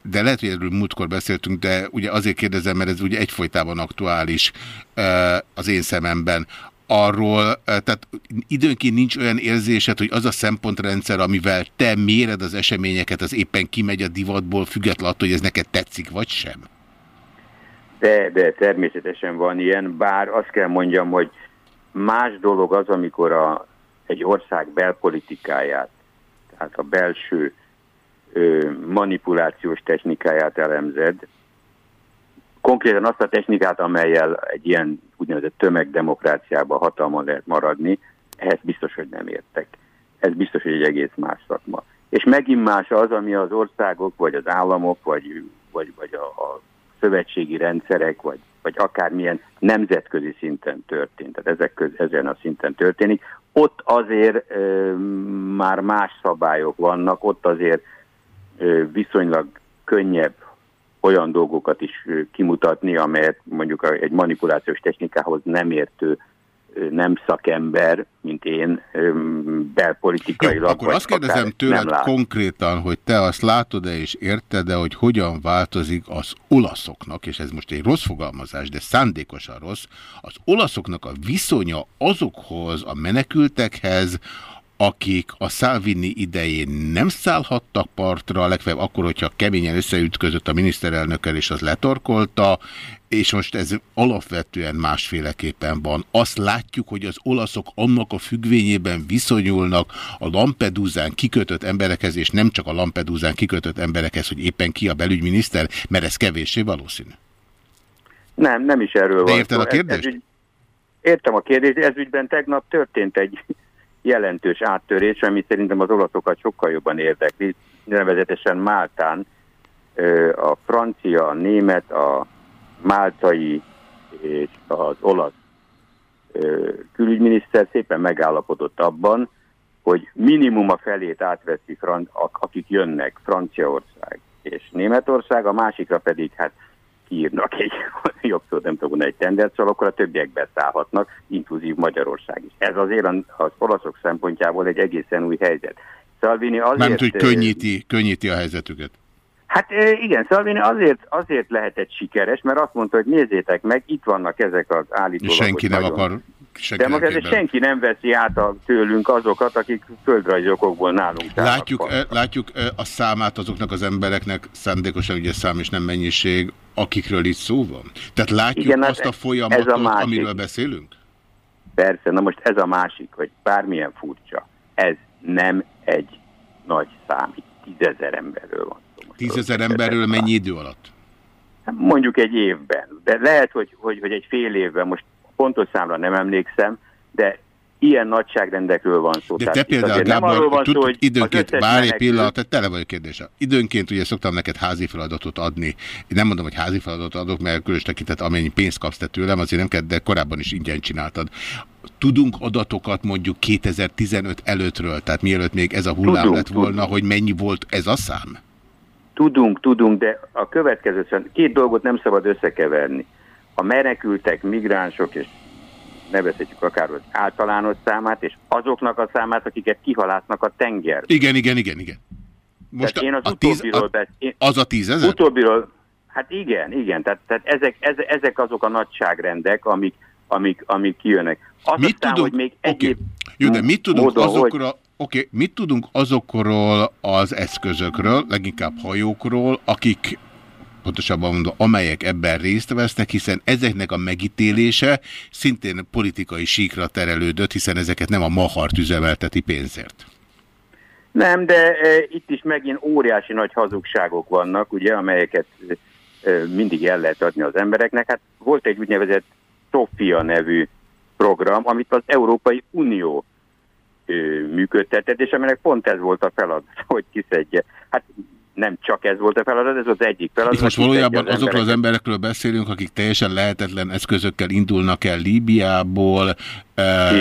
de lehet, hogy erről múltkor beszéltünk, de ugye azért kérdezem, mert ez ugye egyfolytában aktuális az én szememben. Arról, eh, tehát időnként nincs olyan érzésed, hogy az a szempontrendszer, amivel te méred az eseményeket, az éppen kimegy a divatból, függetlenül attól, hogy ez neked tetszik, vagy sem? De, de természetesen van ilyen, bár azt kell mondjam, hogy más dolog az, amikor a, egy ország belpolitikáját, tehát a belső ö, manipulációs technikáját elemzed, konkrétan azt a technikát, amelyel egy ilyen úgynevezett tömegdemokráciában hatalma lehet maradni, ehhez biztos, hogy nem értek. Ez biztos, hogy egy egész más szakma. És megint más az, ami az országok, vagy az államok, vagy, vagy, vagy a, a szövetségi rendszerek, vagy, vagy akármilyen nemzetközi szinten történt. Tehát ezek köz, ezen a szinten történik. Ott azért ö, már más szabályok vannak, ott azért ö, viszonylag könnyebb olyan dolgokat is kimutatni, amelyet mondjuk egy manipulációs technikához nem értő nem szakember, mint én, belpolitikailag. Akkor vagy azt kérdezem tőled konkrétan, hogy te azt látod-e és érted-e, hogy hogyan változik az olaszoknak, és ez most egy rossz fogalmazás, de szándékosan rossz, az olaszoknak a viszonya azokhoz a menekültekhez, akik a Salvini idején nem szállhattak partra, legfeljebb akkor, hogyha keményen összeütközött a miniszterelnökkel, és az letorkolta, és most ez alapvetően másféleképpen van. Azt látjuk, hogy az olaszok annak a függvényében viszonyulnak a Lampedusán kikötött emberekhez, és nem csak a Lampedusán kikötött emberekhez, hogy éppen ki a belügyminiszter, mert ez kevéssé valószínű. Nem, nem is erről De van érted szó. a kérdést? Ez, ez ügy, értem a kérdést, ez ügyben tegnap történt egy jelentős áttörés, ami szerintem az olaszokat sokkal jobban érdekli, nevezetesen Máltán a francia, a német, a máltai és az olasz külügyminiszter szépen megállapodott abban, hogy minimum a felét átveszi, akik jönnek, Franciaország és Németország, a másikra pedig hát kiírnak egy jobb szó, nem tudom, egy szóval akkor a többiek beszállhatnak, inkluzív Magyarország is. Ez azért az olaszok szempontjából egy egészen új helyzet. Salvini azért... Mármint, hogy könnyíti, könnyíti a helyzetüket. Hát igen, Szalvini azért, azért lehetett sikeres, mert azt mondta, hogy nézzétek meg, itt vannak ezek az állítólagos Senki nem nagyon- akar, senki De nem maga képzel. senki nem veszi át a, tőlünk azokat, akik földrajzi okokból nálunk. Látjuk, eh, látjuk eh, a számát azoknak az embereknek, szándékosan ugye szám és nem mennyiség, akikről itt szó van? Tehát látjuk Igen, hát azt a ez folyamatot, a másik. amiről beszélünk? Persze, na most ez a másik, hogy bármilyen furcsa, ez nem egy nagy szám, itt tízezer emberről van. Tízezer emberről mennyi idő alatt? Hát Mondjuk egy évben, de lehet, hogy, hogy, hogy egy fél évben, most pontos számra nem emlékszem, de ilyen nagyságrendekről van szó. De Tehát te itt például, azért nem Gábor, van tud, szó, hogy időnként, várj egy pillanat, tehát tele vagy kérdése. Időnként ugye szoktam neked házi feladatot adni. Én nem mondom, hogy házi feladatot adok, mert különös tekintet, amennyi pénzt kapsz te tőlem, azért nem kell, de korábban is ingyen csináltad. Tudunk adatokat mondjuk 2015 előttről, tehát mielőtt még ez a hullám Tudunk, lett volna, hogy mennyi volt ez a szám? Tudunk, tudunk, de a következő, két dolgot nem szabad összekeverni. A menekültek, migránsok, és nevezhetjük akár az általános számát, és azoknak a számát, akiket kihalásznak a tenger. Igen, igen, igen, igen. Most én az a tíz- utóbbiról a- én- Az a tízezer? Utóbbiról, hát igen, igen, tehát, tehát ezek, ezek, azok a nagyságrendek, amik, amik, amik kijönnek. Az Mit aztán, tudunk- hogy még egyéb Jó, de mit tudunk módon, hogy- azokra, oké, mit tudunk azokról az eszközökről, leginkább hajókról, akik pontosabban mondom, amelyek ebben részt vesznek, hiszen ezeknek a megítélése szintén politikai síkra terelődött, hiszen ezeket nem a Mahart üzemelteti pénzért. Nem, de e, itt is megint óriási nagy hazugságok vannak, ugye, amelyeket e, mindig el lehet adni az embereknek. Hát volt egy úgynevezett Sofia nevű program, amit az Európai Unió e, működtetett, és aminek pont ez volt a feladat, hogy kiszedje. Nem csak ez volt a feladat, ez az egyik feladat. Itt most valójában azokról az emberekről beszélünk, akik teljesen lehetetlen eszközökkel indulnak el Líbiából,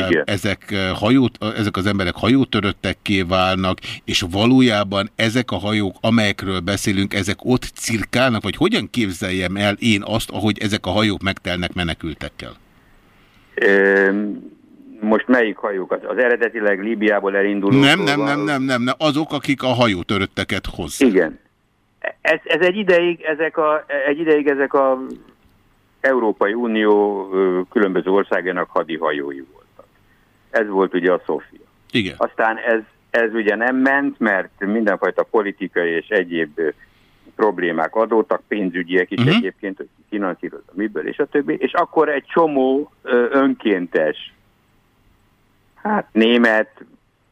Igen. ezek, eh, hajót, ezek az emberek hajótöröttekké válnak, és valójában ezek a hajók, amelyekről beszélünk, ezek ott cirkálnak, vagy hogyan képzeljem el én azt, ahogy ezek a hajók megtelnek menekültekkel? Ö, most melyik hajók? Az, az eredetileg Líbiából elinduló. Nem, nem, nem, nem, nem, nem, azok, akik a hajótörötteket hozzák. Igen. Ez, ez egy ideig ezek a, egy ideig ezek a Európai Unió különböző országának hadihajói voltak. Ez volt ugye a Sofia. Igen. Aztán ez, ez ugye nem ment, mert mindenfajta politikai és egyéb problémák adódtak, pénzügyiek is Mhm. uh-huh. egyébként, hogy finanszírozza miből, és a többi. És akkor egy csomó önkéntes, hát német,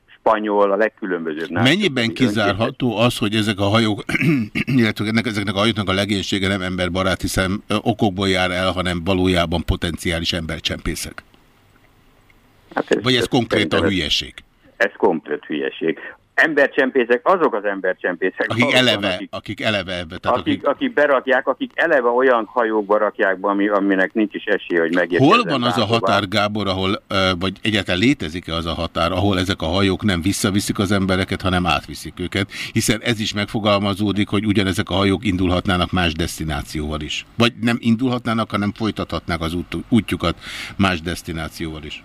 spanyol, a legkülönbözőbb. Mennyiben kizárható az, hogy ezek a hajók, illetve ennek, ezeknek a hajóknak a legénysége nem emberbarát, hiszen okokból jár el, hanem valójában potenciális embercsempészek? Hát ez, Vagy ez konkrétan hülyeség? Ez komplet hülyeség. Embercsempészek, azok az embercsempészek, Akik azok, eleve, akik, akik eleve ebbe, tehát akik, akik, akik berakják, akik eleve olyan hajókba rakják be, ami, aminek nincs is esélye, hogy megérkezzen. Hol van az a határ, Gábor, ahol, vagy egyáltalán létezik-e az a határ, ahol ezek a hajók nem visszaviszik az embereket, hanem átviszik őket? Hiszen ez is megfogalmazódik, hogy ugyanezek a hajók indulhatnának más destinációval is. Vagy nem indulhatnának, hanem folytathatnák az út, útjukat más destinációval is.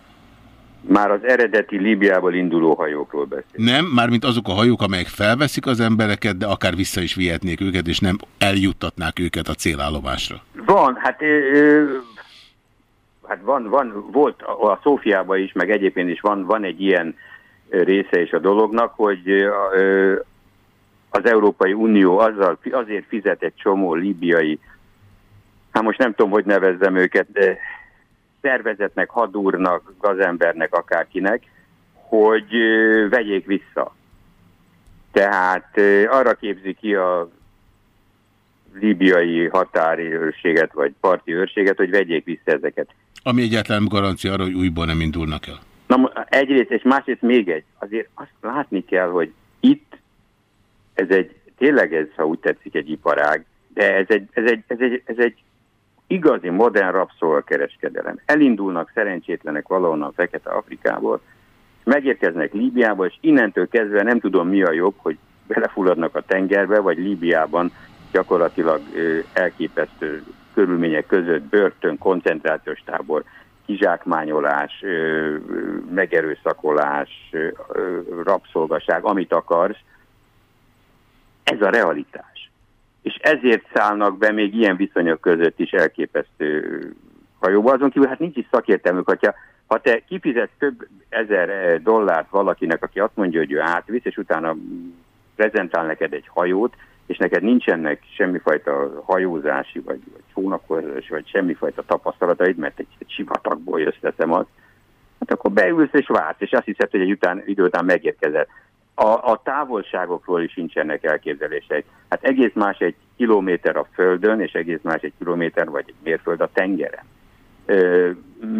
Már az eredeti Líbiából induló hajókról beszél. Nem, mármint azok a hajók, amelyek felveszik az embereket, de akár vissza is vihetnék őket, és nem eljuttatnák őket a célállomásra. Van, hát, ö, hát van, van, volt a, a Szófiában is, meg egyébként is van, van egy ilyen része is a dolognak, hogy ö, az Európai Unió azzal, azért fizet egy csomó líbiai, hát most nem tudom, hogy nevezzem őket, de szervezetnek, hadúrnak, gazembernek, akárkinek, hogy vegyék vissza. Tehát arra képzi ki a líbiai határőrséget, vagy parti őrséget, hogy vegyék vissza ezeket. Ami egyáltalán garancia arra, hogy újból nem indulnak el. Na, egyrészt, és másrészt még egy. Azért azt látni kell, hogy itt ez egy, tényleg ez, ha úgy tetszik, egy iparág, de ez egy, ez egy, ez egy, ez egy igazi, modern rabszolgakereskedelem. Elindulnak szerencsétlenek valahonnan Fekete-Afrikából, megérkeznek Líbiába, és innentől kezdve nem tudom mi a jobb, hogy belefulladnak a tengerbe, vagy Líbiában gyakorlatilag elképesztő körülmények között börtön, koncentrációs tábor, kizsákmányolás, megerőszakolás, rabszolgaság, amit akarsz. Ez a realitás. És ezért szállnak be még ilyen viszonyok között is elképesztő hajóba. Azon kívül hát nincs is szakértelmük, hogyha ha te kifizetsz több ezer eh, dollárt valakinek, aki azt mondja, hogy ő átvisz, és utána prezentál neked egy hajót, és neked nincsenek semmifajta hajózási, vagy, vagy csónakozási, vagy semmifajta tapasztalataid, mert egy, egy sivatagból jössz, teszem azt, hát akkor beülsz és vársz, és azt hiszed, hogy egy után, idő után megérkezel. A, a távolságokról is nincsenek elképzelések. Hát egész más egy kilométer a földön, és egész más egy kilométer vagy egy mérföld a tengeren. Ö,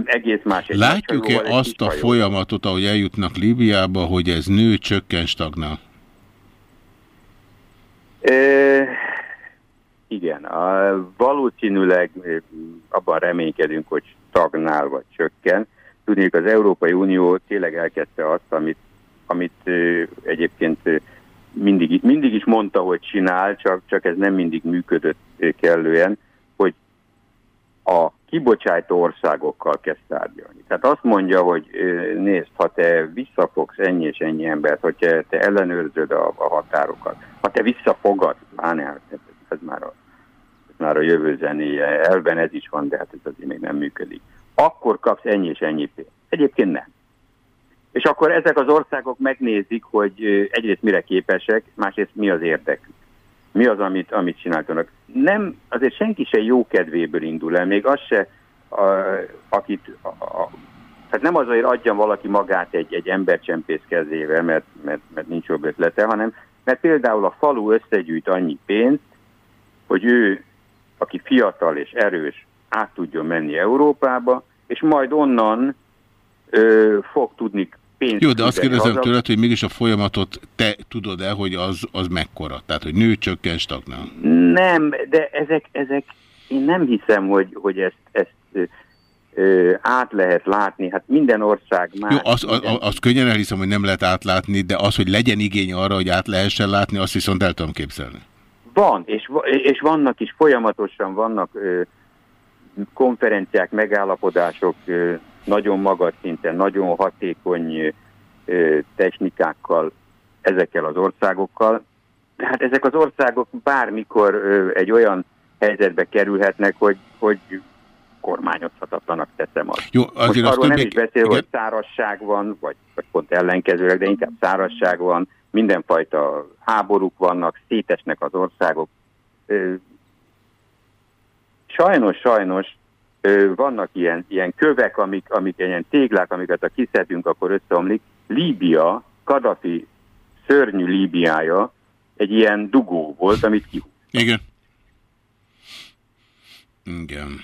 egész más egy Látjuk-e azt a hajó. folyamatot, ahogy eljutnak Líbiába, hogy ez nő, csökken, stagnál? Ö, igen, a, valószínűleg abban reménykedünk, hogy stagnál vagy csökken. Tudnék, az Európai Unió tényleg elkezdte azt, amit, amit egyébként mindig, mindig is mondta, hogy csinál, csak, csak ez nem mindig működött kellően, hogy a kibocsátó országokkal kezd tárgyalni. Tehát azt mondja, hogy nézd, ha te visszafogsz ennyi és ennyi embert, hogy te, te ellenőrzöd a, a határokat, ha te visszafogadsz, már ne, ez, ez, már a, ez már a jövő zenéje, elven ez is van, de hát ez azért még nem működik. Akkor kapsz ennyi és ennyi pénzt. Egyébként nem. És akkor ezek az országok megnézik, hogy egyrészt mire képesek, másrészt mi az érdekük. Mi az, amit, amit csináltanak. Nem, azért senki se jó kedvéből indul el, még az se, a, akit, a, a, tehát nem azért adjan valaki magát egy, egy embercsempész kezével, mert, mert, mert nincs jobb ötlete, hanem mert például a falu összegyűjt annyi pénzt, hogy ő, aki fiatal és erős, át tudjon menni Európába, és majd onnan ö, fog tudni pénzt Jó, de azt kérdezem haza. tőled, hogy mégis a folyamatot te tudod-e, hogy az, az mekkora? Tehát, hogy nő, csökken, stagnál? Nem, de ezek, ezek én nem hiszem, hogy, hogy ezt, ezt ö, át lehet látni. Hát minden ország más. Jó, az, az, az könnyen elhiszem, hogy nem lehet átlátni, de az, hogy legyen igény arra, hogy át lehessen látni, azt viszont el tudom képzelni. Van, és, és vannak is, folyamatosan vannak ö, konferenciák, megállapodások ö, nagyon magas szinten, nagyon hatékony technikákkal ezekkel az országokkal. Tehát ezek az országok bármikor egy olyan helyzetbe kerülhetnek, hogy, hogy kormányozhatatlanak teszem azt. Jó, Most azért azt arról nem is beszél, igen. hogy szárasság van, vagy, vagy pont ellenkezőleg, de inkább szárasság van, mindenfajta háborúk vannak, szétesnek az országok. Sajnos, sajnos vannak ilyen, ilyen kövek, amik, amik ilyen téglák, amiket ha kiszedünk, akkor összeomlik. Líbia, Kadafi szörnyű Líbiája egy ilyen dugó volt, amit ki Igen. Igen.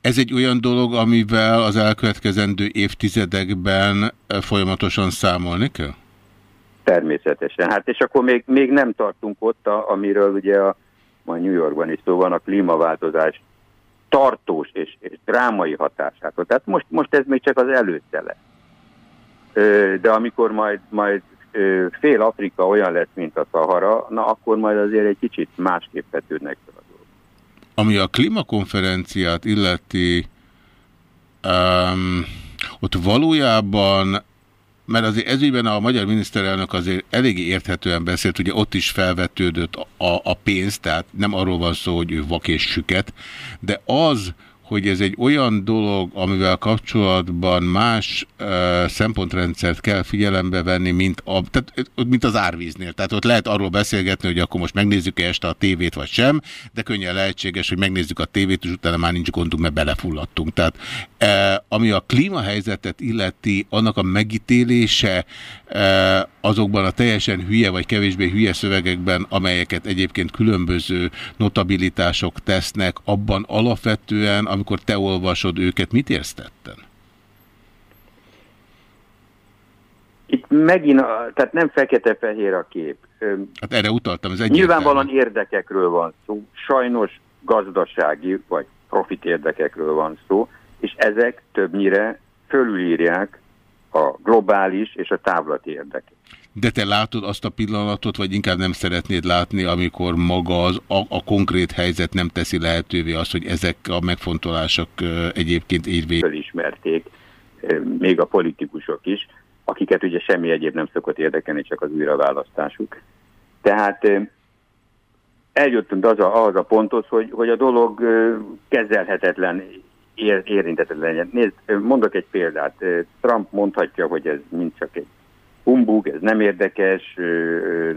Ez egy olyan dolog, amivel az elkövetkezendő évtizedekben folyamatosan számolni kell? Természetesen. Hát és akkor még, még nem tartunk ott, a, amiről ugye a, ma New Yorkban is szó van, a klímaváltozás tartós és, és drámai hatásától. Tehát most, most ez még csak az előszele. De amikor majd, majd fél Afrika olyan lesz, mint a Szahara, na akkor majd azért egy kicsit másképp vetődnek fel. Ami a klímakonferenciát illeti, um, ott valójában, mert azért ezügyben a magyar miniszterelnök azért eléggé érthetően beszélt, ugye ott is felvetődött a, a pénz, tehát nem arról van szó, hogy ő vak és süket, de az, hogy ez egy olyan dolog, amivel kapcsolatban más uh, szempontrendszert kell figyelembe venni, mint, a, tehát, mint az árvíznél. Tehát ott lehet arról beszélgetni, hogy akkor most megnézzük-e este a tévét, vagy sem, de könnyen lehetséges, hogy megnézzük a tévét, és utána már nincs gondunk, mert belefulladtunk. Tehát uh, ami a klímahelyzetet illeti, annak a megítélése uh, azokban a teljesen hülye vagy kevésbé hülye szövegekben, amelyeket egyébként különböző notabilitások tesznek, abban alapvetően, amikor te olvasod őket, mit érsz tetten? Itt megint, a, tehát nem fekete-fehér a kép. Hát erre utaltam, ez egyértelmű. Nyilvánvalóan érdekekről van szó, sajnos gazdasági vagy profit érdekekről van szó, és ezek többnyire fölülírják a globális és a távlati érdeket. De te látod azt a pillanatot, vagy inkább nem szeretnéd látni, amikor maga az, a, a konkrét helyzet nem teszi lehetővé azt, hogy ezek a megfontolások egyébként érvé. Felismerték még a politikusok is, akiket ugye semmi egyéb nem szokott érdekelni, csak az újraválasztásuk. Tehát eljöttünk az a, ahhoz a ponthoz, hogy, hogy a dolog kezelhetetlen, ér, érintetlen legyen. Nézd, mondok egy példát. Trump mondhatja, hogy ez mind csak egy humbug, ez nem érdekes,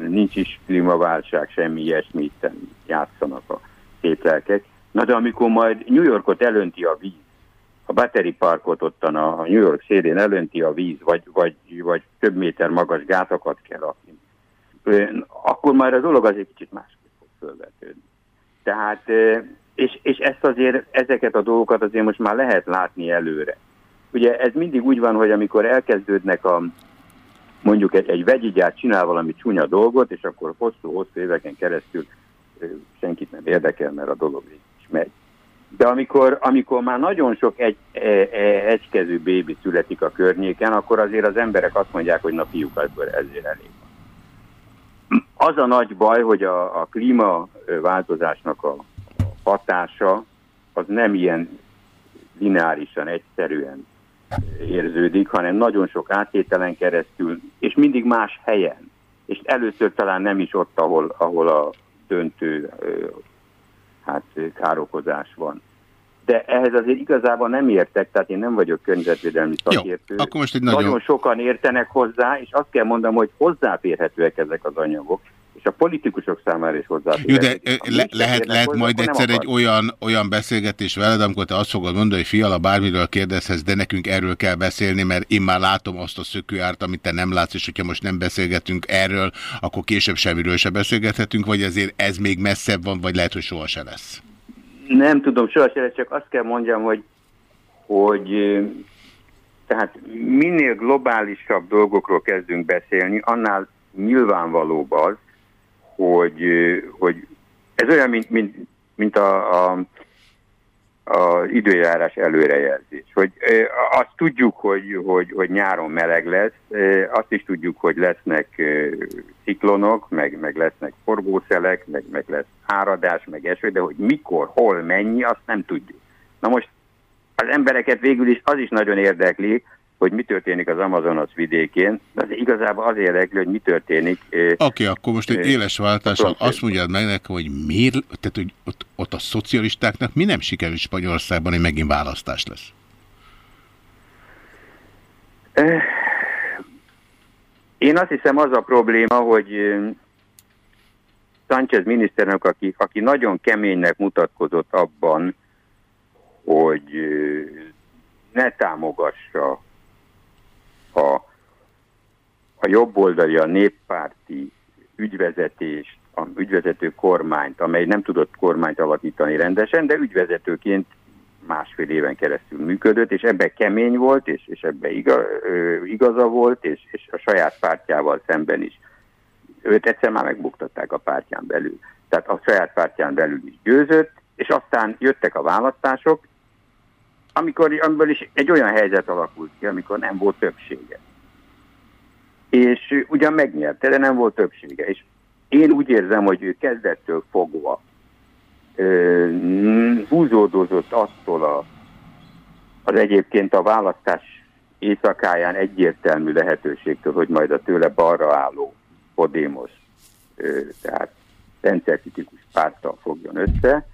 nincs is klímaválság, semmi ilyesmi, itt játszanak a szép lelkek. Na de amikor majd New Yorkot elönti a víz, a Battery Parkot ottan a New York szélén elönti a víz, vagy, vagy, vagy több méter magas gátakat kell rakni, akkor már a dolog az egy kicsit másképp fog fölvetődni. Tehát, és, és ezt azért, ezeket a dolgokat azért most már lehet látni előre. Ugye ez mindig úgy van, hogy amikor elkezdődnek a, mondjuk egy, egy vegyi csinál valami csúnya dolgot, és akkor hosszú-hosszú éveken keresztül senkit nem érdekel, mert a dolog is megy. De amikor, amikor már nagyon sok egy, e, e, egykezű bébi születik a környéken, akkor azért az emberek azt mondják, hogy na fiúk, ezért elég. Az a nagy baj, hogy a, a klímaváltozásnak a hatása az nem ilyen lineárisan, egyszerűen érződik, hanem nagyon sok áttételen keresztül, és mindig más helyen. És először talán nem is ott, ahol, ahol a döntő hát, károkozás van. De ehhez azért igazából nem értek, tehát én nem vagyok környezetvédelmi szakértő. Jó, akkor most egy nagyon... nagyon... nagyon sokan értenek hozzá, és azt kell mondanom, hogy hozzáférhetőek ezek az anyagok, és a politikusok számára is Jó, hozzáférhetőek. de le, lehet, lehet majd egyszer egy olyan, olyan beszélgetés veled, amikor te azt fogod mondani, hogy fiala, bármiről kérdezhez, de nekünk erről kell beszélni, mert én már látom azt a szökőárt, amit te nem látsz, és hogyha most nem beszélgetünk erről, akkor később semmiről se beszélgethetünk, vagy azért ez még messzebb van, vagy lehet, hogy soha se lesz. Nem tudom, sohasem, csak azt kell mondjam, hogy, hogy tehát minél globálisabb dolgokról kezdünk beszélni, annál nyilvánvalóbb az, hogy, hogy ez olyan, mint, mint, mint a, a, a időjárás előrejelzés. Hogy azt tudjuk, hogy, hogy, hogy nyáron meleg lesz, azt is tudjuk, hogy lesznek ciklonok, meg, meg lesznek forgószelek, meg, meg lesz áradás, meg eső, de hogy mikor, hol, mennyi, azt nem tudjuk. Na most az embereket végül is az is nagyon érdekli, hogy mi történik az Amazonas vidékén, de az igazából az érdekli, hogy mi történik. Oké, okay, akkor most egy éles váltással azt mondjad meg nekem, hogy miért, tehát hogy ott, ott a szocialistáknak mi nem sikerül Spanyolországban, hogy megint választás lesz? Én azt hiszem az a probléma, hogy Sánchez miniszterelnök, aki, aki nagyon keménynek mutatkozott abban, hogy ne támogassa a, a jobboldali, a néppárti ügyvezetést, a ügyvezető kormányt, amely nem tudott kormányt alakítani rendesen, de ügyvezetőként másfél éven keresztül működött, és ebbe kemény volt, és, és ebbe iga, ö, igaza volt, és, és a saját pártjával szemben is. Őt egyszer már megbuktatták a pártján belül. Tehát a saját pártján belül is győzött, és aztán jöttek a választások, amikor, amiből is egy olyan helyzet alakult ki, amikor nem volt többsége. És ugyan megnyerte, de nem volt többsége. És én úgy érzem, hogy ő kezdettől fogva húzódozott attól a, az egyébként a választás éjszakáján egyértelmű lehetőségtől, hogy majd a tőle balra álló Podemos, ö, tehát rendszerkritikus párttal fogjon össze.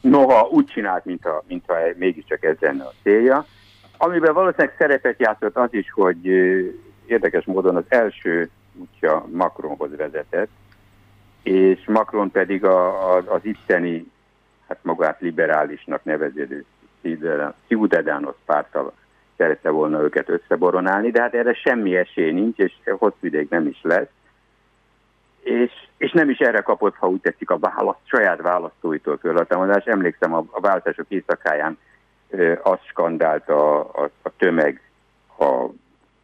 Noha úgy csinált, mintha, mintha mégiscsak ez lenne a célja. Amiben valószínűleg szerepet játszott az is, hogy érdekes módon az első útja Macronhoz vezetett, és Macron pedig a, a, az itteni, hát magát liberálisnak neveződő Ciudadanos párttal szerette volna őket összeboronálni, de hát erre semmi esély nincs, és hosszú ideig nem is lesz. És, és nem is erre kapott, ha úgy tetszik, a választ, saját választóitól fölhatalmazás. Emlékszem, a, a választások éjszakáján ö, azt skandált a, a, a tömeg a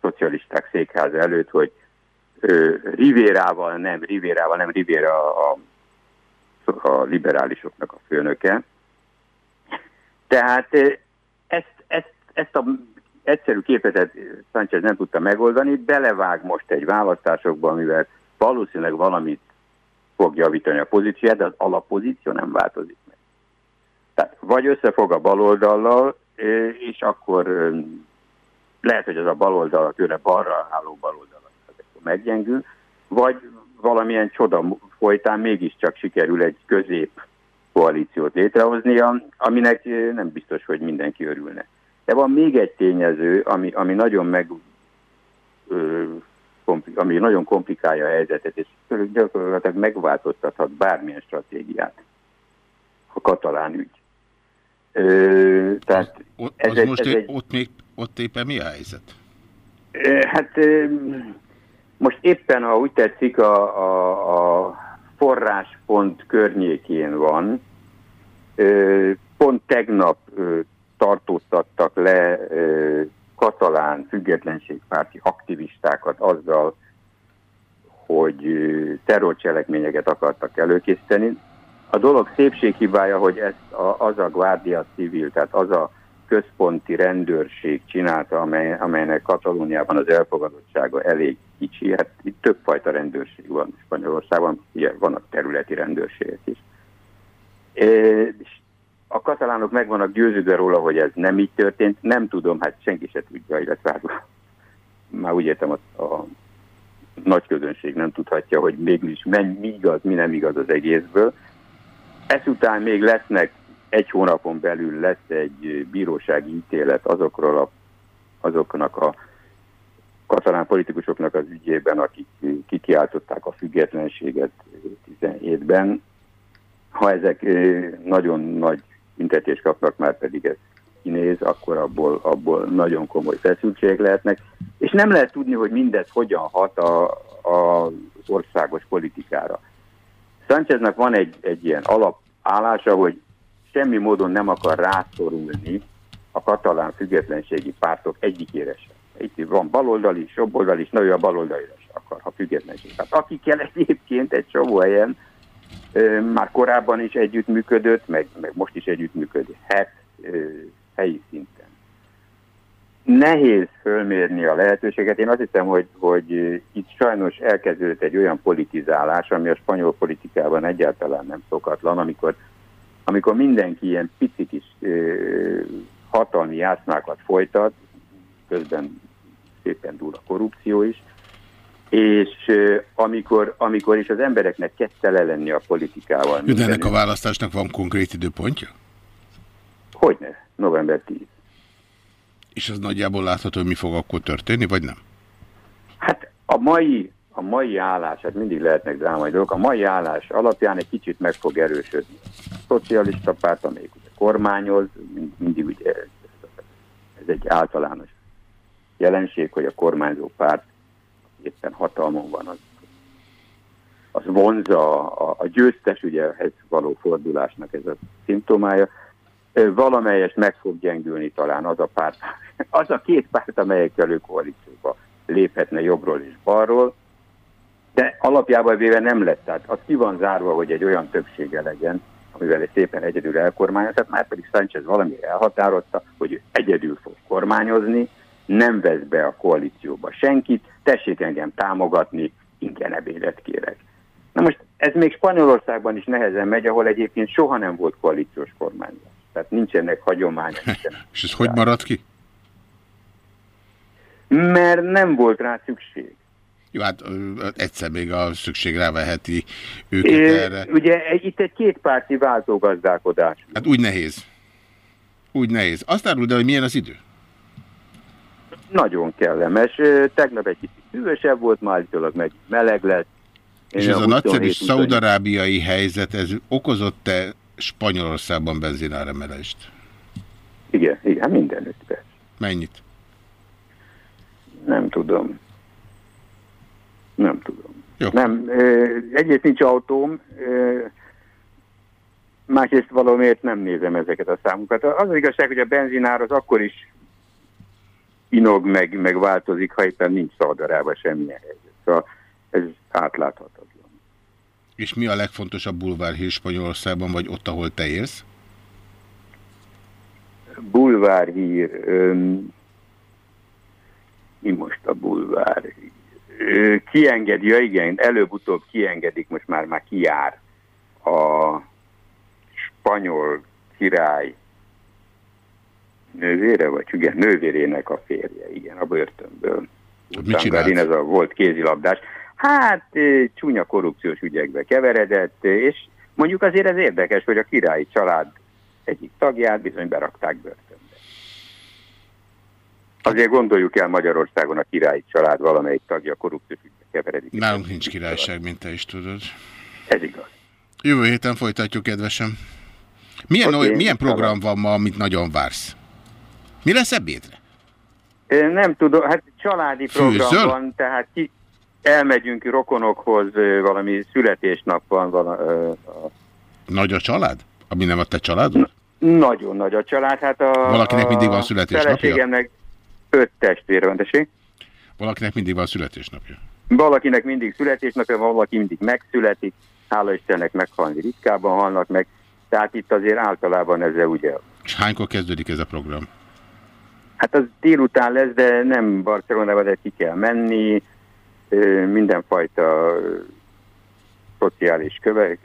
szocialisták székháza előtt, hogy ö, Rivérával nem, Rivérával nem, Rivéra a, a liberálisoknak a főnöke. Tehát ezt, ezt, ezt a egyszerű képletet Sánchez nem tudta megoldani, belevág most egy választásokba, mivel valószínűleg valamit fog javítani a pozícióját, de az alapozíció nem változik meg. Tehát vagy összefog a baloldallal, és akkor lehet, hogy az a baloldal tőle balra álló baloldal meggyengül, vagy valamilyen csoda folytán mégiscsak sikerül egy közép koalíciót létrehoznia, aminek nem biztos, hogy mindenki örülne. De van még egy tényező, ami, ami nagyon meg ami nagyon komplikálja a helyzetet, és gyakorlatilag megváltoztathat bármilyen stratégiát a katalán ügy. Ö, tehát Ott, ez az egy- most ez egy- ott még ott éppen mi a helyzet? Hát most éppen, ha úgy tetszik, a, a, a forráspont környékén van. Pont tegnap tartóztattak le katalán függetlenségpárti aktivistákat azzal, hogy terrorcselekményeket akartak előkészíteni. A dolog szépséghibája, hogy ezt a, az a Guardia Civil, tehát az a központi rendőrség csinálta, amely, amelynek Katalóniában az elfogadottsága elég kicsi. Hát itt többfajta rendőrség van Spanyolországban, ugye vannak területi rendőrségek is. A katalánok meg vannak győződve róla, hogy ez nem így történt. Nem tudom, hát senki se tudja, illetve hát már úgy értem, a, a nagy közönség nem tudhatja, hogy mégis mi igaz, mi nem igaz az egészből. Ezután még lesznek, egy hónapon belül lesz egy bírósági ítélet azokról a, azoknak a katalán politikusoknak az ügyében, akik kikiáltották a függetlenséget 17-ben. Ha ezek eh, nagyon nagy büntetést kapnak, már pedig ez kinéz, akkor abból, abból nagyon komoly feszültségek lehetnek. És nem lehet tudni, hogy mindez hogyan hat a, az országos politikára. Sáncheznek van egy, egy ilyen alapállása, hogy semmi módon nem akar rászorulni a katalán függetlenségi pártok egyikére sem. Itt van baloldali is, jobboldali is, na ő a baloldalira is akar, ha függetlenség. Tehát akikkel egyébként egy csomó helyen már korábban is együttműködött, meg, meg most is együttműködhet helyi szinten. Nehéz fölmérni a lehetőséget. Én azt hiszem, hogy, hogy itt sajnos elkezdődött egy olyan politizálás, ami a spanyol politikában egyáltalán nem szokatlan, amikor amikor mindenki ilyen pici kis ö, hatalmi játszmákat folytat, közben szépen dúl a korrupció is, és amikor, amikor is az embereknek tele lenni a politikával. De ennek a választásnak van konkrét időpontja? Hogyne, november 10. És az nagyjából látható, hogy mi fog akkor történni, vagy nem? A mai, a mai állás, hát mindig lehetnek drámai dolgok, a mai állás alapján egy kicsit meg fog erősödni. A szocialista párt, amelyik ugye kormányoz, mind- mindig ugye ez, ez egy általános jelenség, hogy a kormányzó párt éppen hatalmon van, az, az vonza a, a győztes ügyehez való fordulásnak ez a szimptomája. Valamelyest meg fog gyengülni talán az a párt, az a két párt, amelyekkel ő koalícióba léphetne jobbról és balról, de alapjában véve nem lett. Tehát az ki van zárva, hogy egy olyan többsége legyen, amivel egy szépen egyedül elkormányoz, tehát már pedig Sánchez valamire elhatározta, hogy ő egyedül fog kormányozni, nem vesz be a koalícióba senkit, tessék engem támogatni, ingyen ebédet kérek. Na most ez még Spanyolországban is nehezen megy, ahol egyébként soha nem volt koalíciós kormányzás. Tehát nincsenek hagyományok. És ez hogy marad ki? Mert nem volt rá szükség. Jó, hát egyszer még a szükség ráveheti őket É, erre. Ugye itt egy kétpárti váltógazdálkodás. Hát úgy nehéz. Úgy nehéz. Azt áruld el, hogy milyen az idő? Nagyon kellemes. Tegnap egy kicsit hűvösebb volt, ma állítólag meg meleg lett. És ez a 27 nagyszerű 28 szaudarábiai helyzet, ez okozott-e Spanyolországban benzináremelést? Igen, igen, hát mindenütt persze. Mennyit? Nem tudom. Nem tudom. Jó. Nem, egyrészt nincs autóm, másrészt valamiért nem nézem ezeket a számokat. Az az igazság, hogy a benzinár az akkor is inog meg, meg változik, ha éppen nincs szaudarában semmilyen helyzet. Szóval ez átláthatatlan. És mi a legfontosabb bulvárhír Spanyolországban, vagy ott, ahol te élsz? bulvárhír, öm, mi most a bulvárhír? Ö, Kiengedi, ja igen, előbb-utóbb kiengedik, most már már kijár a spanyol király nővére, vagy igen, nővérének a férje, igen, a börtönből. Mit csinált? ez a volt kézilabdás. hát csúnya korrupciós ügyekbe keveredett, és mondjuk azért ez érdekes, hogy a királyi család egyik tagját bizony berakták börtönbe. Azért gondoljuk el Magyarországon a királyi család valamelyik tagja korrupciós ügybe keveredik. Nálunk nincs királyság, mint te is tudod. Ez igaz. Jövő héten folytatjuk, kedvesem. Milyen, okay, milyen program van ma, amit nagyon vársz? Mi lesz ebédre? Nem tudom, hát családi program van, tehát ki, elmegyünk rokonokhoz, valami születésnap van, vala, a- Nagy a család? Ami nem a te családod? nagyon nagy a család. Hát a, Valakinek mindig van a születésnapja? Feleségemnek öt testvére van, tessék? Valakinek mindig van születésnapja. Valakinek mindig születésnapja valaki mindig megszületik, hála Istennek meghalni ritkában halnak meg, tehát itt azért általában ezzel ugye, És hánykor kezdődik ez a program? Hát az délután lesz, de nem Barcelonában, de ki kell menni, mindenfajta szociális köve,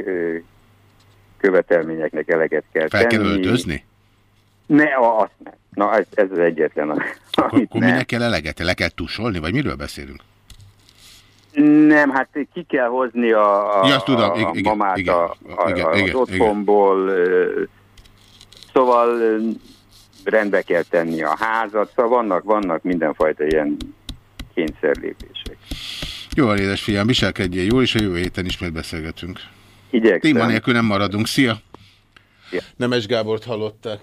követelményeknek eleget kell Fel kell tenni. öltözni? Ne, azt nem. Na, ez, ez az egyetlen, Akkor nem. minek kell eleget? Le kell tusolni? Vagy miről beszélünk? Nem, hát ki kell hozni a, a, Ja, tudom, igen, a igen, mamát igen, a, a, igen, az igen, otthonból, ö, szóval rendbe kell tenni a házat, szóval vannak, vannak mindenfajta ilyen kényszerlépések. Jó, édes fiam, viselkedjél jól, és a jövő héten ismét beszélgetünk. Igyekszem. Téma nélkül nem maradunk. Szia! Ja. Nemes Gábort hallották.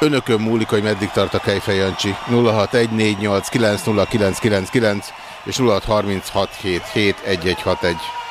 Önökön múlik, hogy meddig tart a Kejfej Jancsi. 0614890999 és 0636771161.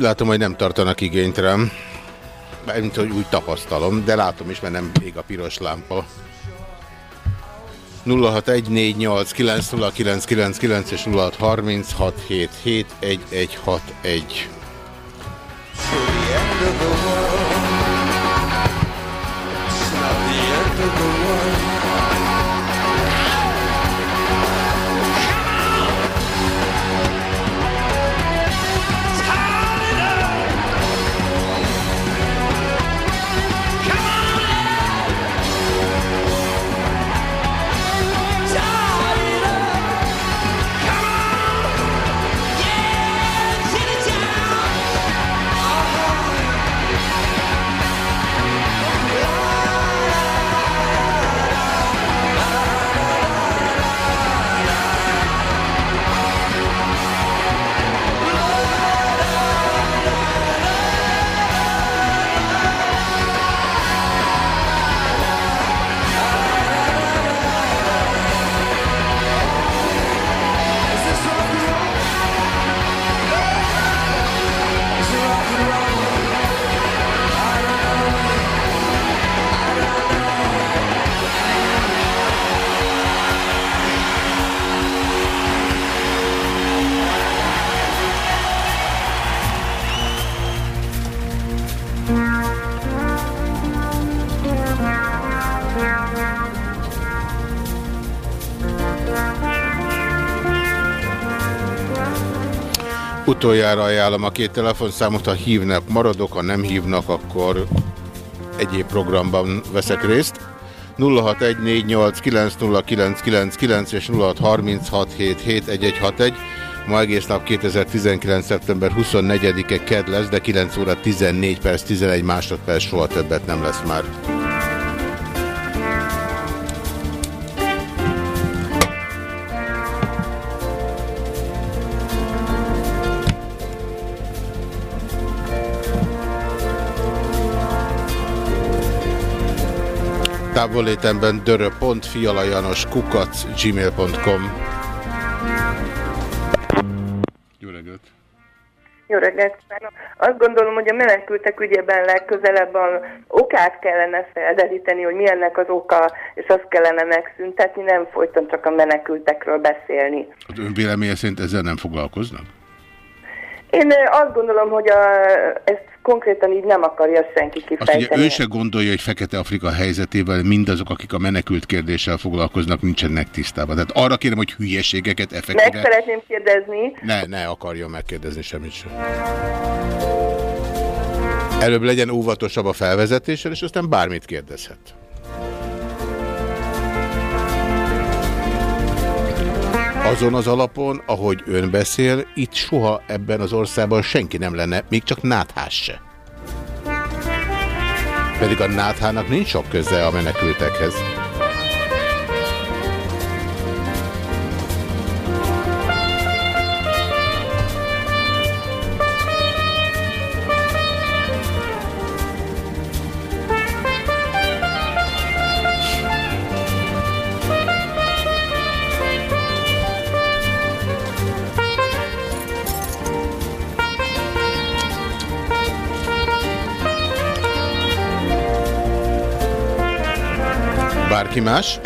Úgy látom, hogy nem tartanak igényt rám. Mint hogy úgy tapasztalom, de látom is, mert nem ég a piros lámpa. 0614890999 és 0636771161. Utoljára ajánlom a két telefonszámot, ha hívnak, maradok, ha nem hívnak, akkor egyéb programban veszek részt. 0614890999 és 0636771161. Ma egész nap 2019. szeptember 24-e ked lesz, de 9 óra 14 perc, 11 másodperc soha többet nem lesz már. Távolétemben dörö.fialajanos kukac gmail.com Jó reggelt! Jó reggelt kívánok! Azt gondolom, hogy a menekültek ügyében legközelebb a okát kellene felderíteni, hogy mi ennek az oka, és azt kellene megszüntetni, nem folyton csak a menekültekről beszélni. Az ön véleménye szerint ezzel nem foglalkoznak? Én azt gondolom, hogy a, ezt konkrétan így nem akarja senki Azt ugye kifejteni. ő se gondolja, hogy Fekete-Afrika helyzetével mindazok, akik a menekült kérdéssel foglalkoznak, nincsenek tisztában. Tehát arra kérem, hogy hülyeségeket Meg effektíve... szeretném kérdezni, Ne, ne akarjon megkérdezni semmit sem. Előbb legyen óvatosabb a felvezetéssel, és aztán bármit kérdezhet. Azon az alapon, ahogy ön beszél, itt soha ebben az országban senki nem lenne, még csak náthás se. Pedig a náthának nincs sok köze a menekültekhez. Bárki más?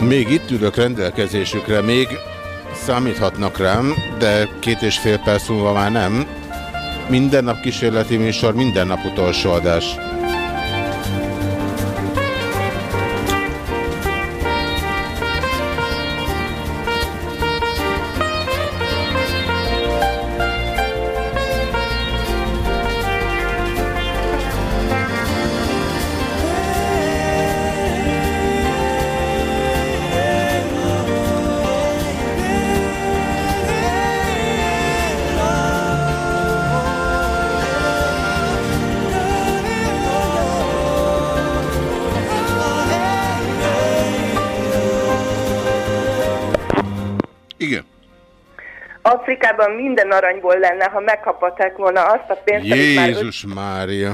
Még itt ülök rendelkezésükre, még számíthatnak rám, de két és fél perc múlva már nem. Minden nap kísérleti műsor, minden nap utolsó adás. Afrikában minden aranyból lenne, ha megkaphatták volna azt a pénzt, amit már Jézus Mária.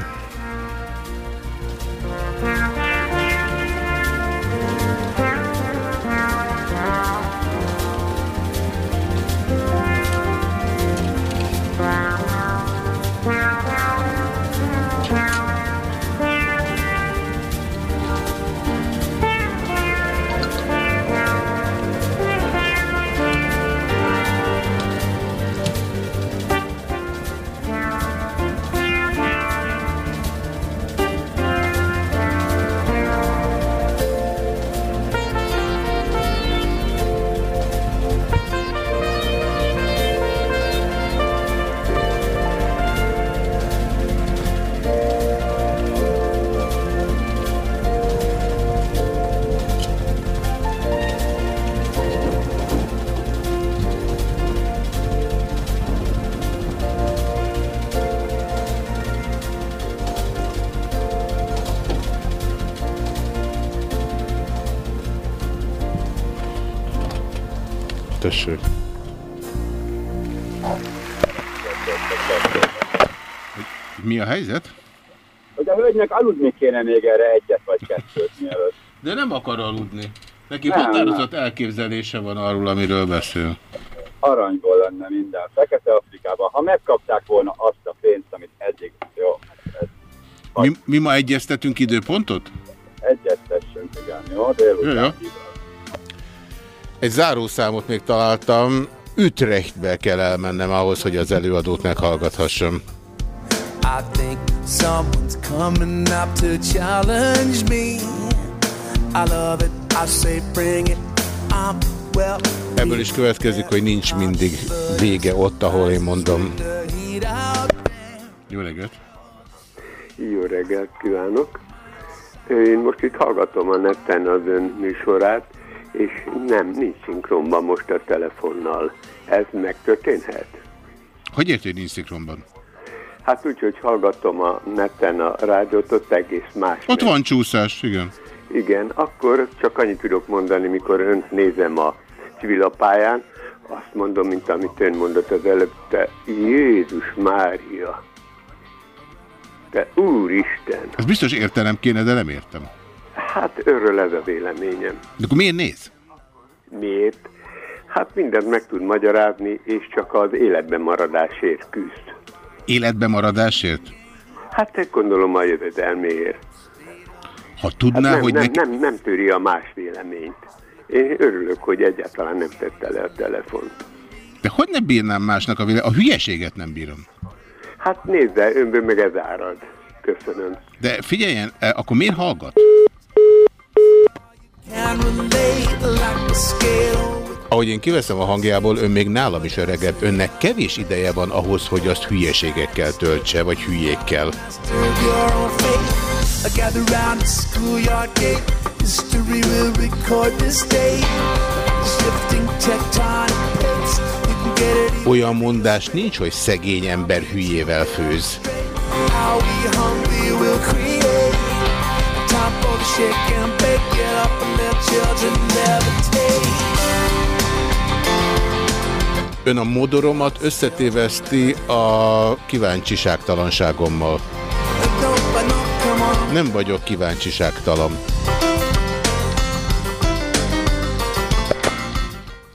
Helyzet? Hogy a hölgynek aludni kéne még erre egyet vagy kettőt mielőtt. De nem akar aludni. Neki Nem, határozott elképzelése van arról, amiről beszél. Aranyból lenne minden. Fekete-Afrikában. Ha megkapták volna azt a pénzt, amit eddig, jó, Mi, mi ma egyeztetünk időpontot? egyeztessünk, igen, jó, délután. Jó, jó. Egy zárószámot még találtam. Ütrechtbe kell elmennem ahhoz, hogy az előadót meghallgathassam. Someone's coming up to challenge me. I love it, I say bring it. I'm well. Ebből is következik, hogy nincs mindig vége ott, ahol én mondom. Jó reggelt! Jó reggelt kívánok! Én most itt hallgatom a neten az ön műsorát, és nem, nincs szinkronban most a telefonnal. Ez megtörténhet? Hogy érti, hogy nincs szinkronban? Hát úgy, hogy hallgatom a neten a rádiót, ott egész más. Ott van csúszás, igen. Igen, akkor csak annyit tudok mondani, mikor önt nézem a civilapályán, azt mondom, mint amit ön mondott az előbb, te Jézus Mária, te Úristen, Ez biztos értenem kéne, de nem értem. hát örről ez a véleményem. De akkor miért néz? Miért? Hát mindent meg tud magyarázni, és csak az életben maradásért küzd. Életbe maradásért? Hát te gondolom a jövedelméért. Ha tudná, hát nem, hogy nem, neki... nem, nem töri a más véleményt. Én örülök, hogy egyáltalán nem tette le a telefont. De hogy ne bírnám másnak a véleményt? A hülyeséget nem bírom. Hát nézze, önből meg ez árad. Köszönöm. De figyeljen, eh, akkor miért hallgat? Ahogy én kiveszem a hangjából, ön még nálam is öregebb. Önnek kevés ideje van ahhoz, hogy azt hülyeségekkel töltse, vagy hülyékkel. Olyan mondás nincs, hogy szegény ember hülyével főz. Time for the shake and bake. Get up and let children levitate. Ön a modoromat összetéveszti a kíváncsiságtalanságommal. Nem vagyok kíváncsiságtalan.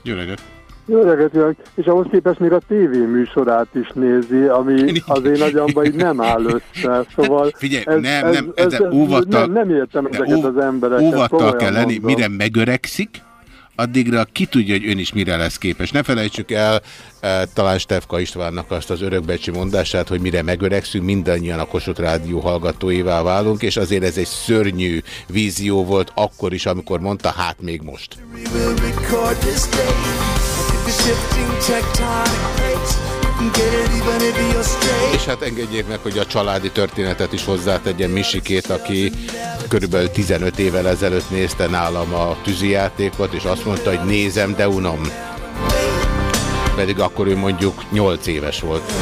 Jó reggelt! Jó reggelt! És ahhoz képest még a tévé műsorát is nézi, ami az én agyamban így nem áll össze. Szóval Figyelj, nem, nem, de óvattal- nem, nem értem ezeket az embereket. Óvattal kell lenni, mire megöregszik, addigra ki tudja, hogy ön is mire lesz képes. Ne felejtsük el eh, talán Stefka Istvánnak azt az örökbecsi mondását, hogy mire megöregszünk, mindannyian a Kossuth Rádió hallgatóivá válunk, és azért ez egy szörnyű vízió volt akkor is, amikor mondta, hát még most. will És hát engedjék meg, hogy a családi történetet is hozzátegyem Misikét, aki körülbelül 15 évvel ezelőtt nézte nálam a tűzijátékot, és azt mondta, hogy nézem, de unom. Pedig akkor ő mondjuk 8 éves volt.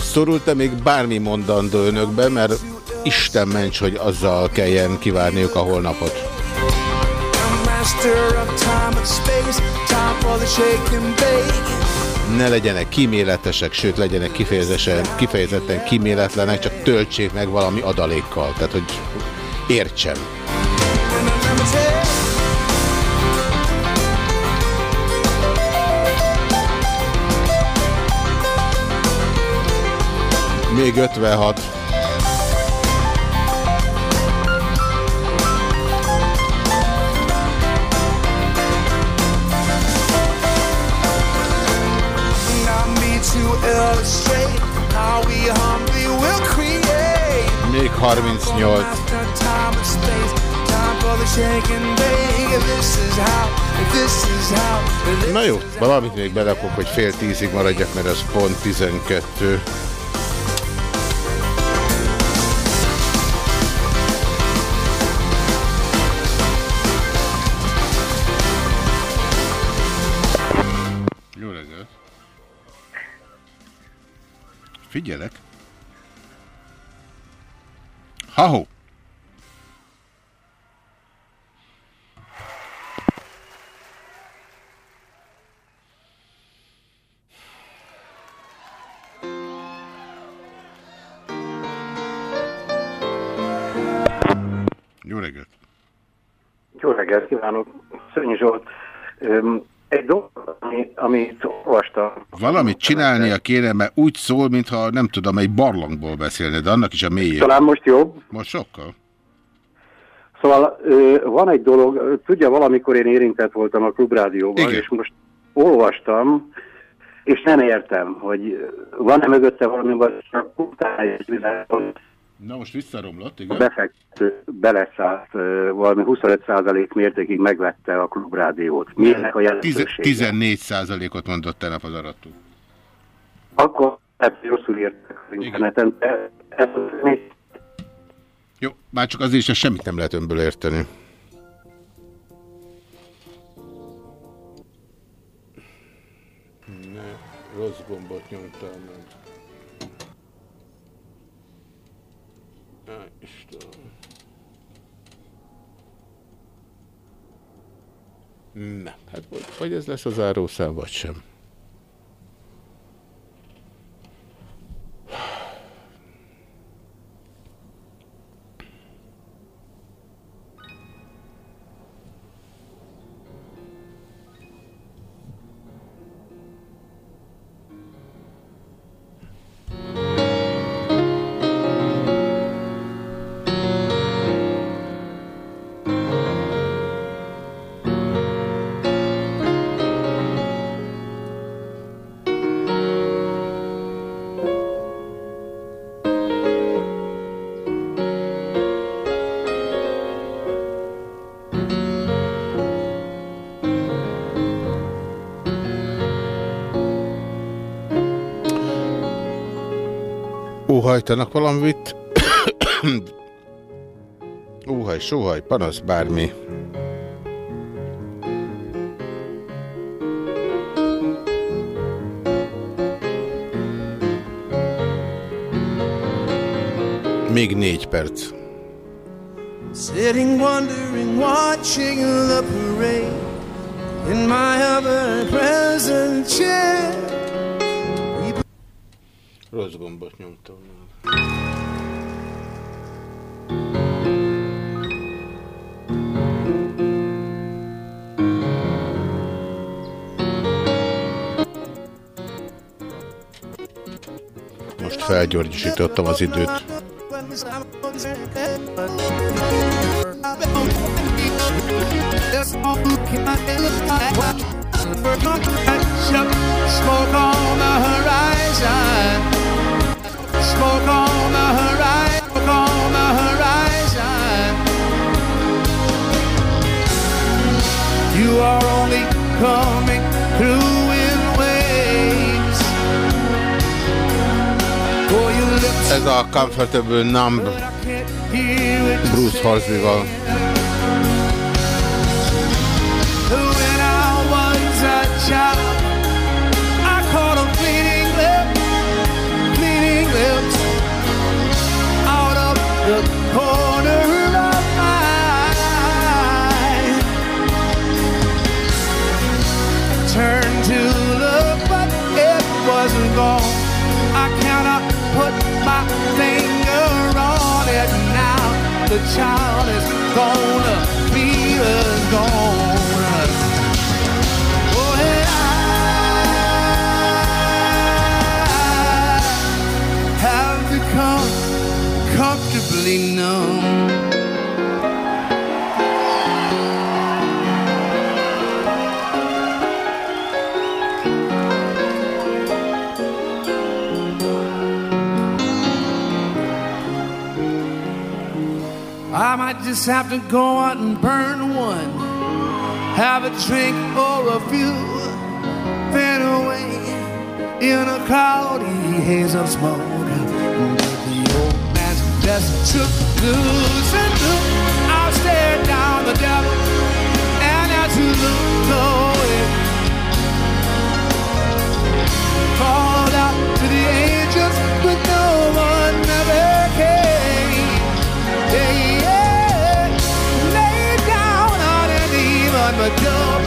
Szorult-e még bármi mondandó önökbe, mert Isten ments, hogy azzal kelljen kivárniuk a holnapot. Ne legyenek kíméletesek, sőt legyenek kifejezetten, kifejezetten kíméletlenek, csak töltsék meg valami adalékkal. Tehát, hogy értsem. Még 56. is how. Na jó, valamit még belakok, hogy fél tízig maradjak, mert az pont 12. Figyelek! Ha-ho! Jó reggelt! Jó reggelt kívánok, Szörnyi Zsolt. Egy dolog, ami, amit olvastam, Valamit csinálnia kéne, mert úgy szól, mintha nem tudom, egy barlangból beszélne, de annak is a mélyén. talán most jobb. Most sokkal. Szóval van egy dolog, tudja, valamikor én érintett voltam a klubrádióban, Igen. és most olvastam, és nem értem, hogy van-e mögötte valami, vagy csak utána Na most visszaromlott, a igen? befektető beleszállt, ö, valami 25% mértékig megvette a klubrádiót. Mi ennek a jelentősége? 14 százalékot mondott tegnap az arató. Akkor hát rosszul értek az interneten, de ez Jó, már csak azért is semmit nem lehet önből érteni. Ne, rossz gombot nyomtam Nem, hát vagy, ez lesz a zárószám, vagy sem. Óhajtanak valamit? Óhaj, sóhaj, panasz, bármi. Még négy perc. Sitting wondering, watching the parade in my ever present chair. Rossz gombot nyomtam. Most felgyorsítottam az időt. Smoke on the horizon. Smoke on the horizon. On the horizon. You are only coming through in waves. For your lips Ez a Comfortable Numb here it Bruce Horsley-val. Gone. I cannot put my finger on it now. The child is gonna be gone. Oh, and I have become comfortably numb. Just have to go out and burn one, have a drink or a few, fade away in a cloudy haze of smoke. But the old man's just took loose and look, never go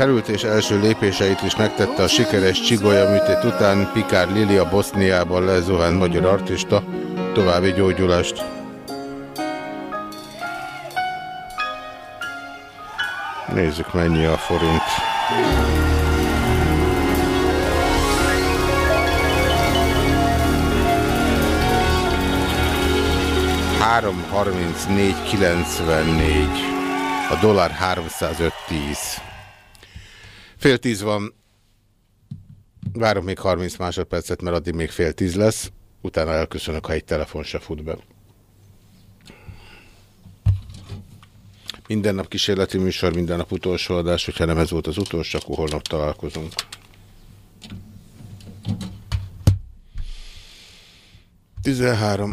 son. Már felült és első lépéseit is megtette a sikeres csigolya műtét után Pikár Lili a Boszniában lezuhánt magyar artista. További gyógyulást! Nézzük mennyi a forint. Három harminc négy kilencvennégy. A dollár 305 10. Fél tíz van. Várok még 30 másodpercet, mert addig még fél tíz lesz. Utána elköszönök, ha egy telefon se fut be. Minden nap kísérleti műsor, minden nap utolsó adás. Hogyha nem ez volt az utolsó, akkor holnap találkozunk. Tizenhárom.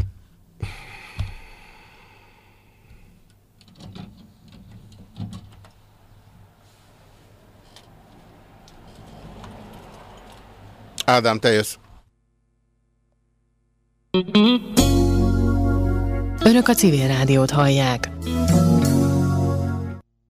Ádám, te jössz. Önök a civil rádiót hallják.